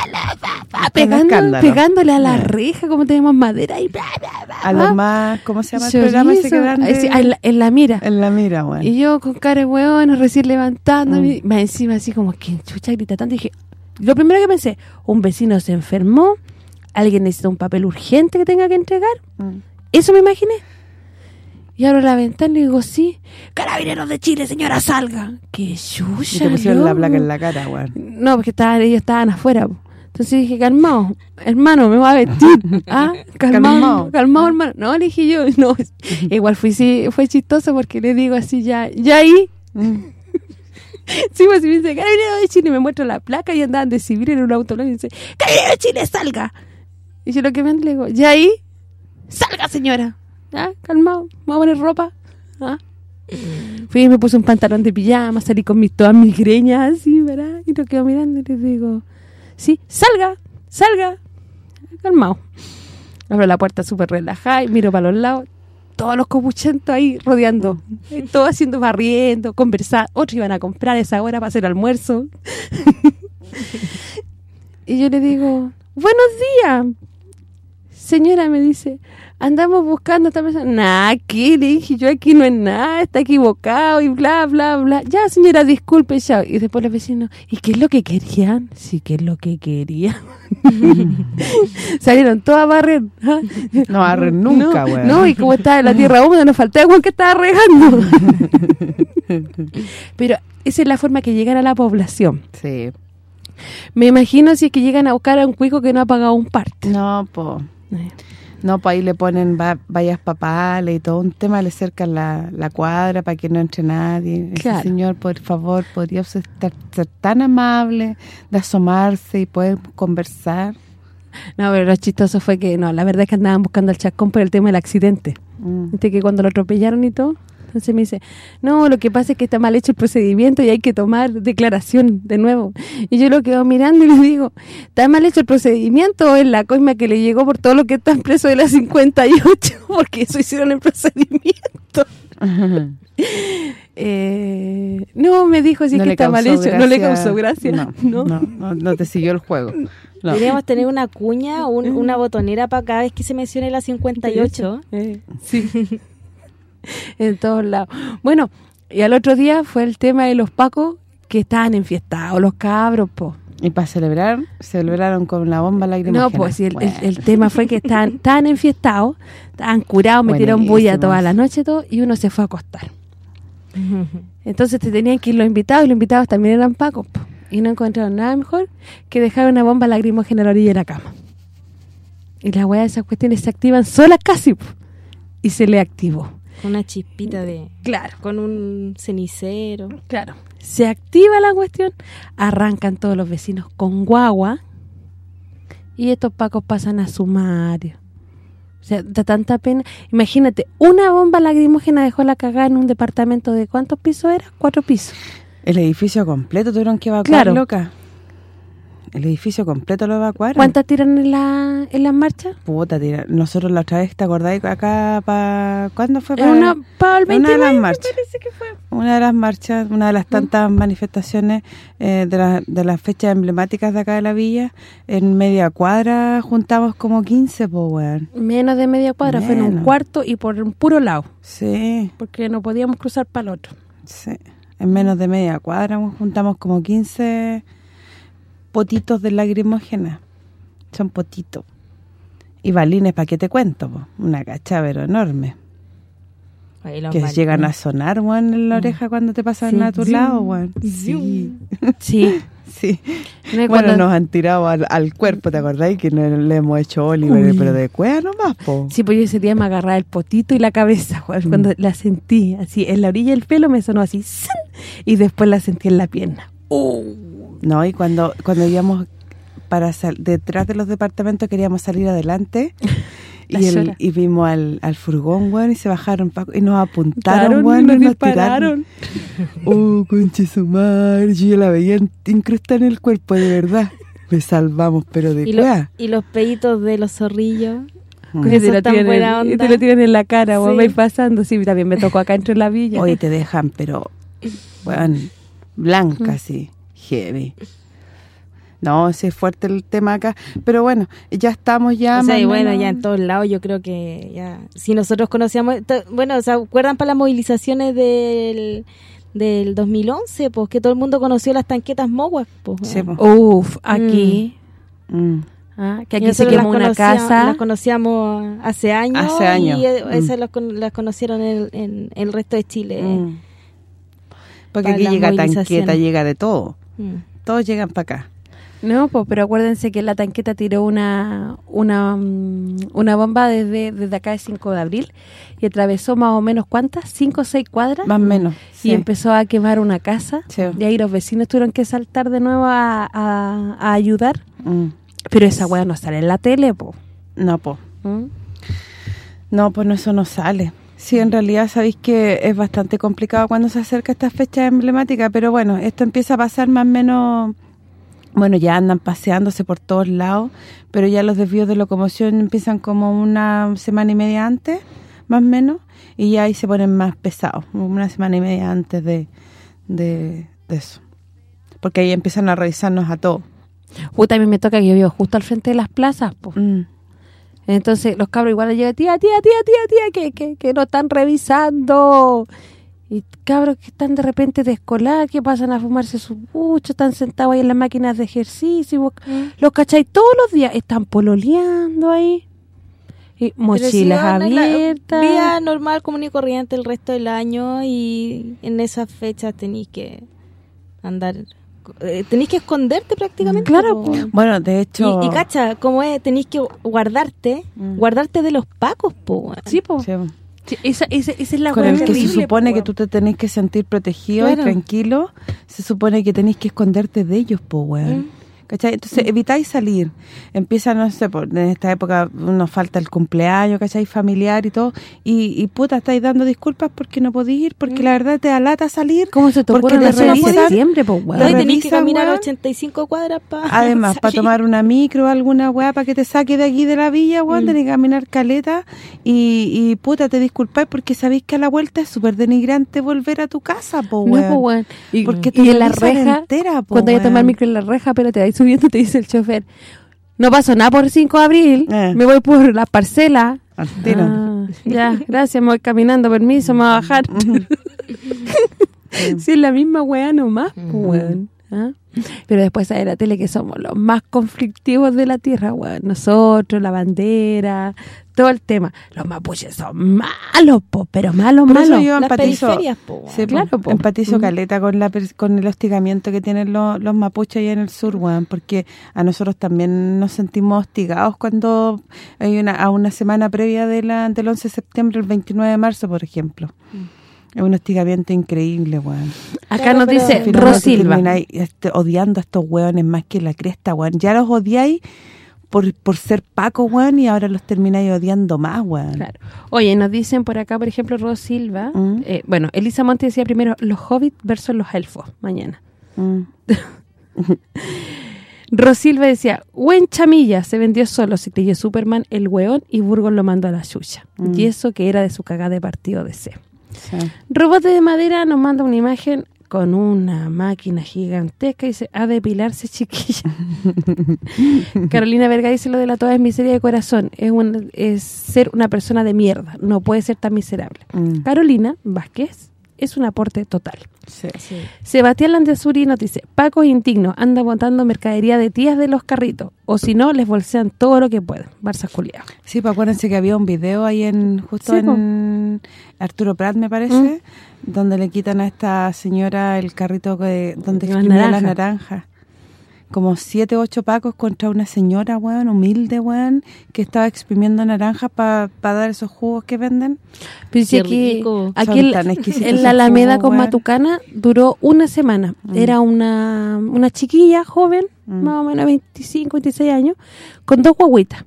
aló, pa, pa", Con pegando, pegándole a la Ya. reja, como tenemos madera y bla, bla, bla. A los más, ¿cómo se llama el programa ese que dan Ay, sí, de- en, la, en la mira. En la mira, weón. Y yo con cara de hueón, recién levantándome, Mm. más encima así como, que chucha grita tanto? Y dije, lo primero que pensé, un vecino se enfermó, alguien necesita un papel urgente que tenga que entregar. Mm. Eso me imaginé. Y abro la ventana y digo, sí, carabineros de Chile, señora, salga. ¡Qué Y chucha, te pusieron la placa en la cara, weón. No, porque estaban, ellos estaban afuera. Entonces dije, calmado, hermano, me voy a vestir. ¿Ah? Calmado. calmado, hermano. No, le dije yo, no. Igual fui, sí, fue chistoso porque le digo así, ya, ya ahí. Mm. Sí, pues me dice, Carabinero de Chile, me muestra la placa y andaban de civil en un auto y dice, Carabinero de Chile, salga. Y yo lo que me le digo, ya ahí, salga señora. ¿Ah? Calmado, me voy a poner ropa. ¿Ah? Fui y me puse un pantalón de pijama, salí con mis, todas mis greñas así, ¿verdad? Y lo quedo mirando y le digo, sí, salga, salga. Calmado. Abro la puerta súper relajada y miro para los lados. Todos los copuchentos ahí rodeando. Eh, Todos haciendo, barriendo, conversar. Otros iban a comprar esa hora para hacer almuerzo. y yo le digo, buenos días. Señora, me dice, andamos buscando a esta persona. Nah, ¿qué? Le dije, yo aquí no es nada, está equivocado y bla, bla, bla. Ya, señora, disculpe, ya. Y después los vecinos, ¿y qué es lo que querían? Sí, ¿qué es lo que querían? Salieron todos a barrer. ¿ah? No barren nunca, no, weón. No, y como estaba en la tierra húmeda, nos faltaba igual que estaba regando. Pero esa es la forma que llegan a la población. Sí. Me imagino si es que llegan a buscar a un cuico que no ha pagado un parte. No, po. No, pues ahí le ponen va- vallas papales y todo un tema, le cercan la, la cuadra para que no entre nadie. Ese Claro. señor, por favor, podría estar- ser tan amable de asomarse y poder conversar. No, pero lo chistoso fue que, no, la verdad es que andaban buscando al chascón por el tema del accidente. Mm. Viste que cuando lo atropellaron y todo, entonces me dice, no, lo que pasa es que está mal hecho el procedimiento y hay que tomar declaración de nuevo. Y yo lo quedo mirando y le digo, ¿está mal hecho el procedimiento o es la coima que le llegó por todo lo que están preso de la 58? Porque eso hicieron el procedimiento. Eh, no, me dijo si es No que está mal hecho, no le causó gracia. No, No. no, no, no te siguió el juego. No. Deberíamos tener una cuña, un- una botonera para cada vez que se mencione la 58. Eh, sí. en todos lados. Bueno, y al otro día fue el tema de los pacos que estaban enfiestados, los cabros, po. Y para celebrar, celebraron con la bomba lacrimógena. No, pues el, el- Bueno. el tema fue que estaban, estaban enfiestados, estaban curados, metieron bulla toda la noche todo y uno se fue a acostar. Entonces te tenían que ir los invitados y los invitados también eran pacos, po. Y no encontraron nada mejor que dejar una bomba lacrimógena a la orilla de la cama. Y las weas de esas cuestiones se activan solas casi, po. Y se le activó. Con una chispita de... Claro. Con un cenicero. Claro. Se activa la cuestión, arrancan todos los vecinos con guagua y estos pacos pasan a sumario. O sea, da tanta pena. Imagínate, una bomba lacrimógena dejó la cagada en un departamento de ¿cuántos pisos era? Cuatro pisos. El edificio completo tuvieron que evacuar, Claro. loca. El edificio completo lo evacuaron. ¿Cuántas tiran en, la, en las marchas? Puta, tira. Nosotros la otra vez, ¿te acordáis? Acá, para ¿cuándo fue? Es una para el una de 29, las marchas. parece que fue. Una de las marchas, una de las tantas manifestaciones eh, de, la- de las fechas emblemáticas de acá de la villa, en media cuadra juntamos como 15, pues. Menos de media cuadra, fue en un cuarto y por un puro lado, Sí, porque no podíamos cruzar para el otro. sí. En menos de media cuadra juntamos como 15 potitos de lagrimógena. Son potitos. Y balines, ¿para qué te cuento? po? Una cachavero enorme. Ahí los que balines. llegan a sonar, weón, en la oreja cuando te pasan Sí. a tu lado, weón. Sí, Sí. sí. No, Bueno, cuando- nos han tirado al, al cuerpo, ¿te acordáis? Que no le hemos hecho Oliver, Uy. pero de cueva nomás, po. Sí, pues yo ese día me agarraba el potito y la cabeza, weón, cuando la sentí, así, en la orilla del pelo me sonó así, y después la sentí en la pierna. No, y cuando cuando íbamos para sal- detrás de los departamentos queríamos salir adelante La y, el- y vimos al, al furgón, weón, y se bajaron y nos apuntaron, nos y nos dispararon. tiraron. Oh, conche su madre, yo la veía incrustada en el cuerpo, de verdad. Me salvamos, pero de Y, lo- y los peitos de los zorrillos. Mm. Y te, lo tan tiran buena en, y onda. te lo tiran en la cara, Sí. vais pasando. Sí, también me tocó acá entre la villa. Hoy te dejan, pero, weón, blanca, sí, heavy. No, sí es fuerte el tema acá. Pero bueno, ya estamos ya o sea, y bueno, menos- ya en todos lados yo creo que ya... Si nosotros conocíamos... Bueno, ¿se acuerdan para las movilizaciones del, del 2011? Pues que todo el mundo conoció las tanquetas Mowak, pues. Sí. Uf, aquí, Mm. ah, que Y aquí se quemó las una conocía- casa. Las conocíamos hace años. Hace años, Y eh, mm. esas las, con- las conocieron en, en el resto de Chile. Mm. Porque aquí llega tanqueta, llega de todo. Mm. Todos llegan para acá. No, pues, pero acuérdense que la tanqueta tiró una una, mm, una bomba desde, desde acá de 5 de abril y atravesó más o menos, ¿cuántas? ¿Cinco o seis cuadras? Más o menos. Y sí. empezó a quemar una casa. Sí. Y ahí los vecinos tuvieron que saltar de nuevo a, a- a ayudar. Mm. Pero esa weá no sale en la tele, po. No, pues. ¿Mm? No, pues no, eso no sale. Sí, en realidad sabéis que es bastante complicado cuando se acerca esta fecha emblemática, pero bueno, esto empieza a pasar más o menos... Bueno, ya andan paseándose por todos lados, pero ya los desvíos de locomoción empiezan como una semana y media antes, más o menos, y ya ahí se ponen más pesados, una semana y media antes de, de, de eso. Porque ahí empiezan a revisarnos a todos. A mí me toca que yo vivo justo al frente de las plazas. Mm. Entonces los cabros igual le llegan, tía, tía, tía, tía, tía, que, que, que no están revisando. Y cabros que están de repente de escolar, que pasan a fumarse su pucho, están sentados ahí en las máquinas de ejercicio. vos Los cacháis todos los días, están pololeando ahí. Y mochilas si, abiertas. Vida normal, común y corriente el resto del año y en esas fechas tenéis que andar... eh, tenéis que esconderte prácticamente. Claro, po. Bueno, de hecho... Y, y cacha, como es, tenéis que guardarte, Mm. guardarte de los pacos, po. Sí, po. Sí. Sí, esa, esa, esa es la con el que se supone po, que tú te tenés que sentir protegido y tranquilo, se supone que tenés que esconderte de ellos, po, weón. Mm. ¿Cachai? Entonces, evitáis salir. Empieza, no sé, por, en esta época nos falta el cumpleaños, ¿cachai? Familiar y todo. Y, y puta, estáis dando disculpas porque no podéis ir, porque la verdad te da lata salir. ¿Cómo se te porque ocurre te la de revisan- diciembre, po, No, weón? y tenéis que caminar weón. 85 cuadras para Además, para tomar una micro o alguna weá para que te saque de aquí de la villa, weón, Mm. tenés que caminar caleta y, y puta, te disculpáis porque sabéis que a la vuelta es súper denigrante volver a tu casa, po, No, weón. po, weón. Y, Porque te y en la reja, entera, po, cuando vaya a tomar micro en la reja, pero te vais subiendo, te dice el chofer, no pasó nada por 5 de abril, Eh. me voy por la parcela. Ah, ya, gracias, me voy caminando, permiso, me voy a bajar. si es la misma weá nomás, po, weón. ¿Ah? Pero después sale la tele que somos los más conflictivos de la tierra, weón. Nosotros, la bandera, todo el tema. Los mapuches son malos, po, pero malos, Por eso malos. yo Las empatizo, po, sí, po, Claro, po. empatizo Mm. caleta con la con el hostigamiento que tienen los, los mapuches allá en el sur, weón, porque a nosotros también nos sentimos hostigados cuando hay una a una semana previa de la, del 11 de septiembre, el 29 de marzo, por ejemplo. Es un hostigamiento increíble, weón. Acá Claro, nos dice Rosilva. termináis, este, odiando a estos weones más que la cresta, weón. Ya los odiáis por, por ser Paco, weón, y ahora los termináis odiando más, weón. Claro. Oye, nos dicen por acá, por ejemplo, Ros Silva. Mm. eh, bueno, Elisa Monte decía primero los hobbits versus los elfos, mañana. Mm. Rosilva decía, buen chamilla, se vendió solo, se creyó Superman, el weón, y Burgos lo mandó a la chucha. Mm. Y eso que era de su cagada de partido de C. Sí. Robot de madera nos manda una imagen con una máquina gigantesca y dice, a depilarse chiquilla. Carolina Verga dice, lo de la toda es miseria de corazón, es, un, es ser una persona de mierda, no puede ser tan miserable. Mm. Carolina Vázquez es un aporte total. Sí. Sebastián Landesuri nos dice, Paco indigno, anda botando mercadería de tías de los carritos, o si no, les bolsean todo lo que pueden. Barça culiao. Sí, pues acuérdense que había un video ahí en justo Sí, en Arturo Prat, me parece, donde le quitan a esta señora el carrito que donde Las exprimía las naranjas. Como siete, ocho pacos contra una señora, weón, humilde, weón, que estaba exprimiendo naranjas para dar esos jugos que venden. Pero dice Qué que rico. aquí Son en, la Alameda jugos, con weón. Matucana duró una semana. Era una, una chiquilla joven, Mm. más o menos 25, 26 años, con dos guaguitas.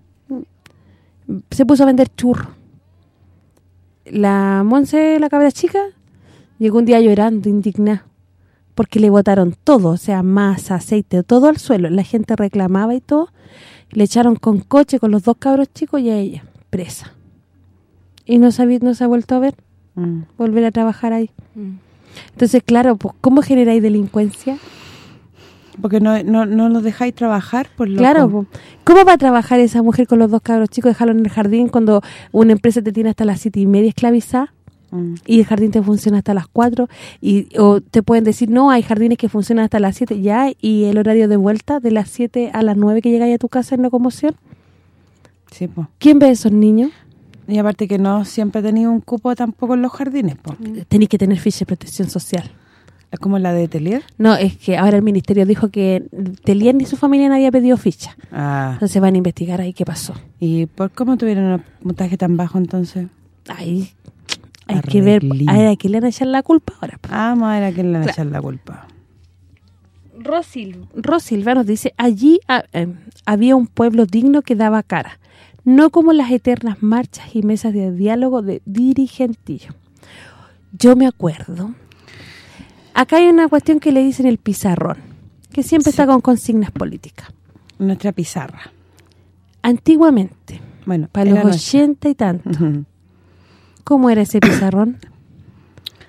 Se puso a vender churros. La Monse, la cabra chica, llegó un día llorando, indignada, porque le botaron todo, o sea, masa, aceite, todo al suelo. La gente reclamaba y todo. Le echaron con coche con los dos cabros chicos y a ella, presa. Y no se, ha vi- no se ha vuelto a ver, Mm. volver a trabajar ahí. Mm. Entonces, claro, pues ¿cómo generáis delincuencia? Porque no, no, no los dejáis trabajar, por loco. Claro, pues, ¿cómo va a trabajar esa mujer con los dos cabros chicos, dejarlos en el jardín cuando una empresa te tiene hasta las siete y media esclavizada Mm. y el jardín te funciona hasta las 4 y o te pueden decir, no, hay jardines que funcionan hasta las 7 ya y el horario de vuelta de las 7 a las 9 que llegáis a tu casa en locomoción? Sí, pues. ¿Quién ve a esos niños? Y aparte que no siempre he tenido un cupo tampoco en los jardines, pues. Tenéis que tener ficha de protección social. Es como la de Telier. No, es que ahora el ministerio dijo que Telier ni su familia nadie había pedido ficha. Ah. Entonces van a investigar ahí qué pasó. ¿Y por cómo tuvieron un puntaje tan bajo entonces? Ahí hay que ver, a ver a quién le van a echar la culpa ahora. Ah, vamos a ver a quién le van a echar la culpa. Rosil, Rosilva nos dice, allí ah, eh, había un pueblo digno que daba cara, no como las eternas marchas y mesas de diálogo de dirigentillo. Yo me acuerdo, acá hay una cuestión que le dicen el pizarrón, que siempre Sí. está con consignas políticas. Nuestra pizarra. Antiguamente, Bueno, para los. 80 y tantos, Ujú. ¿Cómo era ese pizarrón?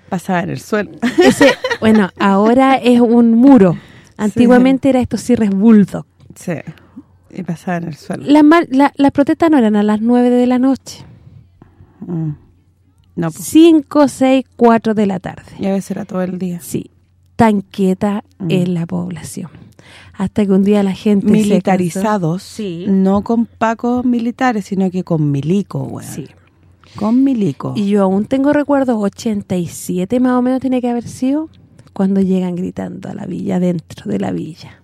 Pasaba en el suelo. Ese, bueno, ahora es un muro. Antiguamente era estos cierres bulldog. sí. Y pasaba en el suelo. Las la- protestas no eran a las 9 de la noche. Mm. No, pues. 5, 6, 4 de la tarde. Y a veces era todo el día. Sí, tan quieta Mm. es la población. Hasta que un día la gente se Militarizados. Sí. No con pacos militares, sino que con milico, weón. Sí. Con milico. Y yo aún tengo recuerdos, 87 más o menos tiene que haber sido, cuando llegan gritando a la villa, dentro de la villa.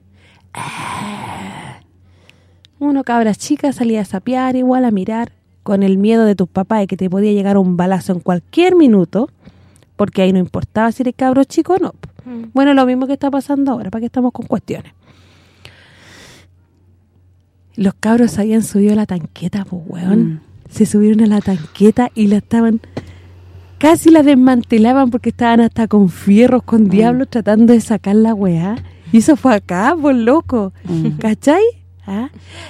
Ah. Uno cabras chicas salía a sapear, igual a mirar, con el miedo de tus papás de que te podía llegar un balazo en cualquier minuto, porque ahí no importaba si eres cabro chico o no. Bueno, lo mismo que está pasando ahora, ¿para qué estamos con cuestiones? Los cabros habían subido la tanqueta, pues, weón. Mm. Se subieron a la tanqueta y la estaban... Casi la desmantelaban porque estaban hasta con fierros, con diablos, tratando de sacar la weá. Y eso fue acá, por loco. Mm. ¿Cachai? ¿Ah?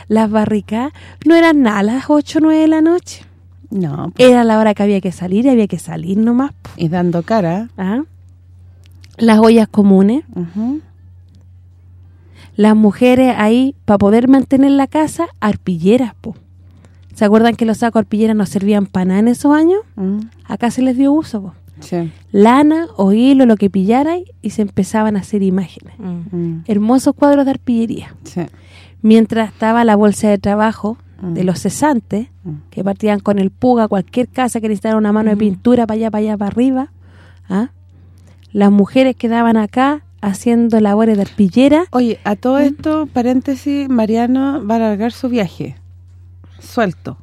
Las barricadas no eran nada a las 8 o 9 de la noche. No, pues. Era la hora que había que salir y había que salir nomás. po. y dando cara. ¿Ah? Las ollas comunes, Ujú. las mujeres ahí, para poder mantener la casa, arpilleras, po. ¿Se acuerdan que los sacos arpilleras no servían para nada en esos años? Mm. Acá se les dio uso, po. Sí. Lana o hilo, lo que pillaran, y se empezaban a hacer imágenes. Mm. Mm. Hermosos cuadros de arpillería. Sí. Mientras estaba la bolsa de trabajo de los cesantes, Mm. que partían con el puga, cualquier casa que necesitara una mano de pintura para allá, para allá, para arriba. ¿ah? Las mujeres quedaban acá haciendo labores de arpillera. Oye, a todo Mm. esto, paréntesis, Mariano va a alargar su viaje. Suelto.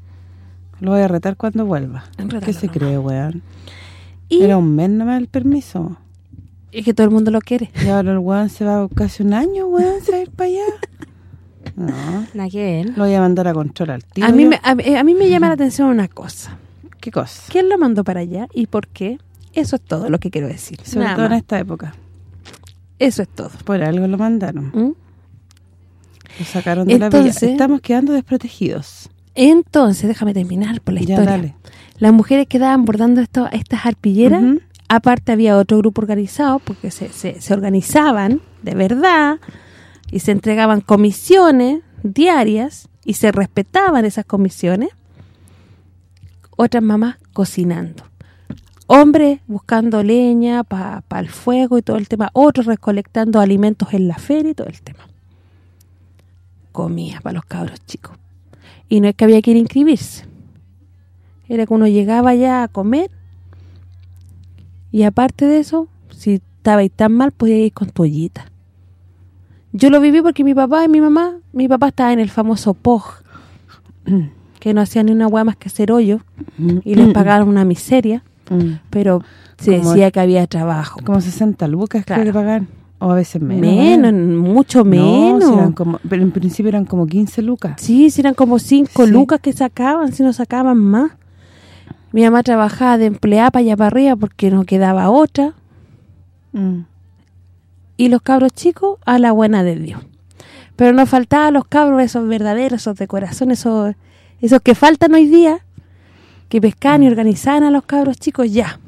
Lo voy a retar cuando vuelva. ¿Qué se cree, weón? Y Era un mes nomás el permiso. es que todo el mundo lo quiere. Y ahora el weón se va casi un año, weón, se va a ir para allá. No, Nada que ver. lo voy a mandar a control al tío. A mí, me, a, a mí me llama la atención una cosa. ¿Qué cosa? ¿Quién lo mandó para allá y por qué? Eso es todo lo que quiero decir. Sobre Nada todo en esta época. Eso es todo. Por algo lo mandaron. ¿Mm? Nos sacaron de la villa. Estamos quedando desprotegidos. Entonces, déjame terminar por la Ya, historia. dale. Las mujeres quedaban bordando esto, estas arpilleras. Aparte había otro grupo organizado porque se, se, se organizaban de verdad y se entregaban comisiones diarias y se respetaban esas comisiones. Otras mamás cocinando. Hombres buscando leña para el fuego y todo el tema. Otros recolectando alimentos en la feria y todo el tema. Comía para los cabros chicos. Y no es que había que ir a inscribirse. Era que uno llegaba ya a comer y aparte de eso, si estaba ahí tan mal, podía ir con tu ollita. Yo lo viví porque mi papá y mi mamá, mi papá estaba en el famoso POG, que no hacía ni una hueá más que hacer hoyo y les pagaban una miseria, Mm. pero se decía que había trabajo. Como 60 lucas Claro. que pagan. O a veces menos. Menos, ¿verdad? mucho No, menos. si eran como, pero en principio eran como 15 lucas. Sí, si eran como cinco Sí. lucas que sacaban, si no sacaban más. Mi mamá trabajaba de empleada para allá para arriba porque no quedaba otra. Mm. y los cabros chicos a la buena de Dios. Pero nos faltaban los cabros esos verdaderos, esos de corazón, esos esos que faltan hoy día, que pescaban y organizaban a los cabros chicos ya.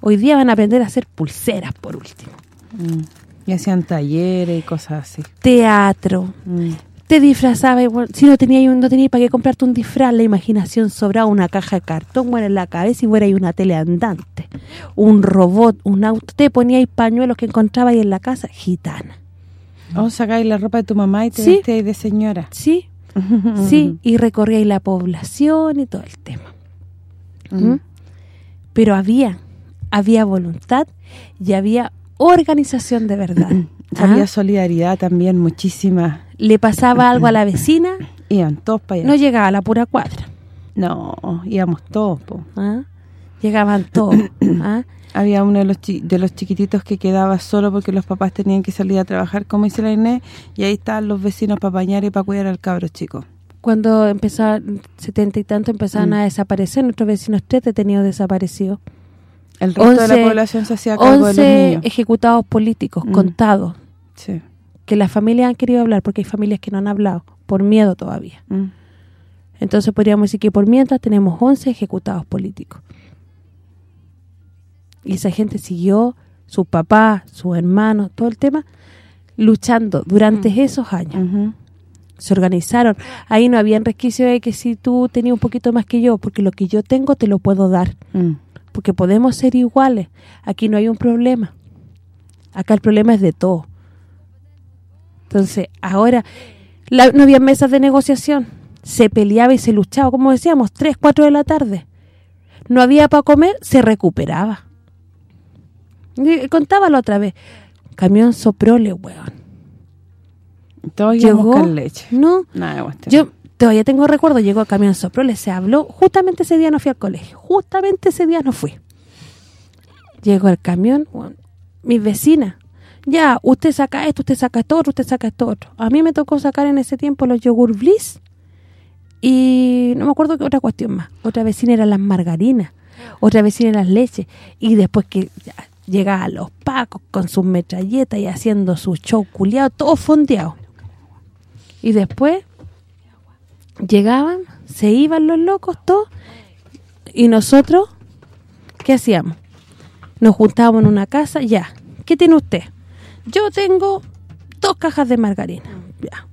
Hoy día van a aprender a hacer pulseras, por último. Mm. Y hacían talleres y cosas así. Teatro. Mm. Te disfrazaba, y, bueno, si no tenías no tenía para qué comprarte un disfraz, la imaginación sobraba una caja de cartón, bueno, en la cabeza y fuera ahí una tele andante, un robot, un auto, te poníais pañuelos que encontrabais en la casa, gitana. O sacáis la ropa de tu mamá y te Sí. vestíais de señora. Sí, sí, y recorríais la población y todo el tema. ¿Mm? Pero había, había voluntad y había organización de verdad. Había ¿Ah? solidaridad también, muchísima. Le pasaba algo a la vecina, Iban todos para allá. no llegaba a la pura cuadra. No, íbamos todos. ¿ah? Llegaban todos. ¿ah? Había uno de los de los chiquititos que quedaba solo porque los papás tenían que salir a trabajar, como dice la Inés, y ahí estaban los vecinos para bañar y para cuidar al cabro chico. Cuando empezaban, setenta y tanto, empezaban Mm. a desaparecer, nuestros vecinos tres detenidos desaparecidos. El resto de la población se hacía cargo de los 11 niños. ejecutados políticos, Mm. contados, Sí. que las familias han querido hablar, porque hay familias que no han hablado, por miedo todavía. Mm. Entonces podríamos decir que por mientras tenemos 11 ejecutados políticos. Y esa gente siguió, su papá, sus hermanos, todo el tema, luchando durante Mm. esos años. Se organizaron. Ahí no había resquicio de que si tú tenías un poquito más que yo, porque lo que yo tengo te lo puedo dar. Porque podemos ser iguales. Aquí no hay un problema. Acá el problema es de todo. Entonces, ahora la- no había mesas de negociación. Se peleaba y se luchaba, como decíamos, 3, 4 de la tarde. No había para comer, se recuperaba. Y contaba la otra vez. Camión soprole, weón. Todos íbamos Llegó, con leche. no, Nada, cuestión. yo todavía tengo recuerdo, llegó el camión soprole, se habló, justamente ese día no fui al colegio, justamente ese día no fui. Llegó el camión, mis vecinas, ya, usted saca esto, usted saca esto otro, usted saca esto otro. A mí me tocó sacar en ese tiempo los yogur bliss y no me acuerdo qué otra cuestión más. Otra vecina eran las margarinas, otra vecina eran las leches y después que ya los pacos con sus metralletas y haciendo su show culiado, todo fondeado. Y después llegaban, se iban los locos todos y nosotros, ¿qué hacíamos? Nos juntábamos en una casa, ya, ¿qué tiene usted? Yo tengo dos cajas de margarina, ya.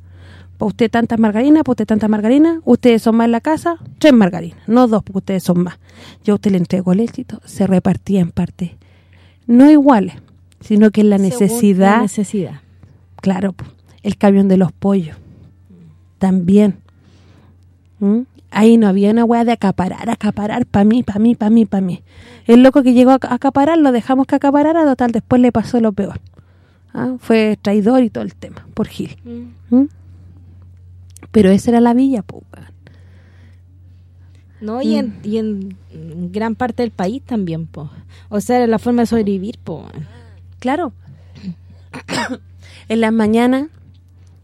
Para usted tantas margarinas, para usted tantas margarinas, ustedes son más en la casa, tres margarinas, no dos, porque ustedes son más. Yo a usted le entrego y todo, se repartía en parte. No iguales, sino que en la necesidad La necesidad. Claro, el camión de los pollos. También. ¿Mm? Ahí no había una weá de acaparar, acaparar para mí, para mí, para mí, para mí. El loco que llegó a acaparar, lo dejamos que acaparara, total, después le pasó lo peor. ¿Ah? Fue traidor y todo el tema, por Gil. ¿Mm? Pero esa era la villa. No, y en, y en gran parte del país también, po. O sea, era la forma de sobrevivir, po. Claro. en las mañanas,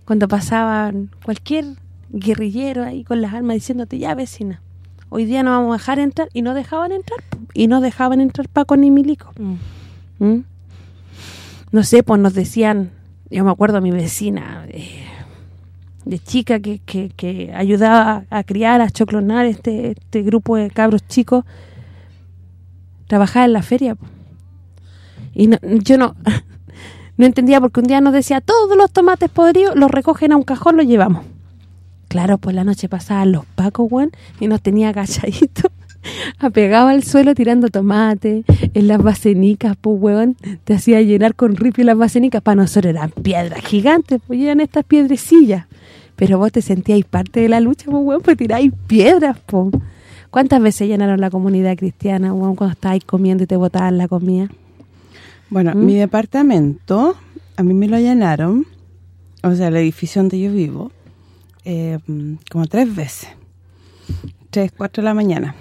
cuando pasaban cualquier guerrillero ahí con las armas diciéndote, ya vecina, hoy día no vamos a dejar entrar, y no dejaban entrar, y no dejaban entrar Paco ni Milico. Mm. ¿Mm? No sé, pues nos decían, yo me acuerdo a mi vecina, eh, de chica que, que, que ayudaba a criar, a choclonar este, este grupo de cabros chicos, trabajaba en la feria. po. Y no- yo no no entendía porque un día nos decía, todos los tomates podridos los recogen a un cajón, los llevamos. Claro, pues la noche pasaban los pacos, weón, y nos tenía agachaditos, apegados al suelo tirando tomate, en las basenicas, pues, weón, te hacía llenar con ripio las basenicas, para nosotros eran piedras gigantes, pues, eran estas piedrecillas. Pero vos te sentíais parte de la lucha, pues, weón, pues tiráis piedras, pues. ¿Cuántas veces llenaron la comunidad cristiana, weón, cuando estabais comiendo y te botaban la comida? Bueno, ¿Mm? mi departamento, a mí me lo allanaron, o sea, el edificio donde yo vivo, eh, como tres veces. Tres, cuatro de la mañana.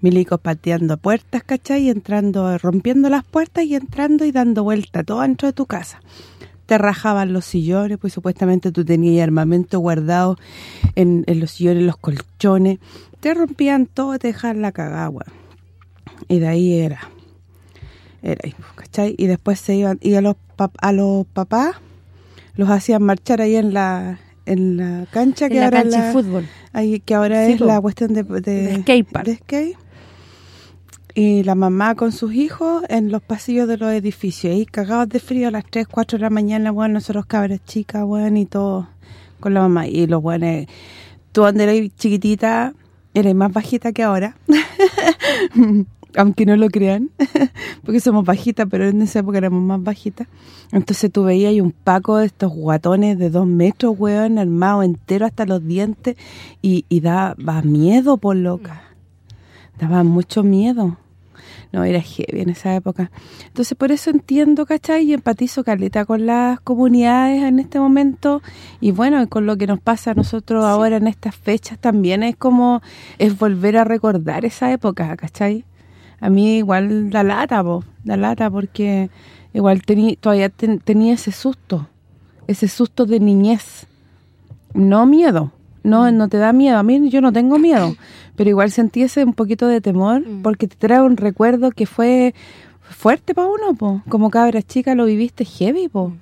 Milicos pateando puertas, ¿cachai? Entrando, rompiendo las puertas y entrando y dando vuelta todo dentro de tu casa. Te rajaban los sillones, pues supuestamente tú tenías armamento guardado en, los sillones, los colchones. Te rompían todo, te dejaban la weón. Y de ahí era era ahí, ¿cachai? Y después se iban y a a los papás los hacían marchar ahí en la en la cancha En que la ahora cancha de la- fútbol. ahí que ahora Sí, es la cuestión de, de, De skate park. de skate. Y la mamá con sus hijos en los pasillos de los edificios, ahí cagados de frío a las 3, 4 de la mañana, bueno, nosotros cabras chicas, bueno, y todo con la mamá. Y los buenos, tú cuando eras chiquitita, eres más bajita que ahora. aunque no lo crean, porque somos bajitas, pero en esa época éramos más bajitas. Entonces tú veías un paco de estos guatones de dos metros, weón, armado entero hasta los dientes, y, y daba miedo, por loca. Daba mucho miedo. No, era heavy en esa época. Entonces, por eso entiendo, ¿cachai? Y empatizo, Carlita, con las comunidades en este momento. Y bueno, con lo que nos pasa a nosotros ahora en estas fechas también es como, es volver a recordar esa época, ¿cachai? A mí igual da lata, po, da lata porque igual tení, todavía ten- tenía ese susto, ese susto de niñez. No miedo, no no te da miedo. A mí yo no tengo miedo, pero igual sentí ese un poquito de temor Mm. porque te trae un recuerdo que fue fuerte para uno, po. Como cabra chica lo viviste heavy, po.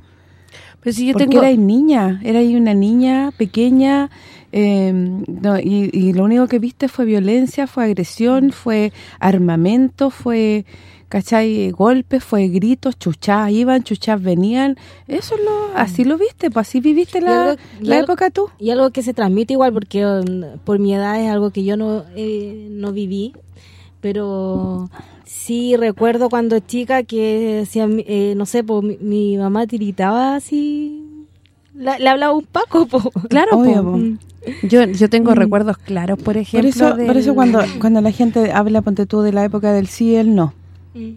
Pero si yo porque tengo... erais niña, erais una niña pequeña eh, no, y, y lo único que viste fue violencia, fue agresión, fue armamento, fue, ¿cachai? Golpes, fue gritos, chuchás iban, chuchás venían. Eso es lo, así lo viste, pues así viviste la, algo- la algo- época tú. Y algo que se transmite igual, porque um, por mi edad es algo que yo no eh, no viví, pero sí recuerdo cuando chica que hacía, eh, no sé, po, mi, mi mamá tiritaba así, la- le hablaba un paco, po. Claro, Obvio, po. po. Yo, yo tengo Mm. recuerdos claros, por Por ejemplo, eso, por eso cuando cuando la gente habla, ponte tú, de la época del sí y el no, Mm.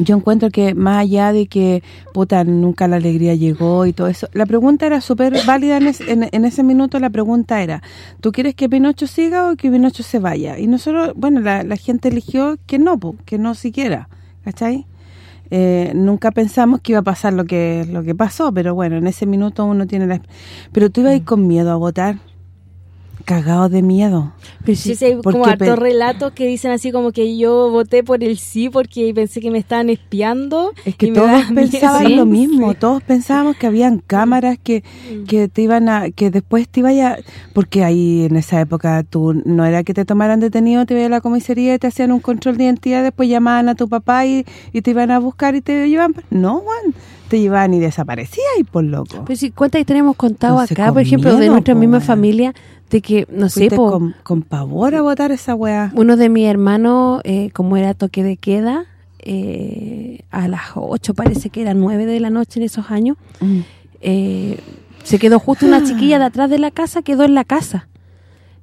Yo encuentro que más allá de que, puta, nunca la alegría llegó y todo eso, la pregunta era súper válida en, es- en, en ese minuto, la pregunta era, ¿tú quieres que Pinocho siga o que Pinocho se vaya? Y nosotros, bueno, la, la gente eligió que no, po, que no siquiera, ¿cachai? Eh, nunca pensamos que iba a pasar lo que lo que pasó, pero bueno, en ese minuto uno tiene la... Pero tú ibas ahí con miedo a votar, cagado de miedo. Pero Sí, sí, hay como hartos relatos que dicen así como que yo voté por el sí porque pensé que me estaban espiando. Es que todos miedo. pensaban lo mismo, sí. todos pensábamos que habían cámaras que, que te iban a que después te iba a porque ahí en esa época tú no era que te tomaran detenido, te iban a la comisaría y te hacían un control de identidad, después llamaban a tu papá y, y te iban a buscar y te llevaban, no, Juan, te llevaban y desaparecías y por loco. Pero si cuántas hemos contado Entonces, acá, con por ejemplo, de nuestra po, misma familia, de que, no sé, po, con, con pavor a votar esa weá. uno de mis hermanos, eh, como era toque de queda, eh, a las 8 parece que era 9 de la noche en esos años, Mm. eh, se quedó justo una chiquilla de atrás de la casa, quedó en la casa.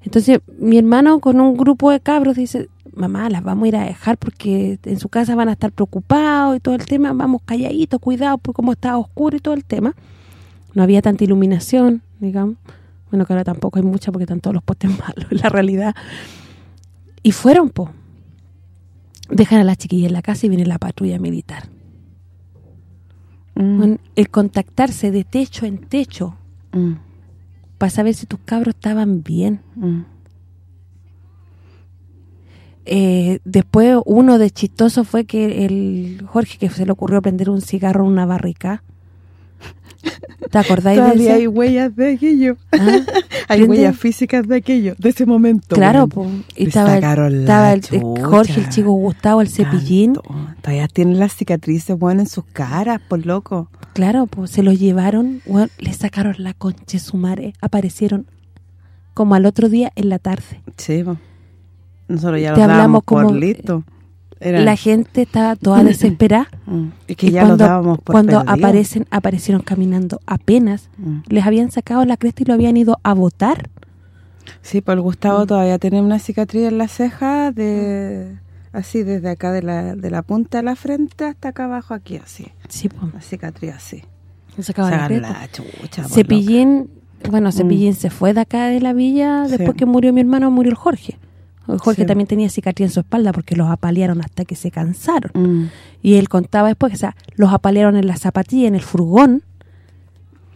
Entonces, mi hermano con un grupo de cabros dice, mamá, las vamos a ir a dejar porque en su casa van a estar preocupados y todo el tema, vamos calladitos, cuidado, por cómo está oscuro y todo el tema. No había tanta iluminación, digamos. Bueno, que ahora tampoco hay mucha porque están todos los postes malos, la realidad. Y fueron, po. Dejan a la chiquilla en la casa y viene la patrulla militar. Mm, Bueno, el contactarse de techo en techo mm, para saber si tus cabros estaban bien. mm. Eh, después uno de chistoso fue que el Jorge que se le ocurrió prender un cigarro en una barrica ¿Te acordáis de Todavía ese? hay huellas de aquello. Ah, Hay ¿Prende? huellas físicas de aquello, de ese momento. Claro, pues. Y estaba, el- estaba el, chucha. Jorge, el chico Gustavo, el cepillín. Tanto. Todavía tienen las cicatrices, bueno, en sus caras, por loco. Claro, pues se los llevaron, weón, le sacaron la concha de su madre. Aparecieron como al otro día en la tarde. Sí, po. Nosotros ya Te hablamos dábamos por como- listo. Era- La gente estaba toda desesperada. Mm. Es que y ya cuando, los dábamos por cuando aparecen aparecieron caminando apenas, Mm. les habían sacado la cresta y lo habían ido a votar. Sí, pues el Gustavo Mm. todavía tiene una cicatriz en la ceja de así desde acá de la, de la punta de la frente hasta acá abajo aquí así. Sí, pues, Una cicatriz así. sacaban la la chucha. por Cepillín, bueno, Cepillín se fue de acá de la villa Sí. después que murió mi hermano, murió el Jorge. Jorge Sí. también tenía cicatriz en su espalda porque los apalearon hasta que se cansaron. Mm. Y él contaba después que o sea, los apalearon en la zapatilla, en el furgón,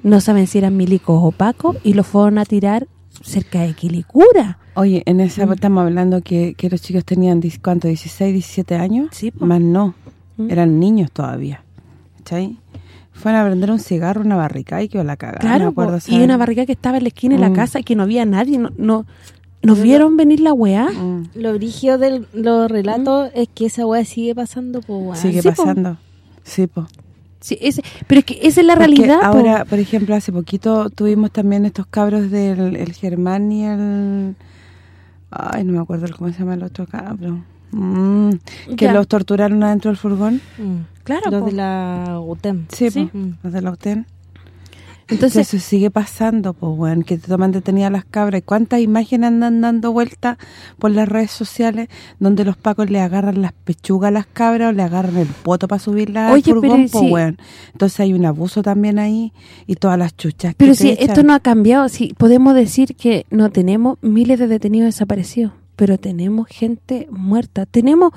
no saben si eran milicos o pacos, y los fueron a tirar cerca de Quilicura. Oye, en esa Mm. estamos hablando que, que los chicos tenían, ¿cuánto? ¿16, 17 años? Sí, po. Más no, Mm. eran niños todavía. ¿Cachai? Fueron a prender un cigarro, una barrica y quedó la cagada. Claro, me acuerdo, y una barriga que estaba en la esquina de la casa y que no había nadie, no, no nos vieron venir la weá. Mm. Lo brígido de los relatos es que esa weá sigue pasando, pues weón. Sigue Sí, po. pasando. Sí, po. Sí, ese, pero es que esa es la Porque realidad. po. ahora, por ejemplo, hace poquito tuvimos también estos cabros del el Germán y el... Ay, no me acuerdo cómo se llama el otro cabro. Mm, que Ya. los torturaron adentro del furgón. Mm. Claro, Los po. de la UTEM. Sí, Sí. po, Mm. los de la UTEN. Entonces, Eso sigue pasando, pues, weón, que te toman detenidas las cabras. ¿Y cuántas imágenes andan dando vueltas por las redes sociales donde los pacos le agarran las pechugas a las cabras o le agarran el poto para subirlas al furgón, pues, si- weón? Entonces hay un abuso también ahí y todas las chuchas pero que si te esto echan. no ha cambiado, si podemos decir que no tenemos miles de detenidos desaparecidos, pero tenemos gente muerta. Tenemos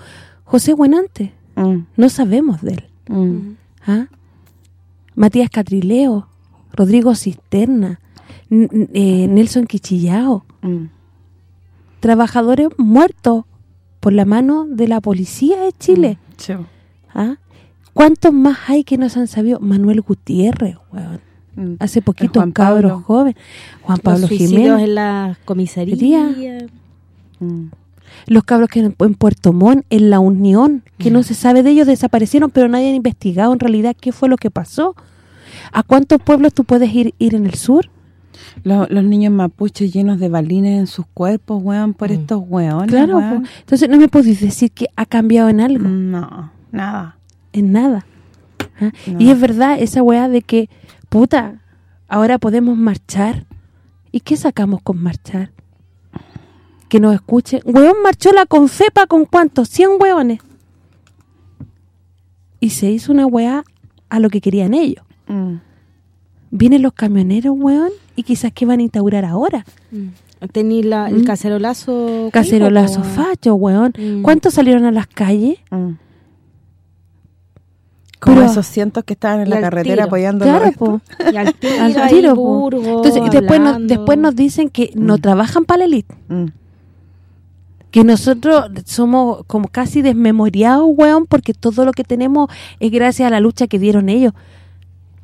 José Buenante, Mm, no sabemos de él. mm. ¿ah? Matías Catrileo, Rodrigo Cisterna, N- eh, Nelson Quichillao, Mm. trabajadores muertos por la mano de la policía de Chile. Sí. ¿ah? ¿Cuántos más hay que nos han sabido? Manuel Gutiérrez, weón. Mm. Hace poquito un cabro joven. Juan Pablo los Jiménez. en la comisaría. Mm. Los cabros que en, en Puerto Montt, en La Unión, que no se sabe de ellos, desaparecieron, pero nadie ha investigado en realidad qué fue lo que pasó. ¿A cuántos pueblos tú puedes ir ir en el sur? Los, los niños mapuches llenos de balines en sus cuerpos, weón, por Mm. estos weones, Claro, weón. po. entonces no me podéis decir que ha cambiado en algo, No, nada. en nada. ¿ah? No. Y es verdad esa weá de que, puta, ahora podemos marchar. ¿Y qué sacamos con marchar? Que nos escuchen. Weón marchó la Confepa con cuántos? 100 weones. Y se hizo una weá a lo que querían ellos. Mm. Vienen los camioneros, weón, y quizás que van a instaurar ahora. Mm. Tení la, el Mm. cacerolazo. Cacerolazo facho, weón. Mm. ¿Cuántos salieron a las calles? Mm. Como Pero- esos cientos que estaban en la carretera tiro. apoyando Claro, po. Y al tiro, Al Entonces, y después nos, después nos dicen que no trabajan para la elite. Mm. Que nosotros somos como casi desmemoriados, weón, porque todo lo que tenemos es gracias a la lucha que dieron ellos.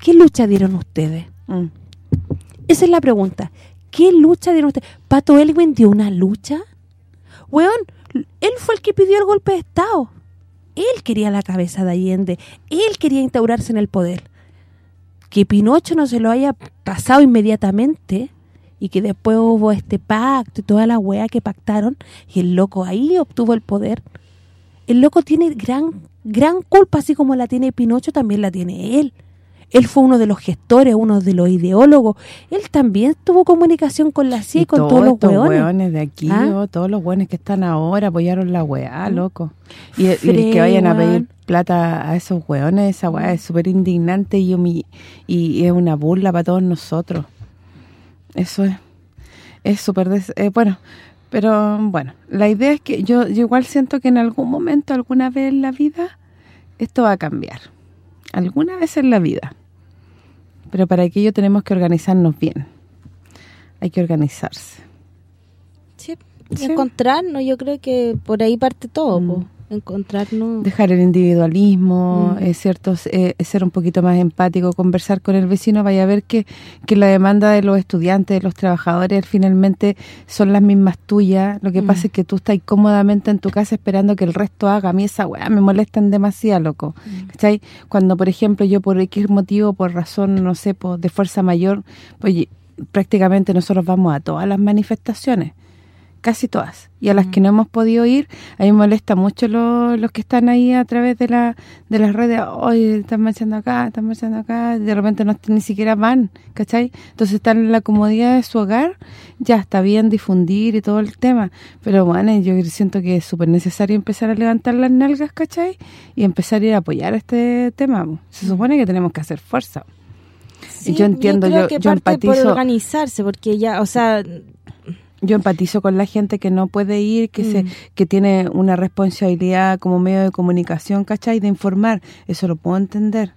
¿Qué lucha dieron ustedes? Mm. Esa es la pregunta. ¿Qué lucha dieron ustedes? ¿Pato Elwin dio una lucha? Weón, él fue el que pidió el golpe de Estado. Él quería la cabeza de Allende. Él quería instaurarse en el poder. Que Pinocho no se lo haya pasado inmediatamente y que después hubo este pacto y toda la wea que pactaron y el loco ahí obtuvo el poder. El loco tiene gran gran culpa, así como la tiene Pinocho, también la tiene él. Él fue uno de los gestores, uno de los ideólogos. Él también tuvo comunicación con la CIA y, con todos los estos hueones. de aquí, ¿Ah? oh, todos los hueones que están ahora apoyaron la weá, loco. Y, que vayan a pedir plata a esos hueones, esa weá es súper indignante y, humi- y es una burla para todos nosotros. Eso es es súper... eh, bueno, pero bueno, la idea es que yo, yo igual siento que en algún momento, alguna vez en la vida, esto va a cambiar. Alguna vez en la vida. Pero para aquello tenemos que organizarnos bien. Hay que organizarse. Sí, Sí. encontrarnos, yo creo que por ahí parte todo, Mm. po. Encontrarnos. Dejar el individualismo, Mm. cierto, eh, ser un poquito más empático, conversar con el vecino, vaya a ver que, que la demanda de los estudiantes, de los trabajadores, finalmente son las mismas tuyas. Lo que Mm. pasa es que tú estás cómodamente en tu casa esperando que el resto haga. A mí esa weá me molestan demasiado, loco. Mm. ¿Cachai? Cuando, por ejemplo, yo por X motivo, por razón, no sé, por, de fuerza mayor, pues prácticamente nosotros vamos a todas las manifestaciones casi todas. Y a las que no hemos podido ir, a mí me molesta mucho lo- los que están ahí a través de la de las redes, hoy están marchando acá, están marchando acá, de repente no ni siquiera van, ¿cachai? Entonces están en la comodidad de su hogar, ya está bien difundir y todo el tema, pero bueno, yo siento que es súper necesario empezar a levantar las nalgas, ¿cachai? Y empezar a ir a apoyar este tema. Se supone que tenemos que hacer fuerza. Sí, yo entiendo, creo yo- que yo parte por organizarse, porque ya, o sea, yo empatizo con la gente que no puede ir, que se Mm. que tiene una responsabilidad como medio de comunicación, ¿cachai? De informar, eso lo puedo entender.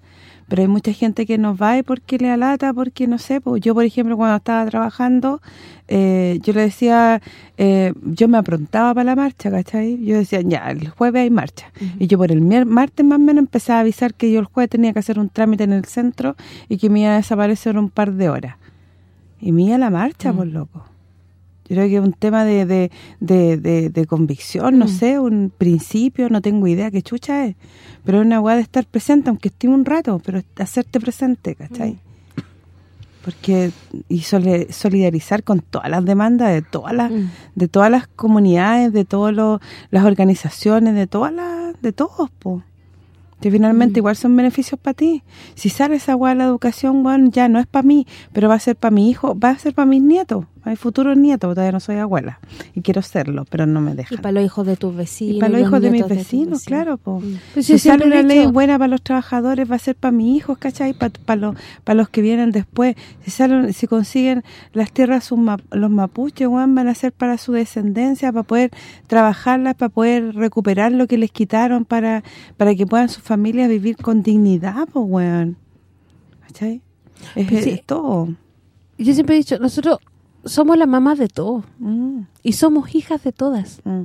Pero hay mucha gente que no va y porque le alata, porque no sé, pues yo por ejemplo cuando estaba trabajando, eh, yo le decía, eh, yo me aprontaba para la marcha, ¿cachai? Yo decía, ya, el jueves hay marcha. Y yo por el martes más o menos empecé a avisar que yo el jueves tenía que hacer un trámite en el centro y que me iba a desaparecer un par de horas. Y me iba a la marcha, Mm. por loco. Yo creo que es un tema de, de, de, de- convicción, no Mm. sé, un principio, no tengo idea qué chucha es. Pero es una weá de estar presente, aunque esté un rato, pero hacerte presente, ¿cachai? Porque y solidarizar con todas las demandas de todas las Mm. de todas las comunidades, de todas las organizaciones, de todas las de todos, po. Que finalmente igual son beneficios para ti. Si sale esa weá de la educación, bueno, ya no es para mí, pero va a ser para mi hijo, va a ser para mis nietos, mis futuros nietos, todavía no soy abuela y quiero serlo, pero no me y dejan. para los hijos de tus vecinos. Y para los hijos de mis vecinos, claro. Mm. Pues Si yo sale una ley buena para los trabajadores, va a ser para mis hijos, ¿cachai? Para, para, los, que vienen después. Si salen, si consiguen las tierras ma- los mapuches, van a ser para su descendencia, para poder trabajarlas, para poder recuperar lo que les quitaron, para para que puedan sus familias vivir con dignidad, pues, weón. ¿Cachai? Es, Pues sí. es todo. Yo siempre he dicho, nosotros somos las mamás de todos Mm, y somos hijas de todas. mm.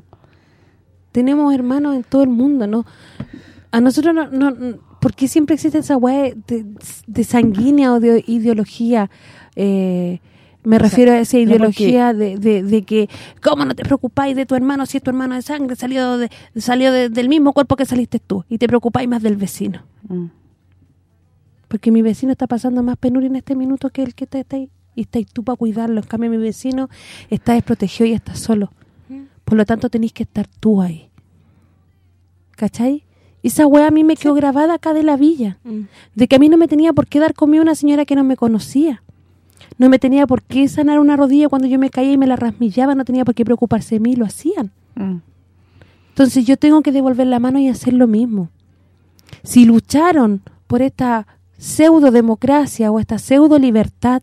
Tenemos hermanos en todo el mundo, ¿no? A nosotros no... no ¿Por qué siempre existe esa weá de, de sanguínea o de ideología? Eh, me O sea, refiero a esa no, ideología de, de, de que ¿cómo no te preocupáis de tu hermano si es tu hermano de sangre? Salió de, salió de- del mismo cuerpo que saliste tú y te preocupáis más del vecino. Mm. Porque mi vecino está pasando más penuria en este minuto que el que está, está ahí. Y tú para cuidarlo. En cambio, mi vecino está desprotegido y está solo. Por lo tanto, tenéis que estar tú ahí. ¿Cachai? Esa weá a mí me quedó grabada acá de la villa. Mm. De que a mí no me tenía por qué dar comida una señora que no me conocía. No me tenía por qué sanar una rodilla cuando yo me caía y me la rasmillaba. No tenía por qué preocuparse de mí. Lo hacían. Mm. Entonces yo tengo que devolver la mano y hacer lo mismo. Si lucharon por esta pseudo democracia o esta pseudo libertad,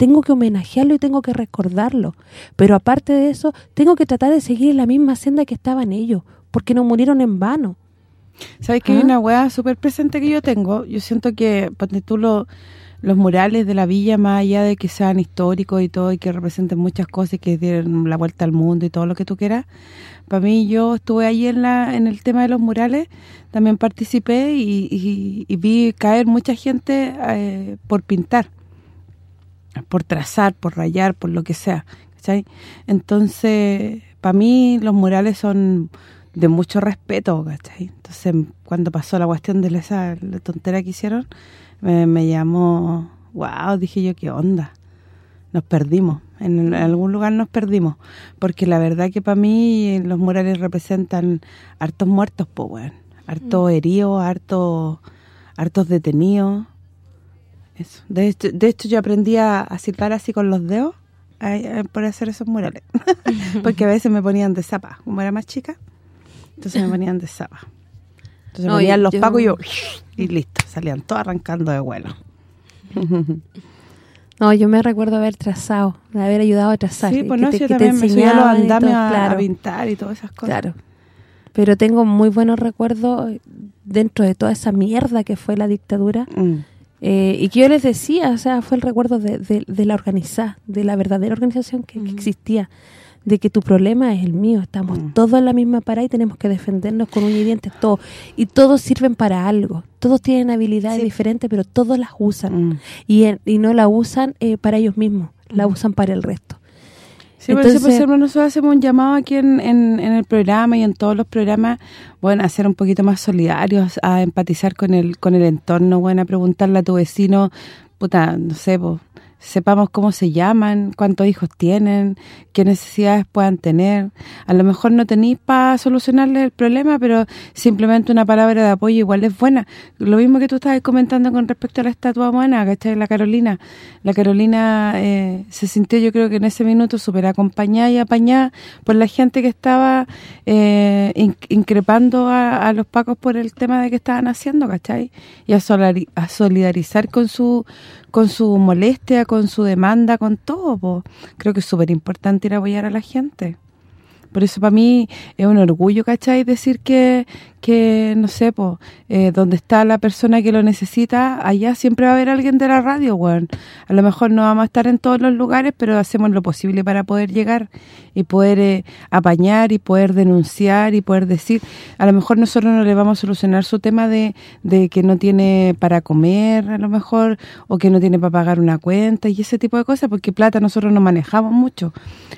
tengo que homenajearlo y tengo que recordarlo. Pero aparte de eso, tengo que tratar de seguir en la misma senda que estaban ellos, porque no murieron en vano. ¿Sabes que hay ¿Ah? una weá súper presente que yo tengo? Yo siento que, ponte tú, lo- los murales de la villa, más allá de que sean históricos y todo, y que representen muchas cosas y que dieron la vuelta al mundo y todo lo que tú quieras, para mí yo estuve ahí en la en el tema de los murales, también participé y, y- y vi caer mucha gente eh, por pintar, por trazar, por rayar, por lo que sea, ¿cachai? Entonces, para mí los murales son de mucho respeto, ¿cachai? Entonces, cuando pasó la cuestión de esa la tontera que hicieron, me, me llamó, wow, dije yo, ¿qué onda? Nos perdimos, en algún lugar nos perdimos, porque la verdad que para mí los murales representan hartos muertos, pues, weón, hartos heridos, hartos hartos detenidos, eso. De hecho, de hecho yo aprendí a, a silbar así con los dedos a- a- por hacer esos murales, porque a veces me ponían de zapa, como era más chica, entonces me ponían de zapa. Entonces No, me ponían los yo- pacos y yo, y listo, salían todos arrancando de vuelo. No, yo me recuerdo haber trazado, de haber ayudado a trazar. Sí, pues no, te- te también me subía a los andamios todo, a, pintar y todas esas cosas. Claro. Pero tengo muy buenos recuerdos dentro de toda esa mierda que fue la dictadura. Mm. Eh, y que yo les decía, o sea, fue el recuerdo de, de, de la organizada, de la verdadera organización que, que existía, de que tu problema es el mío, estamos Mm. todos en la misma parada y tenemos que defendernos con uñas y dientes, todos. Y todos sirven para algo, todos tienen habilidades Sí. diferentes, pero todos las usan. Mm. Y, y no la usan eh, para ellos mismos, la Mm. usan para el resto. Sí, por eso, por Entonces- ejemplo, nosotros hacemos un llamado aquí en, en, en el programa y en todos los programas, bueno, a ser un poquito más solidarios, a empatizar con el con el entorno, bueno, a preguntarle a tu vecino, puta, no sé, po, sepamos cómo se llaman, cuántos hijos tienen, qué necesidades puedan tener. A lo mejor no tenéis para solucionarles el problema, pero simplemente una palabra de apoyo igual es buena. Lo mismo que tú estabas comentando con respecto a la estatua humana, ¿cachai? La Carolina. La Carolina eh, se sintió, yo creo que en ese minuto, súper acompañada y apañada por la gente que estaba eh, in- increpando a, los pacos por el tema de que estaban haciendo, ¿cachai? Y a solidarizar con su con su molestia, con su demanda, con todo, po. Creo que es súper importante ir a apoyar a la gente. Por eso para mí es un orgullo, ¿cachai? Decir que, que no sé, po, eh, donde está la persona que lo necesita, allá siempre va a haber alguien de la radio, weón. A lo mejor no vamos a estar en todos los lugares, pero hacemos lo posible para poder llegar y poder eh, apañar y poder denunciar y poder decir, a lo mejor nosotros no le vamos a solucionar su tema de, de que no tiene para comer, a lo mejor, o que no tiene para pagar una cuenta y ese tipo de cosas, porque plata nosotros no manejamos mucho,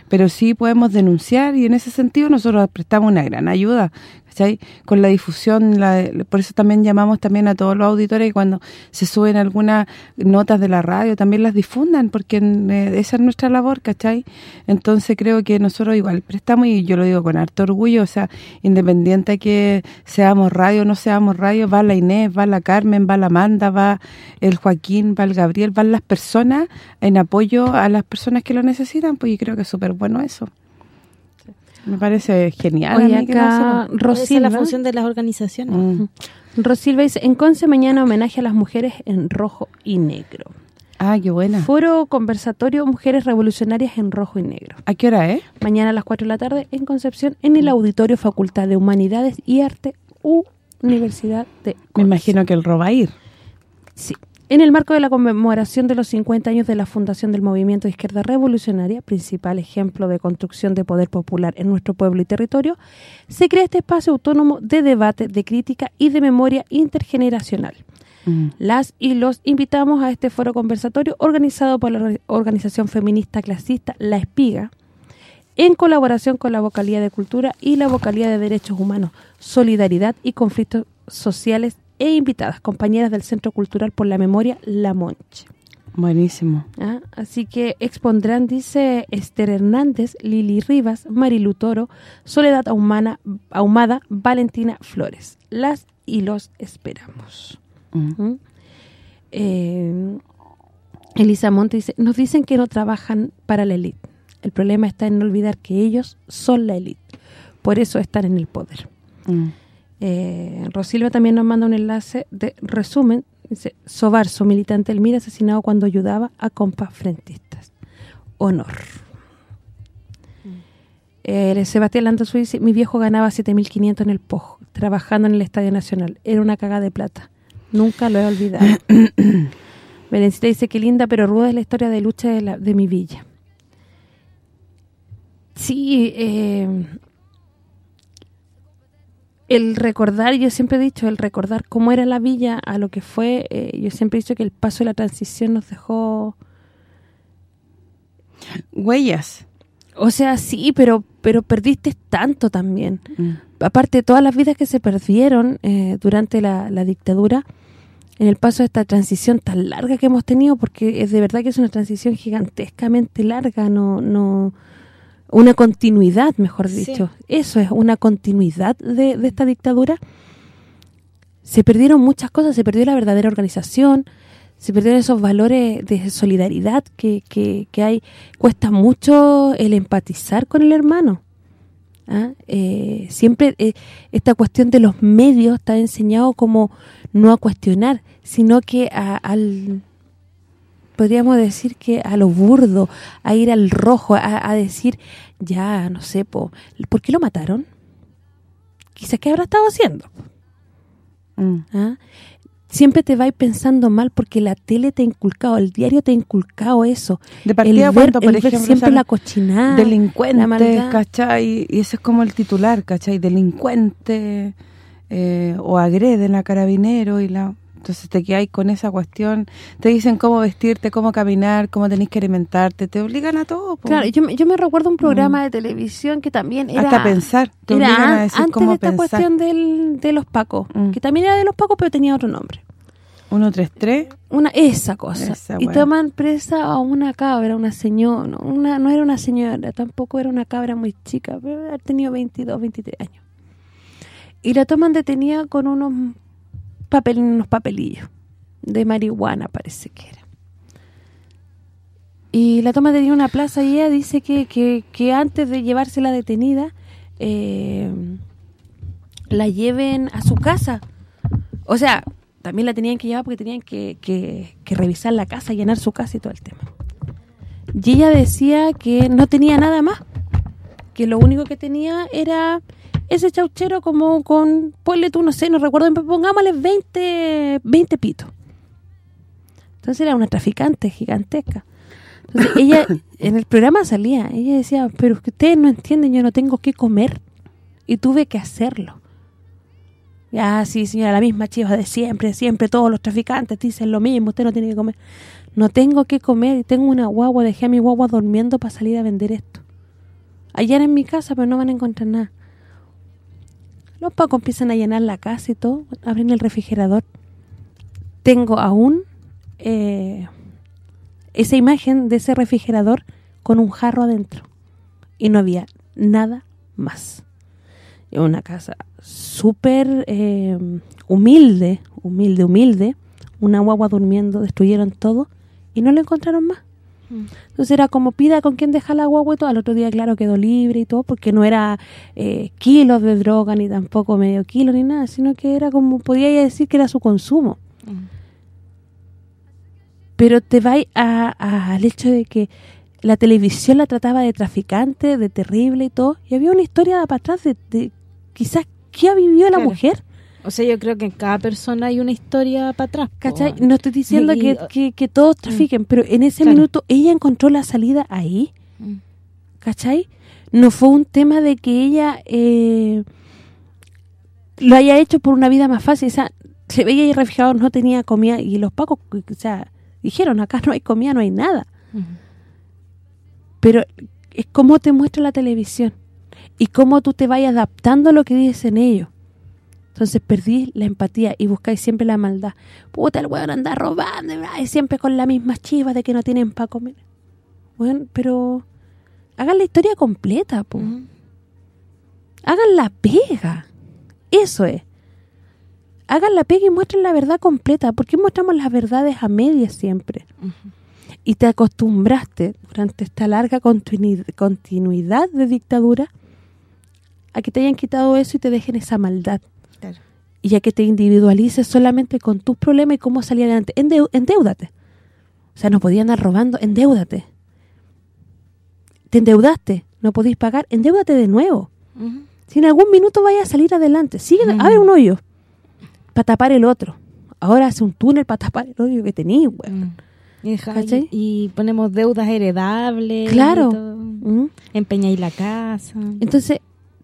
pero sí podemos denunciar y en ese sentido nosotros prestamos una gran ayuda, ¿cachai? Con la difusión, la- por eso también llamamos también a todos los auditores que cuando se suben algunas notas de la radio también las difundan, porque eh, esa es nuestra labor, ¿cachai? Entonces creo que nosotros igual prestamos, y yo lo digo con harto orgullo, o sea, independiente que seamos radio o no seamos radio, va la Inés, va la Carmen, va la Amanda, va el Joaquín, va el Gabriel, van las personas en apoyo a las personas que lo necesitan, pues yo creo que es súper bueno eso. Me parece genial. lo acá es la función de las organizaciones. Mm. Rosilva dice, en Conce mañana homenaje a las mujeres en rojo y negro. Ah, qué buena. Foro conversatorio Mujeres Revolucionarias en Rojo y Negro. ¿A qué hora, eh? Mañana a las 4 de la tarde en Concepción, en el Auditorio Facultad de Humanidades y Arte, Universidad de Me Conce. imagino que el Robair. Sí. En el marco de la conmemoración de los 50 años de la fundación del Movimiento de Izquierda Revolucionaria, principal ejemplo de construcción de poder popular en nuestro pueblo y territorio, se crea este espacio autónomo de debate, de crítica y de memoria intergeneracional. Mm. Las y los invitamos a este foro conversatorio organizado por la or- organización feminista clasista La Espiga, en colaboración con la Vocalía de Cultura y la Vocalía de Derechos Humanos, Solidaridad y Conflictos Sociales e invitadas, compañeras del Centro Cultural por la Memoria La Monche. Buenísimo. ¿ah? Así que expondrán, dice Esther Hernández, Lili Rivas, Marilu Toro, Soledad Ahumana, Ahumada, Valentina Flores. Las y los esperamos. Mm. ¿Mm? Eh, Elisa Monte dice, nos dicen que no trabajan para la élite. El problema está en no olvidar que ellos son la élite. Por eso están en el poder. Mm. Eh, Rosilva también nos manda un enlace de resumen. Dice, Sobarzo, militante del MIR, asesinado cuando ayudaba a compas frentistas. Honor. Eh, Sebastián Landazú dice, mi viejo ganaba 7.500 en el POJ, trabajando en el Estadio Nacional. Era una caga de plata. Nunca lo he olvidado. Belencita dice, qué linda pero ruda es la historia de lucha de, la- de mi villa. Sí, eh, el recordar, yo siempre he dicho, el recordar cómo era la villa a lo que fue, eh, yo siempre he dicho que el paso de la transición nos dejó... Huellas. O sea, sí, pero pero perdiste tanto también. Mm. Aparte todas las vidas que se perdieron eh, durante la, la dictadura, en el paso de esta transición tan larga que hemos tenido, porque es de verdad que es una transición gigantescamente larga, no no una continuidad, mejor Sí. dicho. Eso es, una continuidad de, de esta dictadura. Se perdieron muchas cosas, se perdió la verdadera organización, se perdieron esos valores de solidaridad que, que, que hay. Cuesta mucho el empatizar con el hermano. ¿ah? Eh, siempre eh, esta cuestión de los medios está enseñado como no a cuestionar, sino que a- al podríamos decir que a lo burdo, a ir al rojo, a, a decir, ya, no sé, po, ¿por qué lo mataron? Quizás, ¿qué habrá estado haciendo? Mm. ¿Ah? siempre te vais pensando mal porque la tele te ha inculcado, el diario te ha inculcado eso. De partida el ver, cuando, por el ver ejemplo, siempre la cochinada, la delincuente, maldad. ¿cachai? Y ese es como el titular, ¿cachai? Delincuente eh, o agreden a carabinero y la entonces te quedáis con esa cuestión, te dicen cómo vestirte, cómo caminar, cómo tenés que alimentarte, te obligan a todo. po. Claro, yo, me- yo me recuerdo un programa de televisión que también era... Hasta pensar, te era obligan a decir antes cómo de esta pensar. cuestión del, de los pacos, Mm. que también era de los pacos, pero tenía otro nombre. 133, Una esa cosa. Esa y toman presa a una cabra, una señora, no, una no era una señora, tampoco era una cabra muy chica, pero haber tenido 22, 23 años. Y la toman detenida con unos papel, unos papelillos de marihuana, parece que era. Y la toman detenida en una plaza y ella dice que, que, que antes de llevársela detenida, eh, la lleven a su casa. O sea, también la tenían que llevar porque tenían que, que, que revisar la casa, llenar su casa y todo el tema. Y ella decía que no tenía nada más, que lo único que tenía era ese chauchero como con, ponle tú, no sé, no recuerdo, pongámosle 20, 20 pitos. Entonces era una traficante gigantesca. Entonces ella, en el programa salía, ella decía, pero es que ustedes no entienden, yo no tengo que comer. Y tuve que hacerlo. Ya, sí, señora, la misma chiva de siempre, siempre todos los traficantes dicen lo mismo, usted no tiene que comer. No tengo que comer y tengo una guagua, dejé a mi guagua durmiendo para salir a vender esto. Ayer en mi casa, pero no van a encontrar nada. Los pacos empiezan a llenar la casa y todo, abren el refrigerador. Tengo aún eh, esa imagen de ese refrigerador con un jarro adentro. Y no había nada más. Una casa súper eh, humilde, humilde, humilde. Una guagua durmiendo, destruyeron todo y no lo encontraron más. Entonces era como pida con quién deja la guagua y todo. Al otro día, claro, quedó libre y todo, porque no era eh, kilos de droga, ni tampoco medio kilo, ni nada, sino que era como, podía decir que era su consumo. Pero te va a- a- al hecho de que la televisión la trataba de traficante, de terrible y todo, y había una historia para atrás de, de quizás qué ha vivido la mujer, O sea, yo creo que en cada persona hay una historia para atrás. ¿cachai? No estoy diciendo Y- que, que, que todos trafiquen, pero en ese Claro. minuto ella encontró la salida ahí, Mm. ¿cachai? No fue un tema de que ella eh, lo haya hecho por una vida más fácil, o sea, se veía ahí reflejado, no tenía comida, y los pacos, o sea, dijeron, acá no hay comida, no hay nada. Ujú. pero es cómo te muestra la televisión y cómo tú te vayas adaptando a lo que dicen ellos. Entonces perdí la empatía y buscáis siempre la maldad. Puta, el weón anda robando, y siempre con la misma chiva de que no tienen para comer. Bueno, pero hagan la historia completa, po. Hagan la pega. Eso es. Hagan la pega y muestren la verdad completa. ¿Por qué mostramos las verdades a medias siempre? Y te acostumbraste durante esta larga continui- continuidad de dictadura a que te hayan quitado eso y te dejen esa maldad. Y a que te individualices solamente con tus problemas y cómo salir adelante. Endeu- endeúdate. O sea, no podían andar robando, endeúdate. Te endeudaste, no podéis pagar, endeúdate de nuevo. Si en algún minuto vaya a salir adelante, sigue, Ujú. abre un hoyo para tapar el otro. Ahora hace un túnel para tapar el hoyo que weón. Mm. Y, y ponemos deudas heredables. Claro. Empeñáis la casa. Entonces,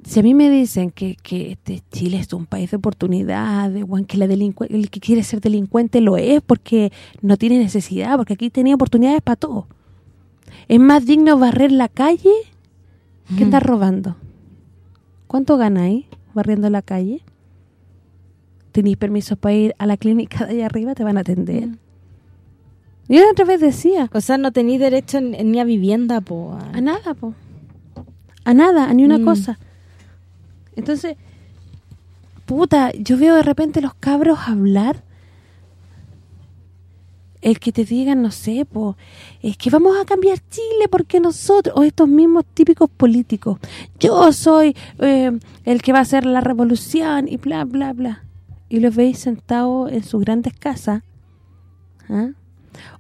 si a mí me dicen que, que este Chile es un país de oportunidades, que la el que quiere ser delincuente lo es porque no tiene necesidad, porque aquí tenía oportunidades para todo. Es más digno barrer la calle que andar robando. ¿Cuánto ganáis barriendo la calle? ¿Tenéis permiso para ir a la clínica de allá arriba? ¿Te van a atender? Mm. Yo otra vez decía, O sea, no tenéis derecho ni ni a vivienda, po. a- A nada, po. A nada, a ni una Mm. cosa. Entonces, puta, yo veo de repente los cabros hablar. El que te digan, no sé, po, es que vamos a cambiar Chile porque nosotros, o estos mismos típicos políticos, yo soy eh, el que va a hacer la revolución y bla, bla, bla. Y los veis sentados en sus grandes casas, ¿ah?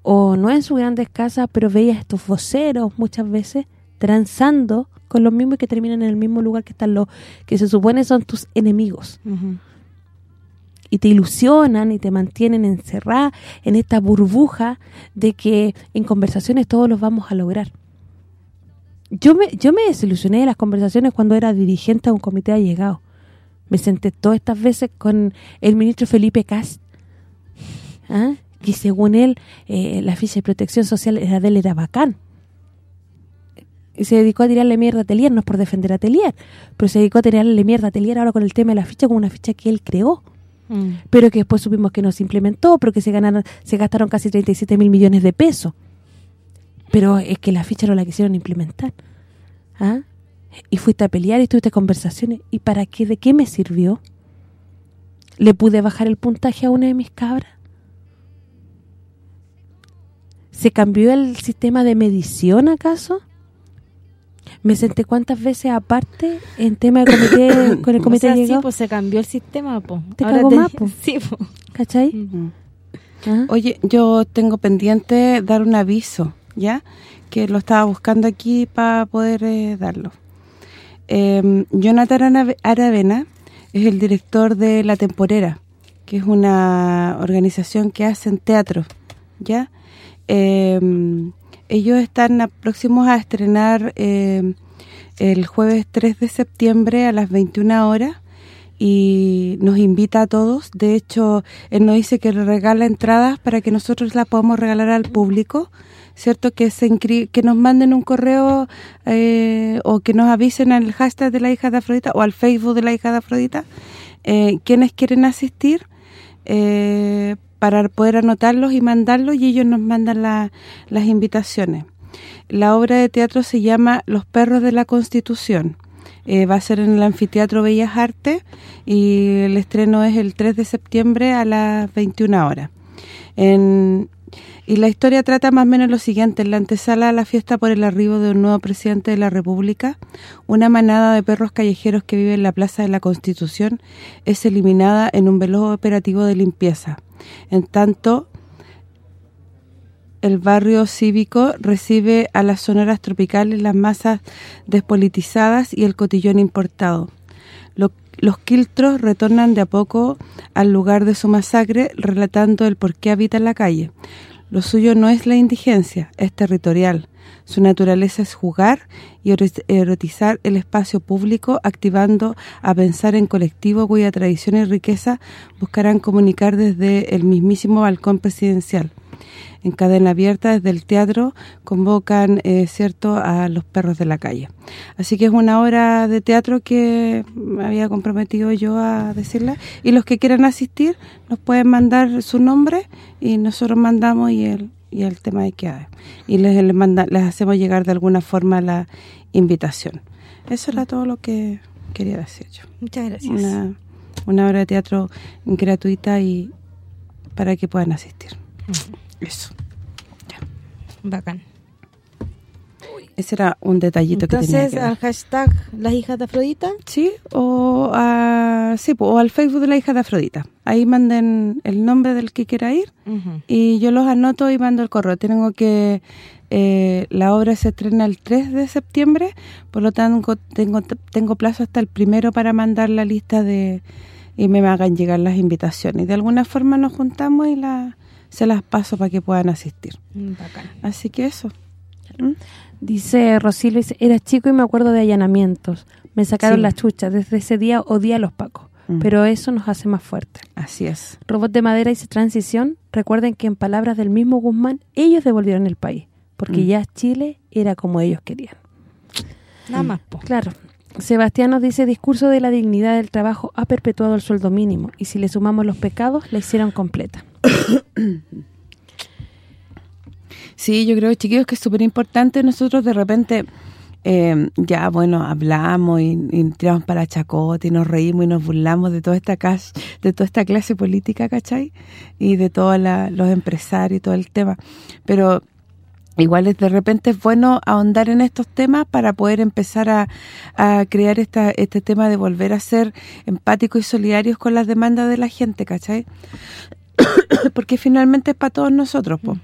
o no en sus grandes casas, pero veis a estos voceros muchas veces transando con los mismos y que terminan en el mismo lugar que están los que se supone son tus enemigos. Y te ilusionan y te mantienen encerrada en esta burbuja de que en conversaciones todos los vamos a lograr. Yo me yo me desilusioné de las conversaciones cuando era dirigente a un comité allegado. Me senté todas estas veces con el ministro Felipe Cast, ¿ah? que según él eh, la ficha de protección social era de él era bacán. Y se dedicó a tirarle mierda a Telier, no es por defender a Telier, pero se dedicó a tirarle mierda a Telier ahora con el tema de la ficha, como una ficha que él creó Mm. pero que después supimos que no se implementó, pero que se ganaron se gastaron casi 37 mil millones de pesos. Pero es que la ficha no la quisieron implementar. ¿Ah? Y fuiste a pelear y tuviste conversaciones. ¿Y para qué? ¿De qué me sirvió? ¿Le pude bajar el puntaje a una de mis cabras? ¿Se cambió el sistema de medición acaso? Me senté cuántas veces aparte en tema de comité con el O comité sea, sí, pues se cambió el sistema, po. Te Ahora cagó más, po. Sí, po. ¿cachai? ¿Ah? Oye, yo tengo pendiente dar un aviso, ¿ya? Que lo estaba buscando aquí para poder eh, darlo. Eh, Jonathan Ara- Aravena es el director de La Temporera, que es una organización que hacen teatro, ¿ya? Eh, ellos están a- próximos a estrenar eh, el jueves 3 de septiembre a las 21 horas y nos invita a todos. De hecho, él nos dice que regala entradas para que nosotros las podamos regalar al público, ¿cierto? Que se que nos manden un correo eh, o que nos avisen al hashtag de la hija de Afrodita o al Facebook de la hija de Afrodita eh, quienes quieren asistir eh, para poder anotarlos y mandarlos y ellos nos mandan la- las invitaciones. La obra de teatro se llama Los perros de la Constitución. Eh, va a ser en el Anfiteatro Bellas Artes y el estreno es el 3 de septiembre a las 21 horas. Y la historia trata más o menos lo siguiente. En la antesala a la fiesta por el arribo de un nuevo presidente de la República, una manada de perros callejeros que vive en la Plaza de la Constitución es eliminada en un veloz operativo de limpieza. En tanto, el barrio cívico recibe a las sonoras tropicales, las masas despolitizadas y el cotillón importado. Lo- los quiltros retornan de a poco al lugar de su masacre, relatando el por qué habitan la calle. Lo suyo no es la indigencia, es territorial. Su naturaleza es jugar y ero- erotizar el espacio público, activando a pensar en colectivo cuya tradición y riqueza buscarán comunicar desde el mismísimo balcón presidencial en cadena abierta desde el teatro convocan eh, cierto a los perros de la calle. Así que es una obra de teatro que me había comprometido yo a decirla y los que quieran asistir nos pueden mandar su nombre y nosotros mandamos y el y el tema de que hay. y les les, manda, les hacemos llegar de alguna forma la invitación. Eso era todo lo que quería decir yo. Muchas gracias. Una, una obra de teatro gratuita y para que puedan asistir. Eso. Bacán. Ese era un detallito que tenía Entonces, que dar. al hashtag las hijas de Afrodita. Sí, o, a, sí, o al Facebook de la hija de Afrodita. Ahí manden el nombre del que quiera ir y yo los anoto y mando el correo. Tengo que... eh, la obra se estrena el 3 de septiembre, por lo tanto tengo tengo plazo hasta el primero para mandar la lista de y me hagan llegar las invitaciones. De alguna forma nos juntamos y la se las paso para que puedan asistir. Mm, Bacán. Así que eso. Dice Rosilio, era chico y me acuerdo de allanamientos. Me sacaron Sí. la chucha. Desde ese día odié a los pacos. Mm. Pero eso nos hace más fuertes. Así es. Robot de madera dice transición. Recuerden que en palabras del mismo Guzmán, ellos devolvieron el país. Porque Mm. ya Chile era como ellos querían. Nada más, po. Claro. Sebastián nos dice, discurso de la dignidad del trabajo ha perpetuado el sueldo mínimo. Y si le sumamos los pecados, la hicieron completa. Sí, yo creo, chiquillos, que es súper importante. Nosotros de repente, eh, ya, bueno, hablamos y, y tiramos para la chacota y nos reímos y nos burlamos de toda esta cas- de toda esta clase política, ¿cachai? Y de todos los empresarios y todo el tema. Pero igual es de repente es bueno ahondar en estos temas para poder empezar a, a crear esta, este tema de volver a ser empáticos y solidarios con las demandas de la gente, ¿cachai? Porque finalmente es para todos nosotros, pues.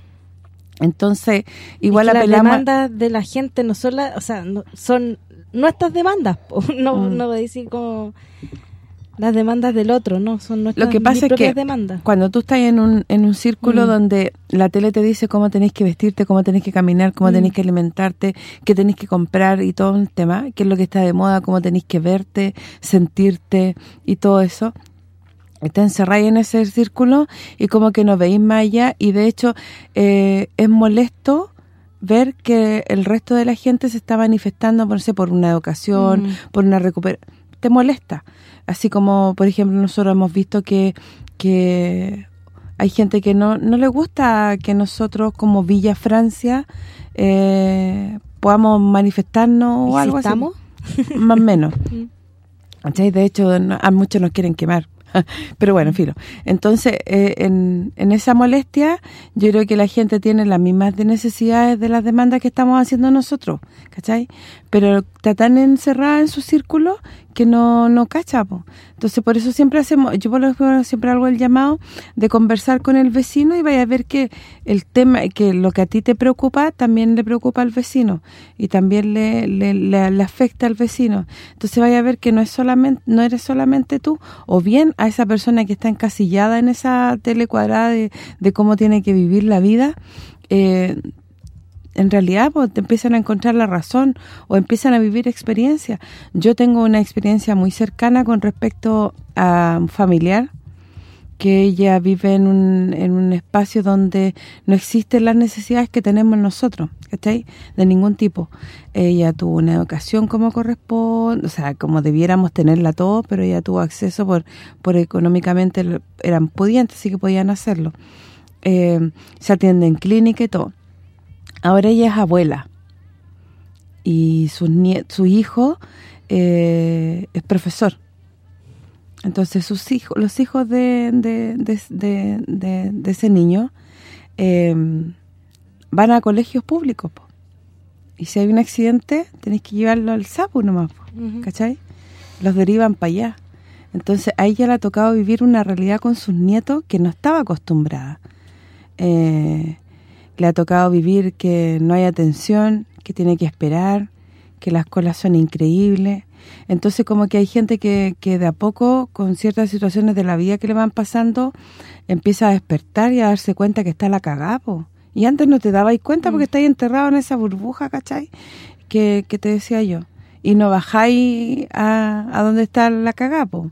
Entonces, igual Es que apelamos... las demandas de la gente no son las, o sea, no- son nuestras demandas, po. no Mm. no voy a decir como las demandas del otro, ¿no? Son nuestras Lo que pasa es que demandas. cuando tú estás en un, en un círculo Mm. donde la tele te dice cómo tenés que vestirte, cómo tenés que caminar, cómo Mm. tenés que alimentarte, qué tenés que comprar y todo un tema, qué es lo que está de moda, cómo tenés que verte, sentirte y todo eso, te encerráis en ese círculo y como que no veis más allá y de hecho eh, es molesto ver que el resto de la gente se está manifestando, por, no sé, por una educación, Mm. por una recuperación, te molesta. Así como, por ejemplo, nosotros hemos visto que, que hay gente que no, no le gusta que nosotros como Villa Francia eh, podamos manifestarnos o ¿Y si algo estamos? así. Más o menos. Mm. ¿Cachai? De hecho, no- a muchos nos quieren quemar. Pero bueno, filo. Entonces, eh, en, en esa molestia, yo creo que la gente tiene las mismas de necesidades de las demandas que estamos haciendo nosotros, ¿cachai? Pero está tan encerrada en su círculo que no no cacha, po. Entonces, por eso siempre hacemos, yo por lo menos siempre hago el llamado de conversar con el vecino y vaya a ver que el tema, que lo que a ti te preocupa, también le preocupa al vecino y también le, le, le- le afecta al vecino. Entonces vaya a ver que no es solamente no eres solamente tú, o bien a esa persona que está encasillada en esa tele cuadrada de, de cómo tiene que vivir la vida, eh, en realidad pues, te empiezan a encontrar la razón o empiezan a vivir experiencias. Yo tengo una experiencia muy cercana con respecto a un familiar que ella vive en un, en un espacio donde no existen las necesidades que tenemos nosotros, ¿cachai? De ningún tipo. Ella tuvo una educación como corresponde, o sea, como debiéramos tenerla todo, pero ella tuvo acceso por por económicamente eran pudientes, así que podían hacerlo. Eh, se atiende en clínica y todo. Ahora ella es abuela y su, su hijo eh, es profesor. Entonces sus hijos, los hijos de, de, de, ese niño eh, van a colegios públicos. po. Y si hay un accidente, tenéis que llevarlo al SAPU nomás, po, Ujú. ¿cachai? Los derivan para allá. Entonces a ella le ha tocado vivir una realidad con sus nietos que no estaba acostumbrada. Eh, le ha tocado vivir que no hay atención, que tiene que esperar, que las colas son increíbles. Entonces como que hay gente que, que de a poco, con ciertas situaciones de la vida que le van pasando, empieza a despertar y a darse cuenta que está la cagada, po. Y antes no te dabais cuenta porque estáis enterrado en esa burbuja, ¿cachai? Que, que te decía yo. Y no bajáis a, a donde está la cagada, po.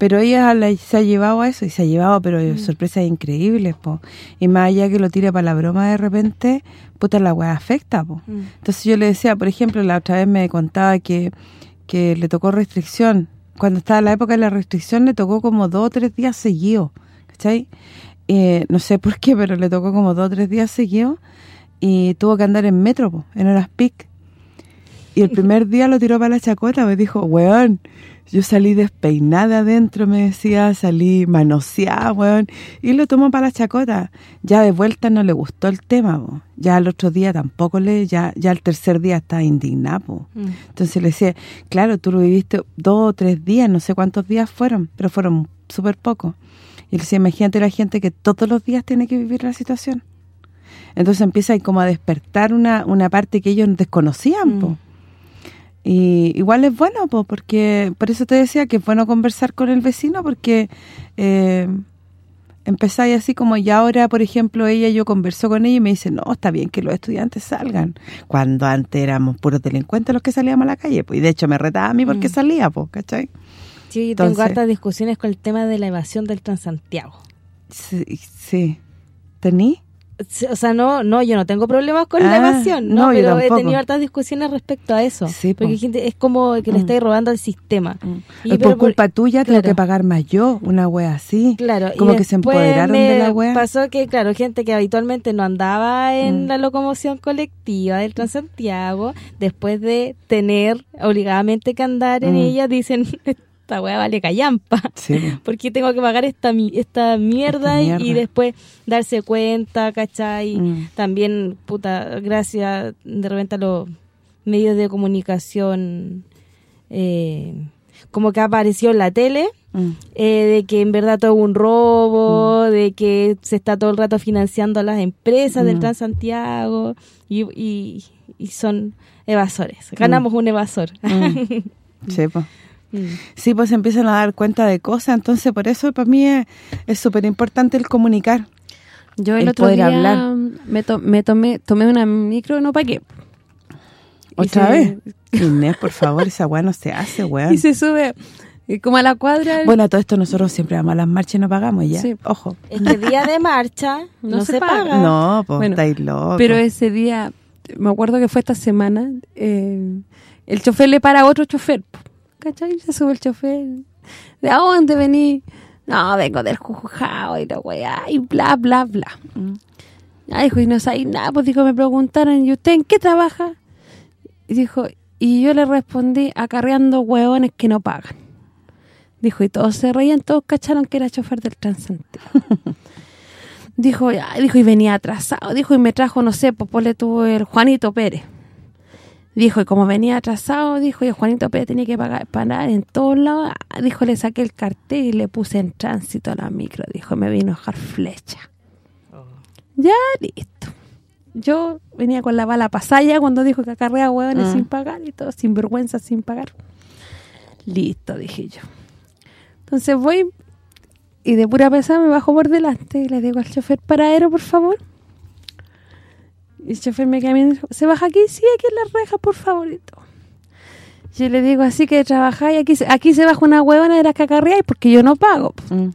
Pero ella la- se ha llevado a eso y se ha llevado, pero sorpresas increíbles, po. Y más allá que lo tire para la broma de repente, puta, la weá afecta, po. Mm. Entonces yo le decía, por ejemplo, la otra vez me contaba que, que le tocó restricción. Cuando estaba la época de la restricción le tocó como dos o tres días seguidos, ¿cachai? Eh, no sé por qué, pero le tocó como dos o tres días seguidos y tuvo que andar en metro, po, en horas pic. Y el primer día lo tiró para la chacota, me dijo, weón, yo salí despeinada adentro, me decía, salí manoseada, weón, y lo tomó para la chacota. Ya de vuelta no le gustó el tema, ya al otro día tampoco le, ya ya el tercer día estaba indignado. Mm. Entonces le decía, claro, tú lo viviste dos o tres días, no sé cuántos días fueron, pero fueron súper pocos. Y le decía, imagínate la gente que todos los días tiene que vivir la situación. Entonces empieza como a despertar una, una parte que ellos desconocían, Mm. po. Y igual es bueno, po, porque por eso te decía que es bueno conversar con el vecino, porque eh, empezáis así como ya ahora, por ejemplo, ella, yo converso con ella y me dice, no, está bien que los estudiantes salgan. Cuando antes éramos puros delincuentes los que salíamos a la calle, pues y de hecho me retaba a mí porque Mm. salía, pues, ¿cachai? Sí, tengo Entonces- hartas discusiones con el tema de la evasión del Transantiago. Sí, sí. ¿Tení? O sea, no, no, yo no tengo problemas con la Ah, evasión, ¿no? pero he tenido hartas discusiones respecto a eso. Sí, po. porque gente, es como que le Mm. estáis robando al sistema. Y Es pero por culpa tuya tengo que pagar más yo, una wea así. Claro, y Como que se empoderaron de la wea. pasó que, claro, gente que habitualmente no andaba en Mm. la locomoción colectiva del Transantiago, después de tener obligadamente que andar en Mm. ella, dicen, esta wea vale callampa. Sí. ¿Por qué tengo que pagar esta esta mierda, Esta y- mierda. y después darse cuenta, ¿cachai? Mm. También, puta, gracias de repente a los medios de comunicación eh, como que apareció en la tele, Mm. eh, de que en verdad todo un robo, de que se está todo el rato financiando a las empresas del Mm. Transantiago y, y, y son evasores. Ganamos un evasor. Mm. Sí, Sí, pues se empiezan a dar cuenta de cosas, entonces por eso para mí es súper importante el comunicar. Yo el, El otro poder día hablar. me, to- me tomé tomé una micro y no pagué. ¿Otra se- vez? Inés, por favor, esa weá no se hace, weón. Y se sube eh, como a la cuadra. Bueno, a todo esto nosotros siempre vamos a las marchas y no pagamos ya. Sí. Ojo. Es que día de marcha no, No se se, paga. paga. No, pues Bueno, estáis locos. Pero ese día, me acuerdo que fue esta semana, eh, el chofer le para a otro chofer. ¿Cachai? Se sube el chofer. ¿De dónde vení? No, vengo del jujao y la weá, y bla, bla, bla. Ay, dijo, y no sabéis nada. Pues dijo, me preguntaron, ¿y usted en qué trabaja? Y dijo, y yo le respondí, acarreando hueones que no pagan. Dijo, y todos se reían, todos cacharon que era chofer del Transantiago. dijo, ya, dijo, y venía atrasado. Dijo, y me trajo, no sé, pues ponle tú el Juanito Pérez. Dijo, y como venía atrasado, dijo, y Juanito Pérez tenía que pagar parar en todos lados. Dijo, le saqué el cartel y le puse en tránsito a la micro. Dijo, me vino a dejar flecha. Ya, listo. Yo venía con la bala pasalla cuando dijo que acarrea hueones Ah. sin pagar y todo, sin vergüenza, sin pagar. Listo, dije yo. Entonces voy y de pura pesada me bajo por delante y le digo al chofer, paradero, por favor. Y el chofer me camina y dijo, ¿se baja aquí? Sí, aquí en la reja, por favor. y todo. Yo le digo, así que trabajáis, aquí aquí se baja una huevona de las que acarreáis porque yo no pago. Mm.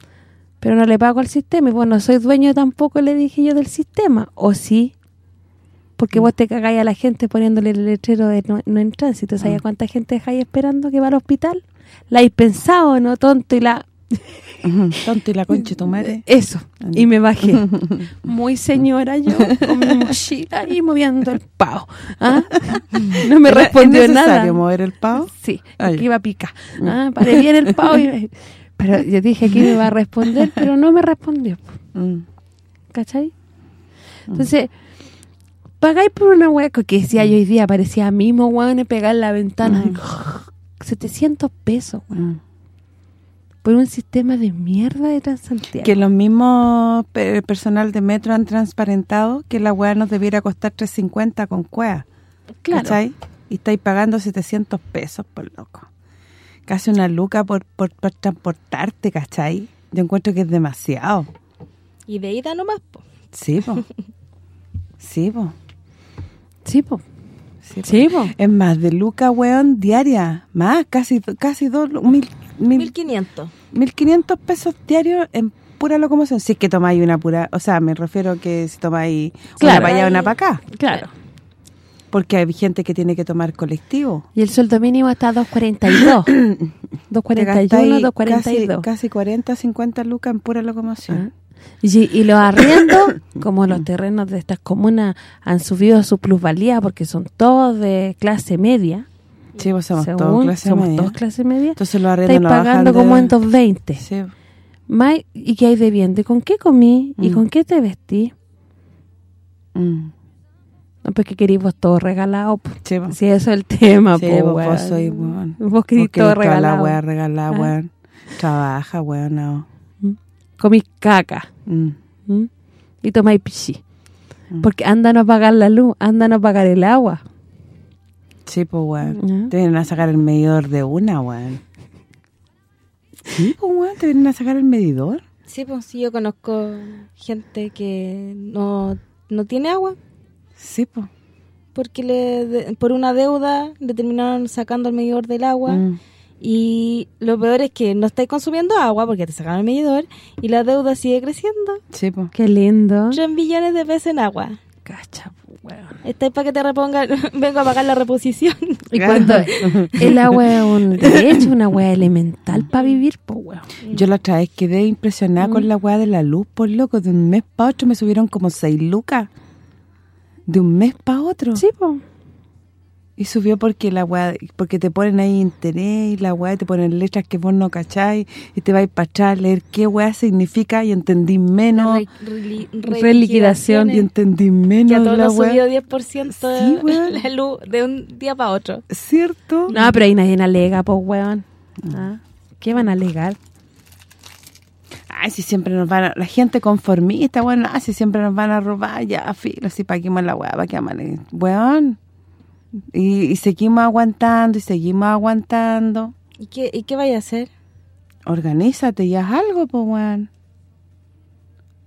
Pero no le pago al sistema. Y bueno, soy dueño tampoco, le dije yo, del sistema. ¿O sí? Porque vos te cagáis a la gente poniéndole el letrero de no, no en tránsito. ¿Sabes cuánta gente dejáis esperando que va al hospital? La habéis pensado, ¿no? Tonto y la... Tonto y la concha de tu madre. Eso. Y me bajé. Muy señora yo, con mi mochila y moviendo el pavo. ¿Ah? No me ¿Era- respondió ¿Es necesario nada. mover el pavo? Sí, Ah, que iba a picar. Ah, paré bien el pavo. y- pero yo dije que me iba a responder, pero no me respondió. Mm. ¿Cachai? Entonces, pagáis por una hueá que decía yo hoy día, parecía mismo hueón pegar la ventana. 700 pesos, weón, Mm. Por un sistema de mierda de Transantiago. Que los mismos pe- personal de metro han transparentado que la weá nos debiera costar 350 con cuea. claro. ¿Cachai? Y estáis pagando 700 pesos por loco. Casi una luca por, por, por transportarte, ¿cachai? Yo encuentro que es demasiado. Y de ida nomás, po. Sí, po. Sí, po. Sí, po. Sí, po. Sí, po. Es más de luca, weón, diaria. Más, casi casi dos, mil, 1500. 1500 pesos diarios en pura locomoción. Si es que tomáis una pura... O sea, me refiero que si tomáis una Claro. para allá, una para acá. Claro. Porque hay gente que tiene que tomar colectivo. Y el sueldo mínimo está a 2.42. Te 2.41, gastáis 2.42. Casi, casi 40, 50 lucas en pura locomoción. Y, y los arriendos, como los terrenos de estas comunas han subido su plusvalía porque son todos de clase media. Sí, pues somos según, todos clase somos media. todos clase media. Entonces arriendos Estáis no bajan pagando de- como en 220. Sí. Más, ¿Y qué hay de bien? ¿De con qué comí? ¿Y Mm. con qué te vestí? Mm. No, pues que queréis vos todo regalado. Sí. Si eso es el tema, Sí, po, vos weón. sois, weón. Vos Vos querés todo regalado. weá regalada, Ah. weón. Trabaja, weón, no. Comís caca. Mm. ¿m? Y tomáis pichi. Mm. Porque andan a pagar la luz, andan a pagar el agua. Sí, pues, weón. Te vienen a sacar el medidor de una, weón. Sí, pues, weón, te vienen a sacar el medidor. Sí, pues sí, yo conozco gente que no, no tiene agua Sí, pues. porque le de- por una deuda le terminaron sacando el medidor del agua Mm. y lo peor es que no estáis consumiendo agua porque te sacaron el medidor y la deuda sigue creciendo. Sí, pues. Qué lindo. 3 billones de pesos en agua. Cacha, weón. Estáis para que te repongan, vengo a pagar la reposición. Y cuando el agua es un derecho, una weá elemental para vivir, pues weón. Yo la otra vez quedé impresionada Mm. con la weá de la luz, por loco. De un mes para otro me subieron como 6 lucas. De un mes para otro. Sí, pues. Y subió porque la weá, porque te ponen ahí interés y la weá te ponen letras que vos no cacháis y te vais para atrás a leer qué weá significa y entendí menos Re- reli- Reliquidación. y entendí Que a menos todos la nos subió 10% Sí, weón. la luz de un día para otro. ¿Cierto? No, pero ahí nadie alega, pues weón. Ah, ¿Qué van a alegar? Ay, si siempre nos van a... La gente conformista, bueno, ah, si siempre nos van a robar, ya, filo, si paguemos la weá, para que aman... Weón. Y, y seguimos aguantando, y seguimos aguantando. ¿Y qué, ¿Y qué vaya a hacer? Organízate y haz algo, po, weón.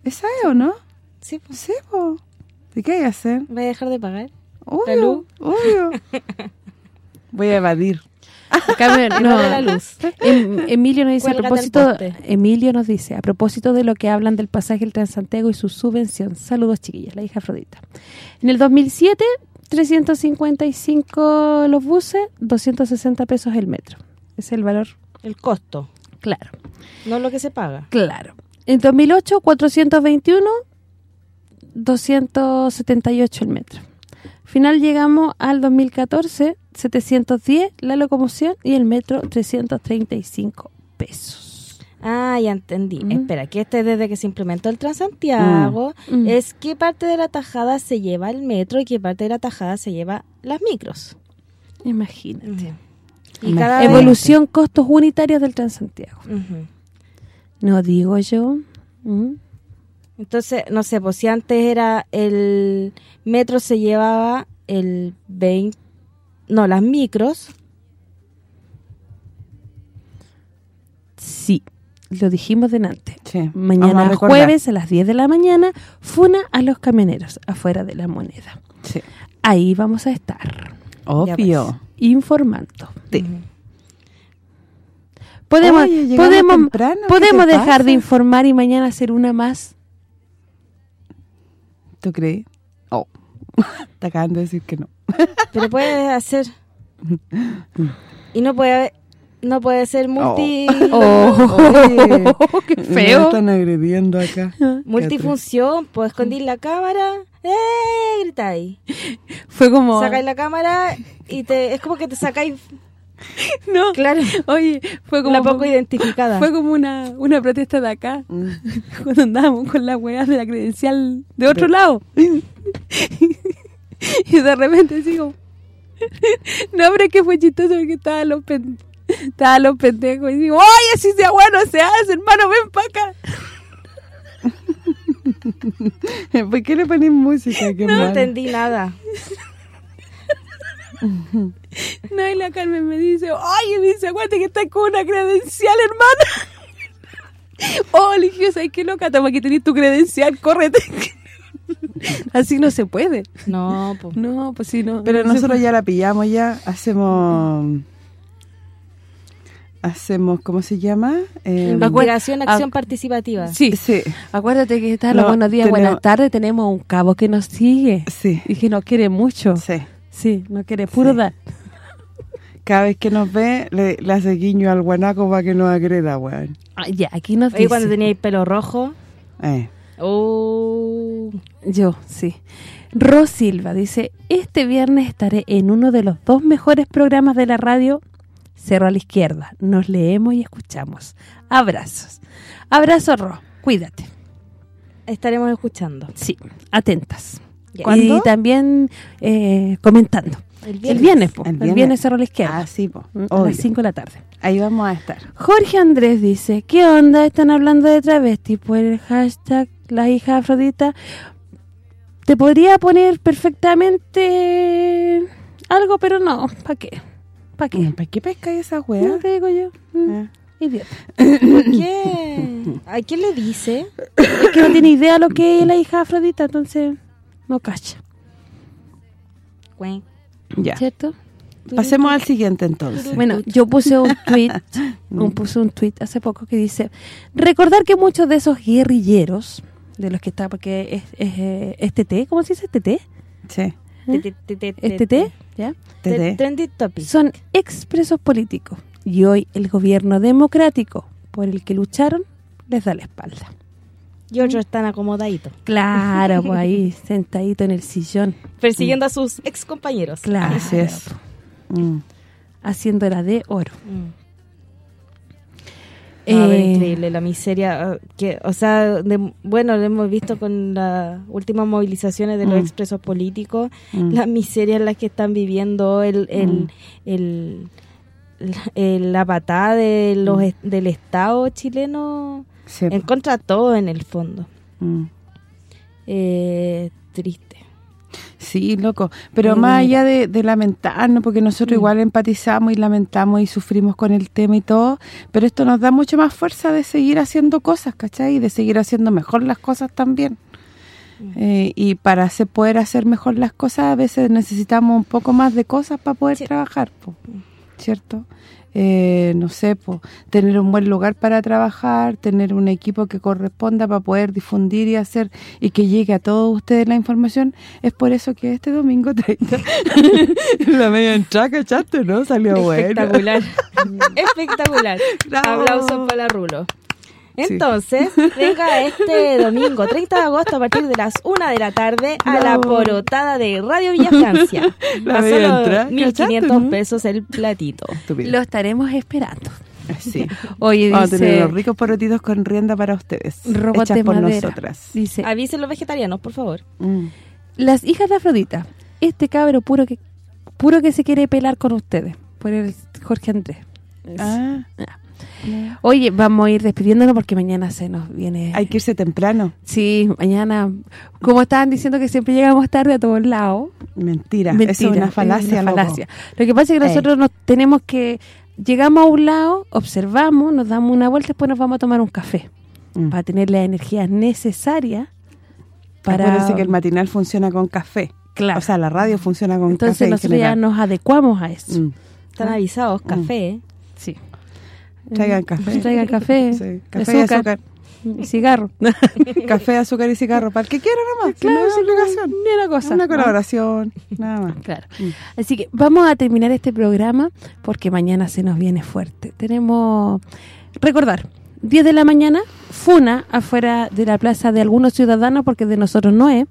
¿Esa es o no? Sí, pues, Sí, po. ¿Y qué hay que hacer? ¿Va a dejar de pagar? Obvio, luz? obvio. Voy a evadir. No, la luz. Em- Emilio nos dice a propósito. Emilio nos dice a propósito de lo que hablan del pasaje del Transantiago y su subvención. Saludos chiquillas, la hija Afrodita. En el 2007 355 los buses, 260 pesos el metro. Es el valor, El costo, claro. no lo que se paga. Claro. En 2008 421 278 el metro. Final llegamos al 2014 710 la locomoción y el metro 335 pesos. Ah, ya entendí. Espera, que este desde que se implementó el Transantiago Mm. es qué parte de la tajada se lleva el metro y qué parte de la tajada se lleva las micros. Imagínate. Y cada vez- Evolución costos unitarios del Transantiago. No digo yo. ¿Mm? Entonces, no sé, pues si antes era el metro se llevaba el 20, no, las micros, Sí, lo dijimos delante. Sí. Mañana a jueves a las 10 de la mañana, funa a los camioneros afuera de la moneda. Sí. Ahí vamos a estar Obvio. informando. Sí. Podemos Oye, podemos temprano, ¿qué podemos dejar pasa? de informar y mañana hacer una más. ¿Tú crees? Oh. Te acaban de decir que no. pero puede hacer y no puede no puede ser multi Oye, qué Me feo. están agrediendo acá. multifunción, puedes esconder la cámara, eh, gritáis. Fue como Sacáis la cámara y te es como que te sacáis, no. claro, Oye, fue como la poco identificada. fue como una una protesta de acá. Mm. cuando andábamos con las weas de la credencial de otro lado. y de repente sigo. no, pero es que fue chistoso porque estaban los, pen- estaban los pendejos. Y digo, oye, si sea bueno se hace, hermano, ven para acá. ¿Por qué le ponen música? Qué no mal. entendí nada. No, y la Carmen me dice, oye, me dice, aguante que estás con una credencial, hermana. oh, le dije, ¿sabes qué loca? Toma que tenés tu credencial, córrete. Así no se puede. No, pues. No, pues sí, no. Pero no nosotros ya la pillamos, ya hacemos... Hacemos, ¿cómo se llama? Eh, Investigación, acción participativa. Sí, sí, acuérdate que está No, los buenos días, tenemos- buenas tardes, tenemos un cabo que nos sigue sí, y que nos quiere mucho. Sí, sí. no quiere puro Sí. dar. Cada vez que nos ve, le, le hace guiño al guanaco para que nos agreda, weón. Ah, ya, aquí nos Oye, cuando dice- teníais pelo rojo. Eh. Oh, Yo, sí. Ros Silva dice, este viernes estaré en uno de los dos mejores programas de la radio, Cerro a la Izquierda. Nos leemos y escuchamos. Abrazos. Abrazo, Ro. Cuídate. estaremos escuchando. Sí, atentas. Y también eh, comentando. El El viernes, po. El el viernes. viernes, Cerro a la Izquierda. Ah, sí, po. Mm, a las 5 de la tarde. Ahí vamos a estar. Jorge Andrés dice, ¿qué onda? ¿Están hablando de travesti? Pues el hashtag la hija Afrodita te podría poner perfectamente algo, pero no, ¿para qué? ¿Para qué? ¿Para qué pesca esa No weá? te digo yo. Mm, Eh. Idiota. ¿Por qué? ¿A quién le dice? Es que no tiene idea lo que es la hija Afrodita, entonces no cacha. Ya. ¿cierto? Pasemos al siguiente entonces. Bueno, yo puse un tweet, un, puse un tweet hace poco que dice, recordar que muchos de esos guerrilleros, de los que está, porque es, es, eh, es TT, ¿cómo se dice TT? Sí. Te- te- te- te- ¿Es te- TT? ¿Ya? Trendy topic. Son expresos políticos y hoy el gobierno democrático por el que lucharon les da la espalda. Y otros están acomodaditos. Claro, pues ahí sentadito en el sillón. Persiguiendo a sus ex compañeros. Claro. Así es. Mm. Haciéndola de oro. No, Eh, increíble la miseria ah, que o sea de- bueno lo hemos visto con las últimas movilizaciones de los Mm. expresos políticos Mm. la miseria en la que están viviendo el el, Mm. el- la- el- la patada de los Mm. del Estado chileno Sí, en contra de todo en el fondo. Eh, triste Sí, loco. Pero más allá de, de lamentarnos, porque nosotros Mm. igual empatizamos y lamentamos y sufrimos con el tema y todo, pero esto nos da mucho más fuerza de seguir haciendo cosas, ¿cachai? Y de seguir haciendo mejor las cosas también. Eh, y para hacer, poder hacer mejor las cosas, a veces necesitamos un poco más de cosas para poder Sí. trabajar, po, ¿cierto? Eh, no sé, po, tener un buen lugar para trabajar, tener un equipo que corresponda para poder difundir y hacer y que llegue a todos ustedes la información. Es por eso que este domingo 30 la media entrada, ¿cachaste, no? Salió bueno. Espectacular. Espectacular. Aplausos para la Sí. Entonces, venga este domingo 30 de agosto a partir de las 1 de la tarde a la porotada de Radio Villa Francia. La a solo entrada, 1.500 ¿cachaste, no? pesos el platito. Estúpido. Lo estaremos esperando. Sí. Oye, Vamos a tener unos ricos porotitos con rienda para ustedes. Hechas de por madera. nosotras. Dice, Avisen los vegetarianos, por favor. Mm. las hijas de Afrodita, este cabro puro que puro que se quiere pelar con ustedes, por el Jorge Andrés. Ah, Oye, vamos a ir despidiéndonos porque mañana se nos viene... hay que irse temprano. Sí, mañana, como estaban diciendo que siempre llegamos tarde a todos lados. Mentira. Mentira, Eso es una falacia, una falacia. Lo que pasa es que Ey. nosotros nos tenemos que... Llegamos a un lado, observamos, nos damos una vuelta y después nos vamos a tomar un café Mm. para tener las energías necesarias para... Acuérdense que el matinal funciona con café. Claro. O sea, la radio funciona con Entonces café en nosotros ya nos adecuamos a eso. Mm. Están avisados, café. Sí. Traigan café. Traigan café, Sí, café y azúcar. y cigarro. Café, azúcar y cigarro. Para el que quiera nomás. Claro, no obligación. ni una cosa. una ¿no? colaboración. Nada más. Claro. Mm. Así que vamos a terminar este programa porque mañana se nos viene fuerte. Tenemos... Recordar, 10 de la mañana, funa afuera de la plaza de algunos ciudadanos porque de nosotros no es.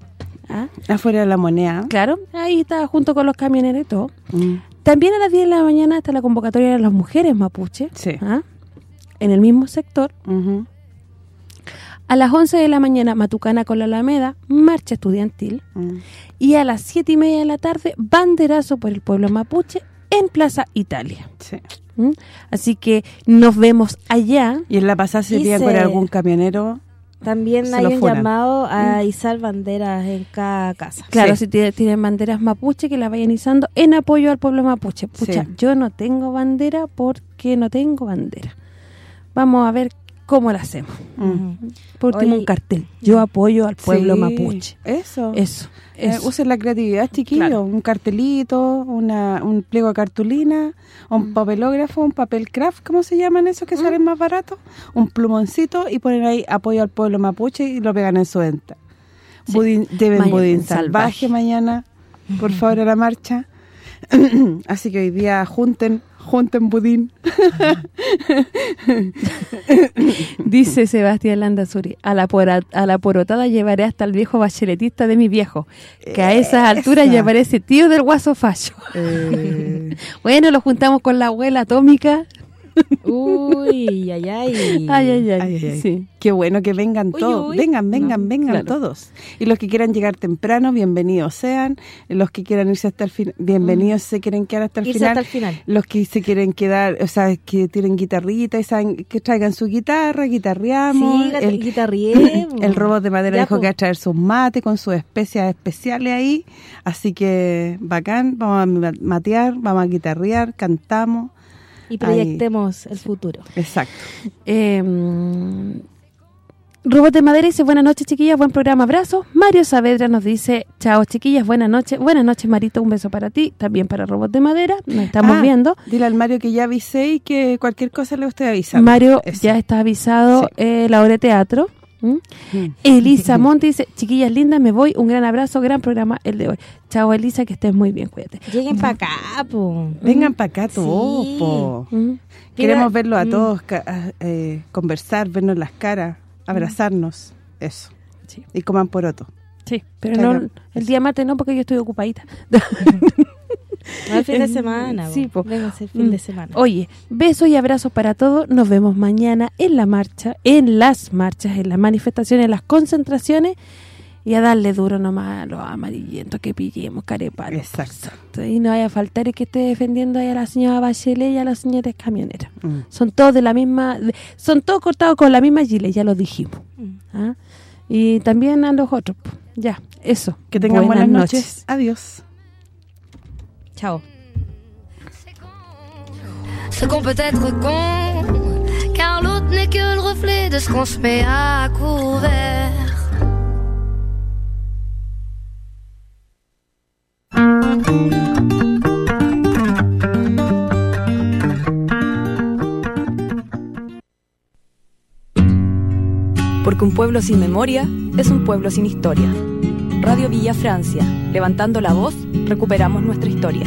¿ah? Afuera de la moneda. Claro, ahí está junto con los camioneros y todo. Mm. También a las 10 de la mañana está la convocatoria de las mujeres mapuche. Sí. ¿ah? En el mismo sector. A las 11 de la mañana, Matucana con la Alameda, marcha estudiantil. Mm. Y a las 7 y media de la tarde, banderazo por el pueblo mapuche en Plaza Italia. Sí. ¿Mm? Así que nos vemos allá. Y en la pasada sería Y con se- algún camionero. También hay un llamado a izar banderas en cada casa. Claro, Sí. si tiene- tienen banderas mapuche, que la vayan izando en apoyo al pueblo mapuche. Pucha, Sí. yo no tengo bandera porque no tengo bandera. Vamos a ver cómo la hacemos. Mm. Por último, Oye, un cartel. Yo apoyo al pueblo Sí, mapuche. Eso. Eso, Eh, eso. usen la creatividad, chiquillos. Claro. Un cartelito, una, un pliego de cartulina, Mm. un papelógrafo, un papel craft, ¿cómo se llaman esos que salen más baratos? Un plumoncito y ponen ahí apoyo al pueblo mapuche y lo pegan en su venta. Sí. Budín, deben budín salvaje. salvaje mañana, por favor, a la marcha. Así que hoy día junten, junten budín. Dice Sebastián Landazuri, a la, pora- a la porotada llevaré hasta el viejo bacheletista de mi viejo, que a esas alturas Esa. ya parece tío del guaso fallo. Eh, Bueno, lo juntamos con la abuela atómica. Uy, ay, ay. Ay, ay, ay. Ay. Sí. Qué bueno que vengan Uy, todos. uy. Vengan, vengan, No, vengan claro. todos. Y los que quieran llegar temprano, bienvenidos sean. Los que quieran irse hasta el final, bienvenidos si se quieren quedar hasta el Irse final. hasta el final. Los que se quieren quedar, o sea, que tienen guitarrita y saben que traigan su guitarra, guitarreamos. Sí, el, guitarriemos. el robot de madera Ya, dijo po. que va a traer sus mates con sus especias especiales ahí. Así que bacán, vamos a ma- matear, vamos a guitarrear, cantamos. Y proyectemos el futuro. Exacto. Eh, Robot de Madera dice, buenas noches chiquillas, buen programa, abrazos. Mario Saavedra nos dice, chao chiquillas, buenas noches. Buenas noches Marito, un beso para ti, también para Robot de Madera, nos estamos Ah, viendo. Dile al Mario que ya avisé y que cualquier cosa le estoy avisando. Mario Eso. ya está avisado, Sí. eh, la hora de teatro. ¿Mm? Mm. Elisa Monte dice, chiquillas lindas, me voy, un gran abrazo, gran programa el de hoy. Chao Elisa, que estés muy bien, cuídate. Lleguen para acá, po. Vengan para acá todos, Sí. po. ¿Mm? Queremos verlos a Mm. todos, ca- a- eh, conversar, vernos las caras, abrazarnos, eso. Sí. Y coman poroto. Sí, pero no el día martes no, porque yo estoy ocupadita. No, el fin de semana. sí, po. el fin Mm. de semana. Oye, besos y abrazos para todos. Nos vemos mañana en la marcha, en las marchas, en las manifestaciones, en las concentraciones y a darle duro nomás a los amarillentos que pillemos, carepalo. Exacto. Y no vaya a faltar el que esté defendiendo ahí a la señora Bachelet y a las señoras camioneras. Mm. Son todos de la misma... de- son todos cortados con la misma gilet, ya lo dijimos. Mm. ¿ah? Y también a los otros, Ya, eso. Que tengan buenas, noches. Adiós. Chao. Ce qu'on peut être con, car l'autre n'est que le reflet de ce qu'on se met à couvert. Porque un pueblo sin memoria es un pueblo sin historia. Radio Villa Francia, levantando la voz, recuperamos nuestra historia.